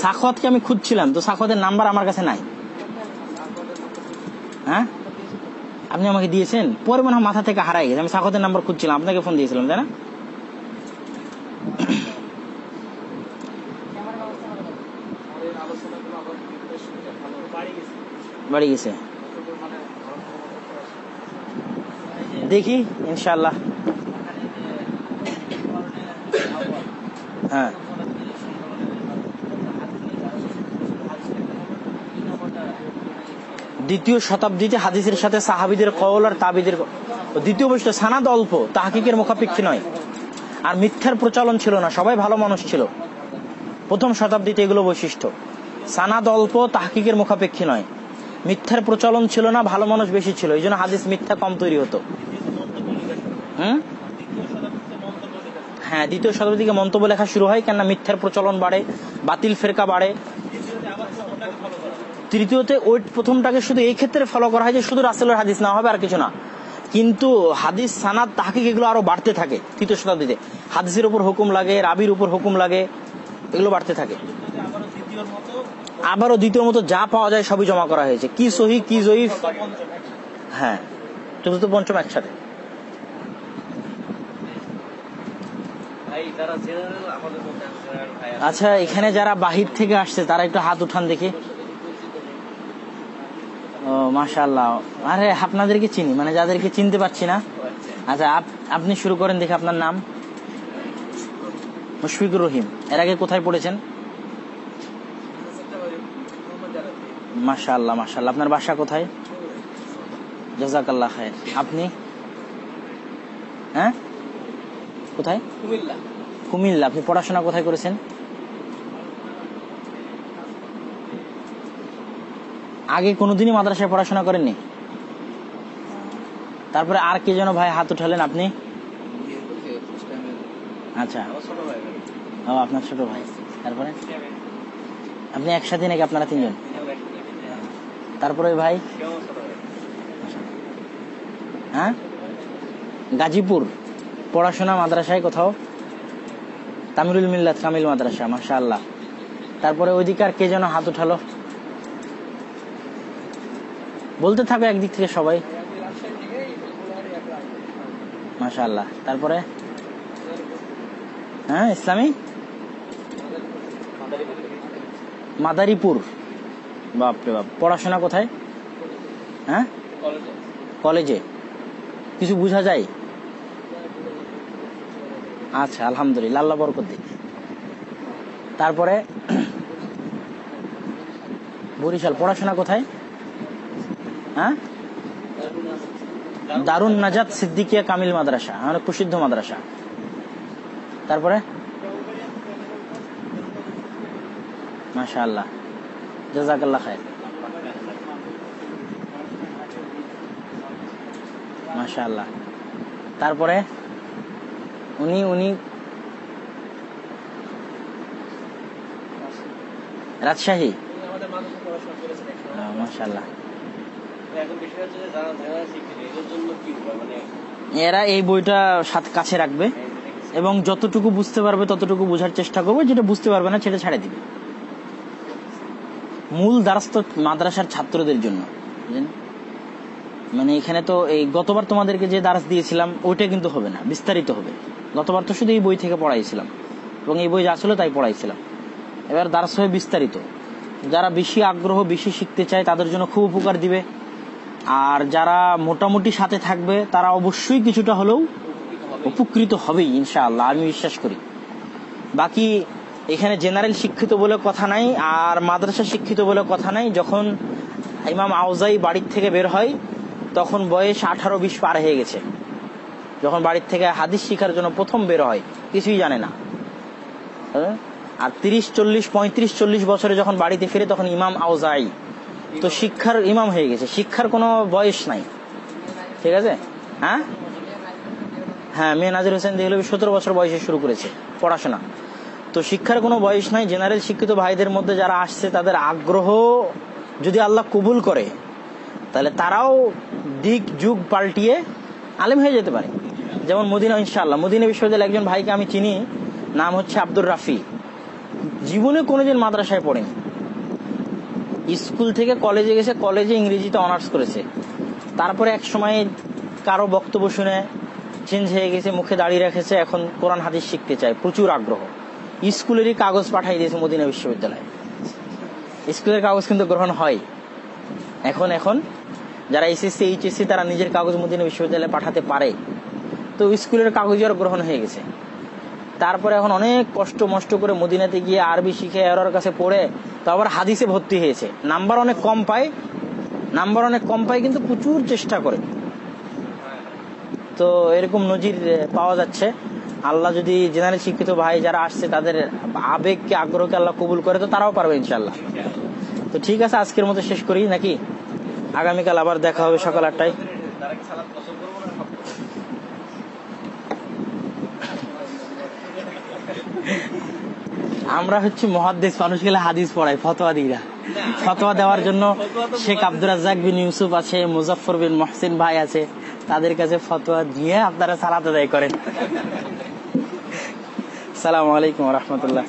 সাখওয়াতকে আমি খুঁজছিলাম, তো সাখওয়াতের নাম্বার আমার কাছে নাই। হ্যাঁ? আপনি আমাকে দিয়েছেন? পরে মনে হয় মাথা থেকে হারাই গেছে। আমি সাখওয়াতের নাম্বার খুঁজছিলাম, আপনাকে ফোন দিয়েছিলাম, তাই না? বাড়ি গেছে। দেখি ইনশাল্লাহ হ্যাঁ। দ্বিতীয় শতাব্দীতে হাদিসের সাথে সাহাবিদের কওল আর তাবিদের দ্বিতীয় বৈশিষ্ট্য, সানাদ অল্প, তাহাকিকের মুখাপেক্ষী নয়। আর মিথ্যার প্রচলন ছিল না, সবাই ভালো মানুষ ছিল। প্রথম শতাব্দীতে এগুলো বৈশিষ্ট্য। সানাদ অল্প, তাহকিকের মুখাপেক্ষী নয়। মিথ্যার প্রচলন ছিল না, ভালো মানুষ বেশি ছিল। এই জন্য হাদিস মিথ্যা কম তৈরি হতো। হুম? হ্যাঁ দ্বিতীয় শতাব্দী থেকে মন্তব্য লেখা শুরু হয়, কেননা মিথ্যার প্রচলন বাড়ে, বাতিল ফেরকা বাড়ে। তৃতীয়তে ওই প্রথমটাকে শুধু এই ক্ষেত্রে ফলো করা হয় যে শুধু রাসেলের হাদিস না হবে আর কিছু না। কিন্তু হাদিস, সানাদ, তাহকিক এগুলো আরও বাড়তে থাকে তৃতীয় শতাব্দীতে। হাদিসের উপর হুকুম লাগে, রাবির উপর হুকুম লাগে, এগুলো বাড়তে থাকে। আবারও দ্বিতীয় মতো যা পাওয়া যায় সবই জমা করা হয়েছে। কি সহি, কি জয়ীফ? হ্যাঁ চতুর্থ, পঞ্চম একসাথে। আচ্ছা এখানে যারা বাহির থেকে আসছে, তারা একটু হাত উঠান দেখি। মাশাল্লাহ আরে, আপনাদেরকে চিনি মানে যাদেরকে চিনতে পারছি না। আচ্ছা। আপ- আপনি শুরু করেন দেখি আপনার নাম। মুশফিকুর রহিম। এর আগে কোথায় পড়েছেন? মাশাল্লাহ মাশাল্লাহ আপনার বাসা কোথায়? জাজাকাল্লাহ খায়ের। আপনি? হ্যাঁ? কোথায়? কুমিল্লা। কুমিল্লা। আপনি পড়াশোনা কোথায় করেছেন? আগে কোনোদিনই মাদ্রাসায় পড়াশোনা করেননি। তারপরে আর কে যেন ভাই হাত উঠালেন আপনি? আচ্ছা। আপনার ছোট ভাই। তারপরে? আপনি একসাথে নাকি আপনারা তিনজন? তারপরে ভাই। হ্যাঁ? গাজীপুর। পড়াশোনা মাদ্রাসায় কোথাও? তামিরুল মিল্লাত কামিল মাদ্রাসা মাশা আল্লাহ তারপরে ওইদিকে আর কে যেন হাত উঠালো? বলতে থাকো একদিক থেকে সবাই। মাশা আল্লাহ তারপরে? হ্যাঁ ইসলামী? মাদারীপুর। বাপরে বাপ। পড়াশোনা কোথায়? হ্যাঁ? কলেজে কলেজে। কিছু বোঝা যায়? আচ্ছা আলহামদুলিল্লাহ। আল্লাহ বরকত দিক। তারপরে? বরিশাল। পড়াশোনা কোথায়? হ্যাঁ? দারুণ নাজাদ সিদ্দিকিয়া কামিল মাদ্রাসা অনেক প্রসিদ্ধ মাদ্রাসা। তারপরে? মাশা আল্লাহ জাজাকাল্লাহ খায় মাশা আল্লাহ তারপরে? উনি উনি রাজশাহী। মাশাল্লাহ এরা এই বইটা সাথে কাছে রাখবে এবং যতটুকু বুঝতে পারবে, ততটুকু বোঝার চেষ্টা করবে। যেটা বুঝতে পারবে না, সেটা ছেড়ে দিবে। মূল দ্বারস্থ মাদ্রাসার ছাত্রদের জন্য? মানে এখানে তো এই গতবার তোমাদেরকে যে দ্বারাস দিয়েছিলাম, ওইটা কিন্তু হবে না, বিস্তারিত হবে। গতবার তো শুধু এই বই থেকে পড়াইছিলাম, এবং এই বই যা ছিল তাই পড়াইছিলাম। এবার দ্বারাস হবে বিস্তারিত। যারা বেশি আগ্রহ, বেশি শিখতে চায়, তাদের জন্য খুব উপকার দিবে। আর যারা মোটামুটি সাথে থাকবে, তারা অবশ্যই কিছুটা হলেও উপকৃত হবেই, ইনশাআল্লাহ, আমি বিশ্বাস করি। বাকি এখানে জেনারেল শিক্ষিত বলে কথা নাই, আর মাদ্রাসা শিক্ষিত বলে কথা নাই। যখন ইমাম আউজাই বাড়ির থেকে বের হয়, তখন বয়স আঠারো বিশ পার হয়ে গেছে। যখন বাড়ির থেকে হাদিস শিখার জন্য প্রথম বের হয়, কিছুই জানে না। হ্যাঁ? আর তিরিশ, চল্লিশ, পঁয়ত্রিশ, চল্লিশ বছরে যখন বাড়িতে ফিরে, তখন ইমাম আউজাই তো শিক্ষার ইমাম হয়ে গেছে। শিক্ষার কোনো বয়স নাই। ঠিক আছে? হ্যাঁ? হ্যাঁ মেয়ে নাজির হোসেন দেখলে সতেরো বছর বয়সে শুরু করেছে, পড়াশোনা। তো শিক্ষার কোনো বয়স নাই। জেনারেল শিক্ষিত ভাইদের মধ্যে যারা আসছে, তাদের আগ্রহ যদি আল্লাহ কবুল করে, তাহলে তারাও দিক যুগ পাল্টিয়ে আলেম হয়ে যেতে পারে। যেমন মদিনা, ইনশাআল্লাহ। মদিনা বিশ্ববিদ্যালয়ের একজন ভাইকে আমি চিনি, নাম হচ্ছে আব্দুর রাফি। জীবনে কোনোদিন মাদ্রাসায় পড়েনি। স্কুল থেকে কলেজে গেছে, কলেজে ইংরেজিতে অনার্স করেছে। তারপরে এক সময় কারও বক্তব্য শুনে চেঞ্জ হয়ে গেছে, মুখে দাঁড়িয়ে রেখেছে, এখন কোরআন হাদিস শিখতে চায়, প্রচুর আগ্রহ। স্কুলেরই কাগজ পাঠাই দিয়েছে মদিনা বিশ্ববিদ্যালয়ে। স্কুলের কাগজ কিন্তু গ্রহণ হয়। এখন এখন, যারা এসএসসি এইচএসসি তারা নিজের কাগজ মদিনা বিশ্ববিদ্যালয়ে পাঠাতে পারে। তো স্কুলের কাগজ আর গ্রহণ হয়ে গেছে। তারপরে এখন অনেক কষ্ট মষ্ট করে মদিনাতে গিয়ে আরবি শিখে এরার কাছে পড়ে, তো আবার হাদিসে ভর্তি হয়েছে। নাম্বার অনেক কম পায়, নাম্বার অনেক কম পায় কিন্তু প্রচুর চেষ্টা করে। তো এরকম নজির পাওয়া যাচ্ছে। আল্লাহ যদি জেনারেল শিক্ষিত ভাই যারা আসছে, তাদের আবেগকে, আগ্রহকে আল্লাহ কবুল করে, তো তারাও পারবে ইনশাল্লাহ তো ঠিক আছে, আজকের মতো শেষ করি, নাকি? আগামীকাল আবার দেখা হবে সকাল আটটায় তারা কি সালাদ পছন্দ করব না সব আমরা হচ্ছে মহাদেশ মানুষ গেলে হাদিস পড়াই, ফতোয়া না। ফতোয়া দেওয়ার জন্য শেখ আব্দুল রাজ্জাক বিন ইউসুফ আছে মুজাফর বিন মহসিন ভাই আছে, তাদের কাছে ফতোয়া দিয়ে আপনারা সালাত আদায় করেন। সালাম আলাইকুম রহমতুল্লাহ।